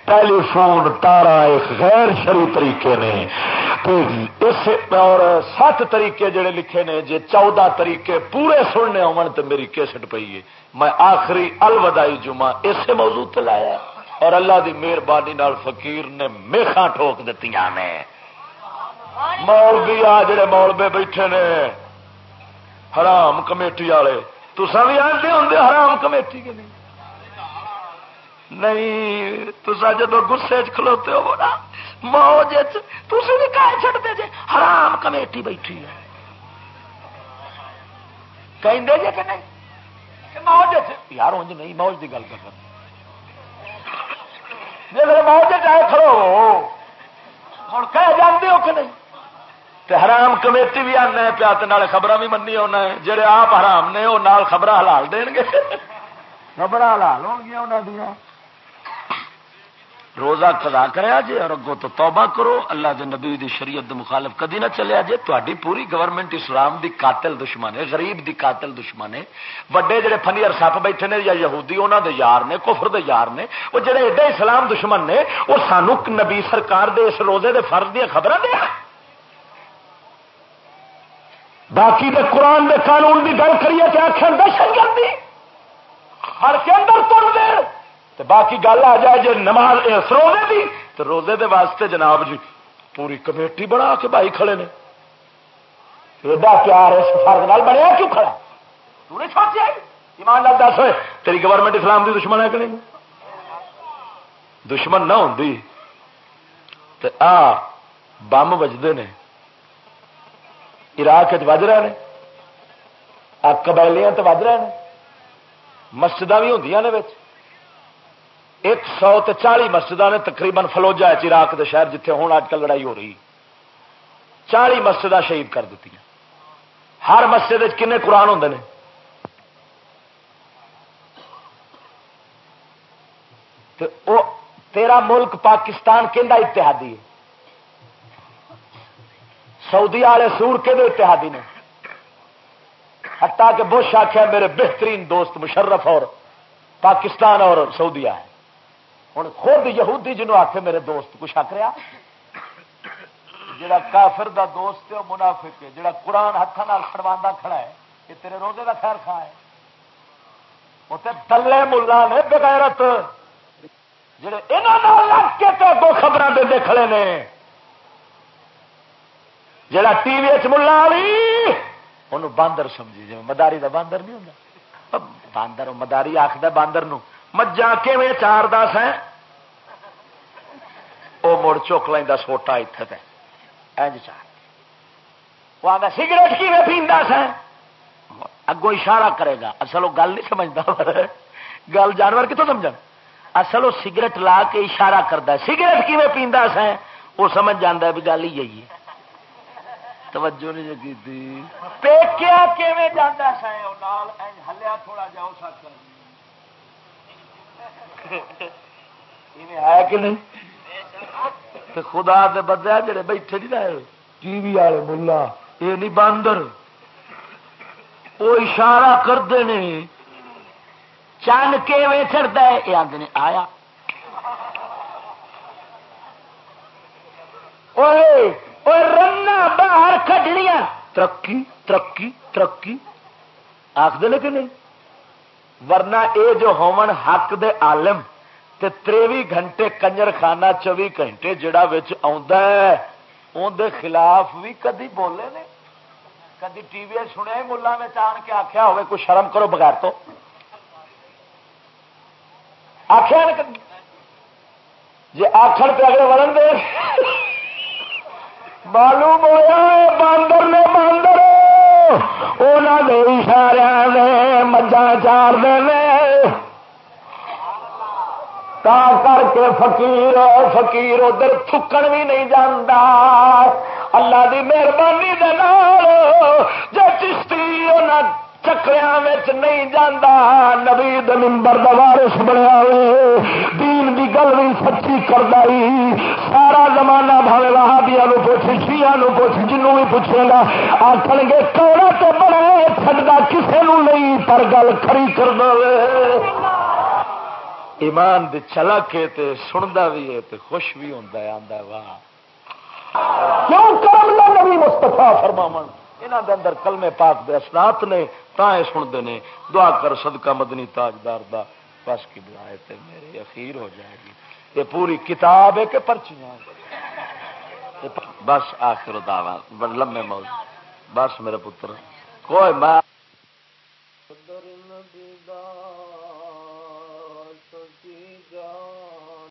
B: ٹیلی فون تارا ایک غیر شری طریقے نے۔ اس اور سات طریقے جڑے لکھے نے، جے چودہ طریقے پورے سننے ہون تو میری کیسٹ پی ہے۔ میں آخری الوداعی جمعہ اسے موضوع لایا اور اللہ دی مہربانی فقیر نے میخا ٹھوک دیتی نے۔ مولوی آ جڑے مولبے بیٹھے نے، حرام کمیٹی والے۔ تسا بھی آتے ہوں حرام کمیٹی کے نہیں؟ نہیں تسا جب گسے کھلوتے ہو نا، موج تھی بھی کہہ چڑتے جی حرام کمیٹی بیٹھی ہے۔ کہیں جی کہ نہیں؟ موج یار انج نہیں، موج کی گل کر جی موج چاہے کھڑو ہوں کہہ جانے ہو کہ نہیں؟ تے حرام کمیٹی بھی آنا پیا خبر بھی منی ہونا ہے۔ جہے آپ حرام نے وہ نال خبر حلال دین گے۔ خبر حلال ہو گیا انہوں دیا روزہ کدا کریا جی اور اگوں تو توبہ کرو۔ اللہ دے نبی دی شریعت دے مخالف کدی نہ چلیا جی تاری پوری گورنمنٹ اسلام دی قاتل دشمن ہے، غریب دی قاتل دشمن ہے۔ وڈے جڑے فنی سپ بیٹھے نے یا یہودی انہوں دے یار نے، کفر دے یار نے، وہ جڑے ایڈے اسلام دشمن نے، وہ سانو نبی سرکار دے اس روزے دے فرض دیا خبر دیا باقی دے قرآن دے قانون کی گل کریے کہ آخر دہشت گردی ہر کے اندر تر دے۔ تو باقی گل آ جائے جی نماز روزے دی تو روزے دے واسطے جناب جی پوری کمیٹی بنا کے بھائی کھڑے نے۔ پیار اس فرد نال بنیا کیوں کھڑا؟ تو نے سوچا ایمان لال دس ہوئے، تیری گورنمنٹ اسلام دی دشمن ہے کہ نہیں؟ دشمن نہ ہوں تو آ، بم بجتے ہیں عراق وج رہے ہیں قبیلیاں تو وج رہے ہیں مسجد بھی ہوں ایک سو چالی مسجد نے تقریباً فلوجا عراق کے شہر جتنے ہوں اج کل لڑائی ہو رہی۔ چالی مسجد شہید کر دیتی ہر مسجد کن قرآن ہوں نے؟ تیرا ملک پاکستان کہ اتحادی ہے؟ سعودی والے سور کے اتحادی نے؟ ہٹا کے بش آخیا میرے بہترین دوست مشرف اور پاکستان اور سعودیا ہے ہوں خود یہودی جنوب آخے میرے دوست، کچھ آخ رہا جڑا کافر دا دوست ہے، وہ منافق ہے۔ جڑا قرآن ہاتھوں کھڑوا کھڑا ہے، یہ تیرے روزے کا خیر خواہ ہے۔ اتنے تلے ملا نے بغیرت، جڑے یہاں لگ کے تو دو خبر دے کھڑے نے۔ جڑا ٹی وی ملا والی انہوں باندر سمجھی جی مداری دا باندر نہیں ہوں باندر، مداری آخر باندر مجھا کہ چار دس ہے وہ مڑ چک لینا سوٹا اتنے اینج چار۔ وہ آتا سگریٹ کی پیندا سا اگوں اشارہ کرے گا۔ اصل وہ گل نہیں سمجھتا گل جانور کتوں سمجھ اصل وہ سگریٹ لا کے اشارہ کرتا سگریٹ کی پیندا سا وہ سمجھ جانا بھی گل ہی ہے۔ توجہ نہیں کی پیکیا جانا ہلیا تھوڑا جا ہے کہ نہیں؟ خدا دے بدیا جڑے بیٹھے نہیں رہے ٹی وی والے ملا یہ نہیں باندر۔ وہ اشارہ کرتے ہیں چند کیویں چڑھتا ہے؟ یہ آدھے آیا۔ رنا باہر کھڈنیا ترقی ترقی ترقی آخر کہ نہیں ورنہ اے جو ہومن حق دے عالم تے تریوی گھنٹے کنجر خانہ چوبی گھنٹے جڑا اندر خلاف بھی کدی بولے نے کدی ٹی وی سنیا ملا میں آن کے آخیا ہوئے کوئی شرم کرو بغیر تو آخیا جی آخر پہ اگلے وڑن دے معلوم ہوا باندر نے باندر۔ انہوں اشارے نے مجھا چار دے تا کر کے فقیر فقیر ادھر تھکن بھی نہیں جانا اللہ دی مہربانی جی چشتی چکریا نہیں جانا نبی دمبر دوارس بنیا دین دی گل بھی سچی کرتا سارا زمانہ بھاوے وہابیا پوچھ شیا پوچھ، جنوں بھی پوچھے گا۔ آخر گے کوڑا تو بڑا چڑھتا کسی نہیں، پر گل کھری کر دے ایمان دے چلا کے تے سنتا بھی ہے تے خوش بھی ہوتا ہے آدھا واہ۔ کیوں کرم نبی مستفا فرماون؟ یہاں دے اندر کلمے پاک دے اسنات نے تا سنتے ہیں دعا کر، صدقہ مدنی تاجدار دا۔ بس کی دعائے تے میرے اخیر ہو جائے گی۔ یہ پوری کتاب ہے کہ پرچیاں بس آخر دعوی لمے موضوع۔ بس میرے پتر، کوئی میں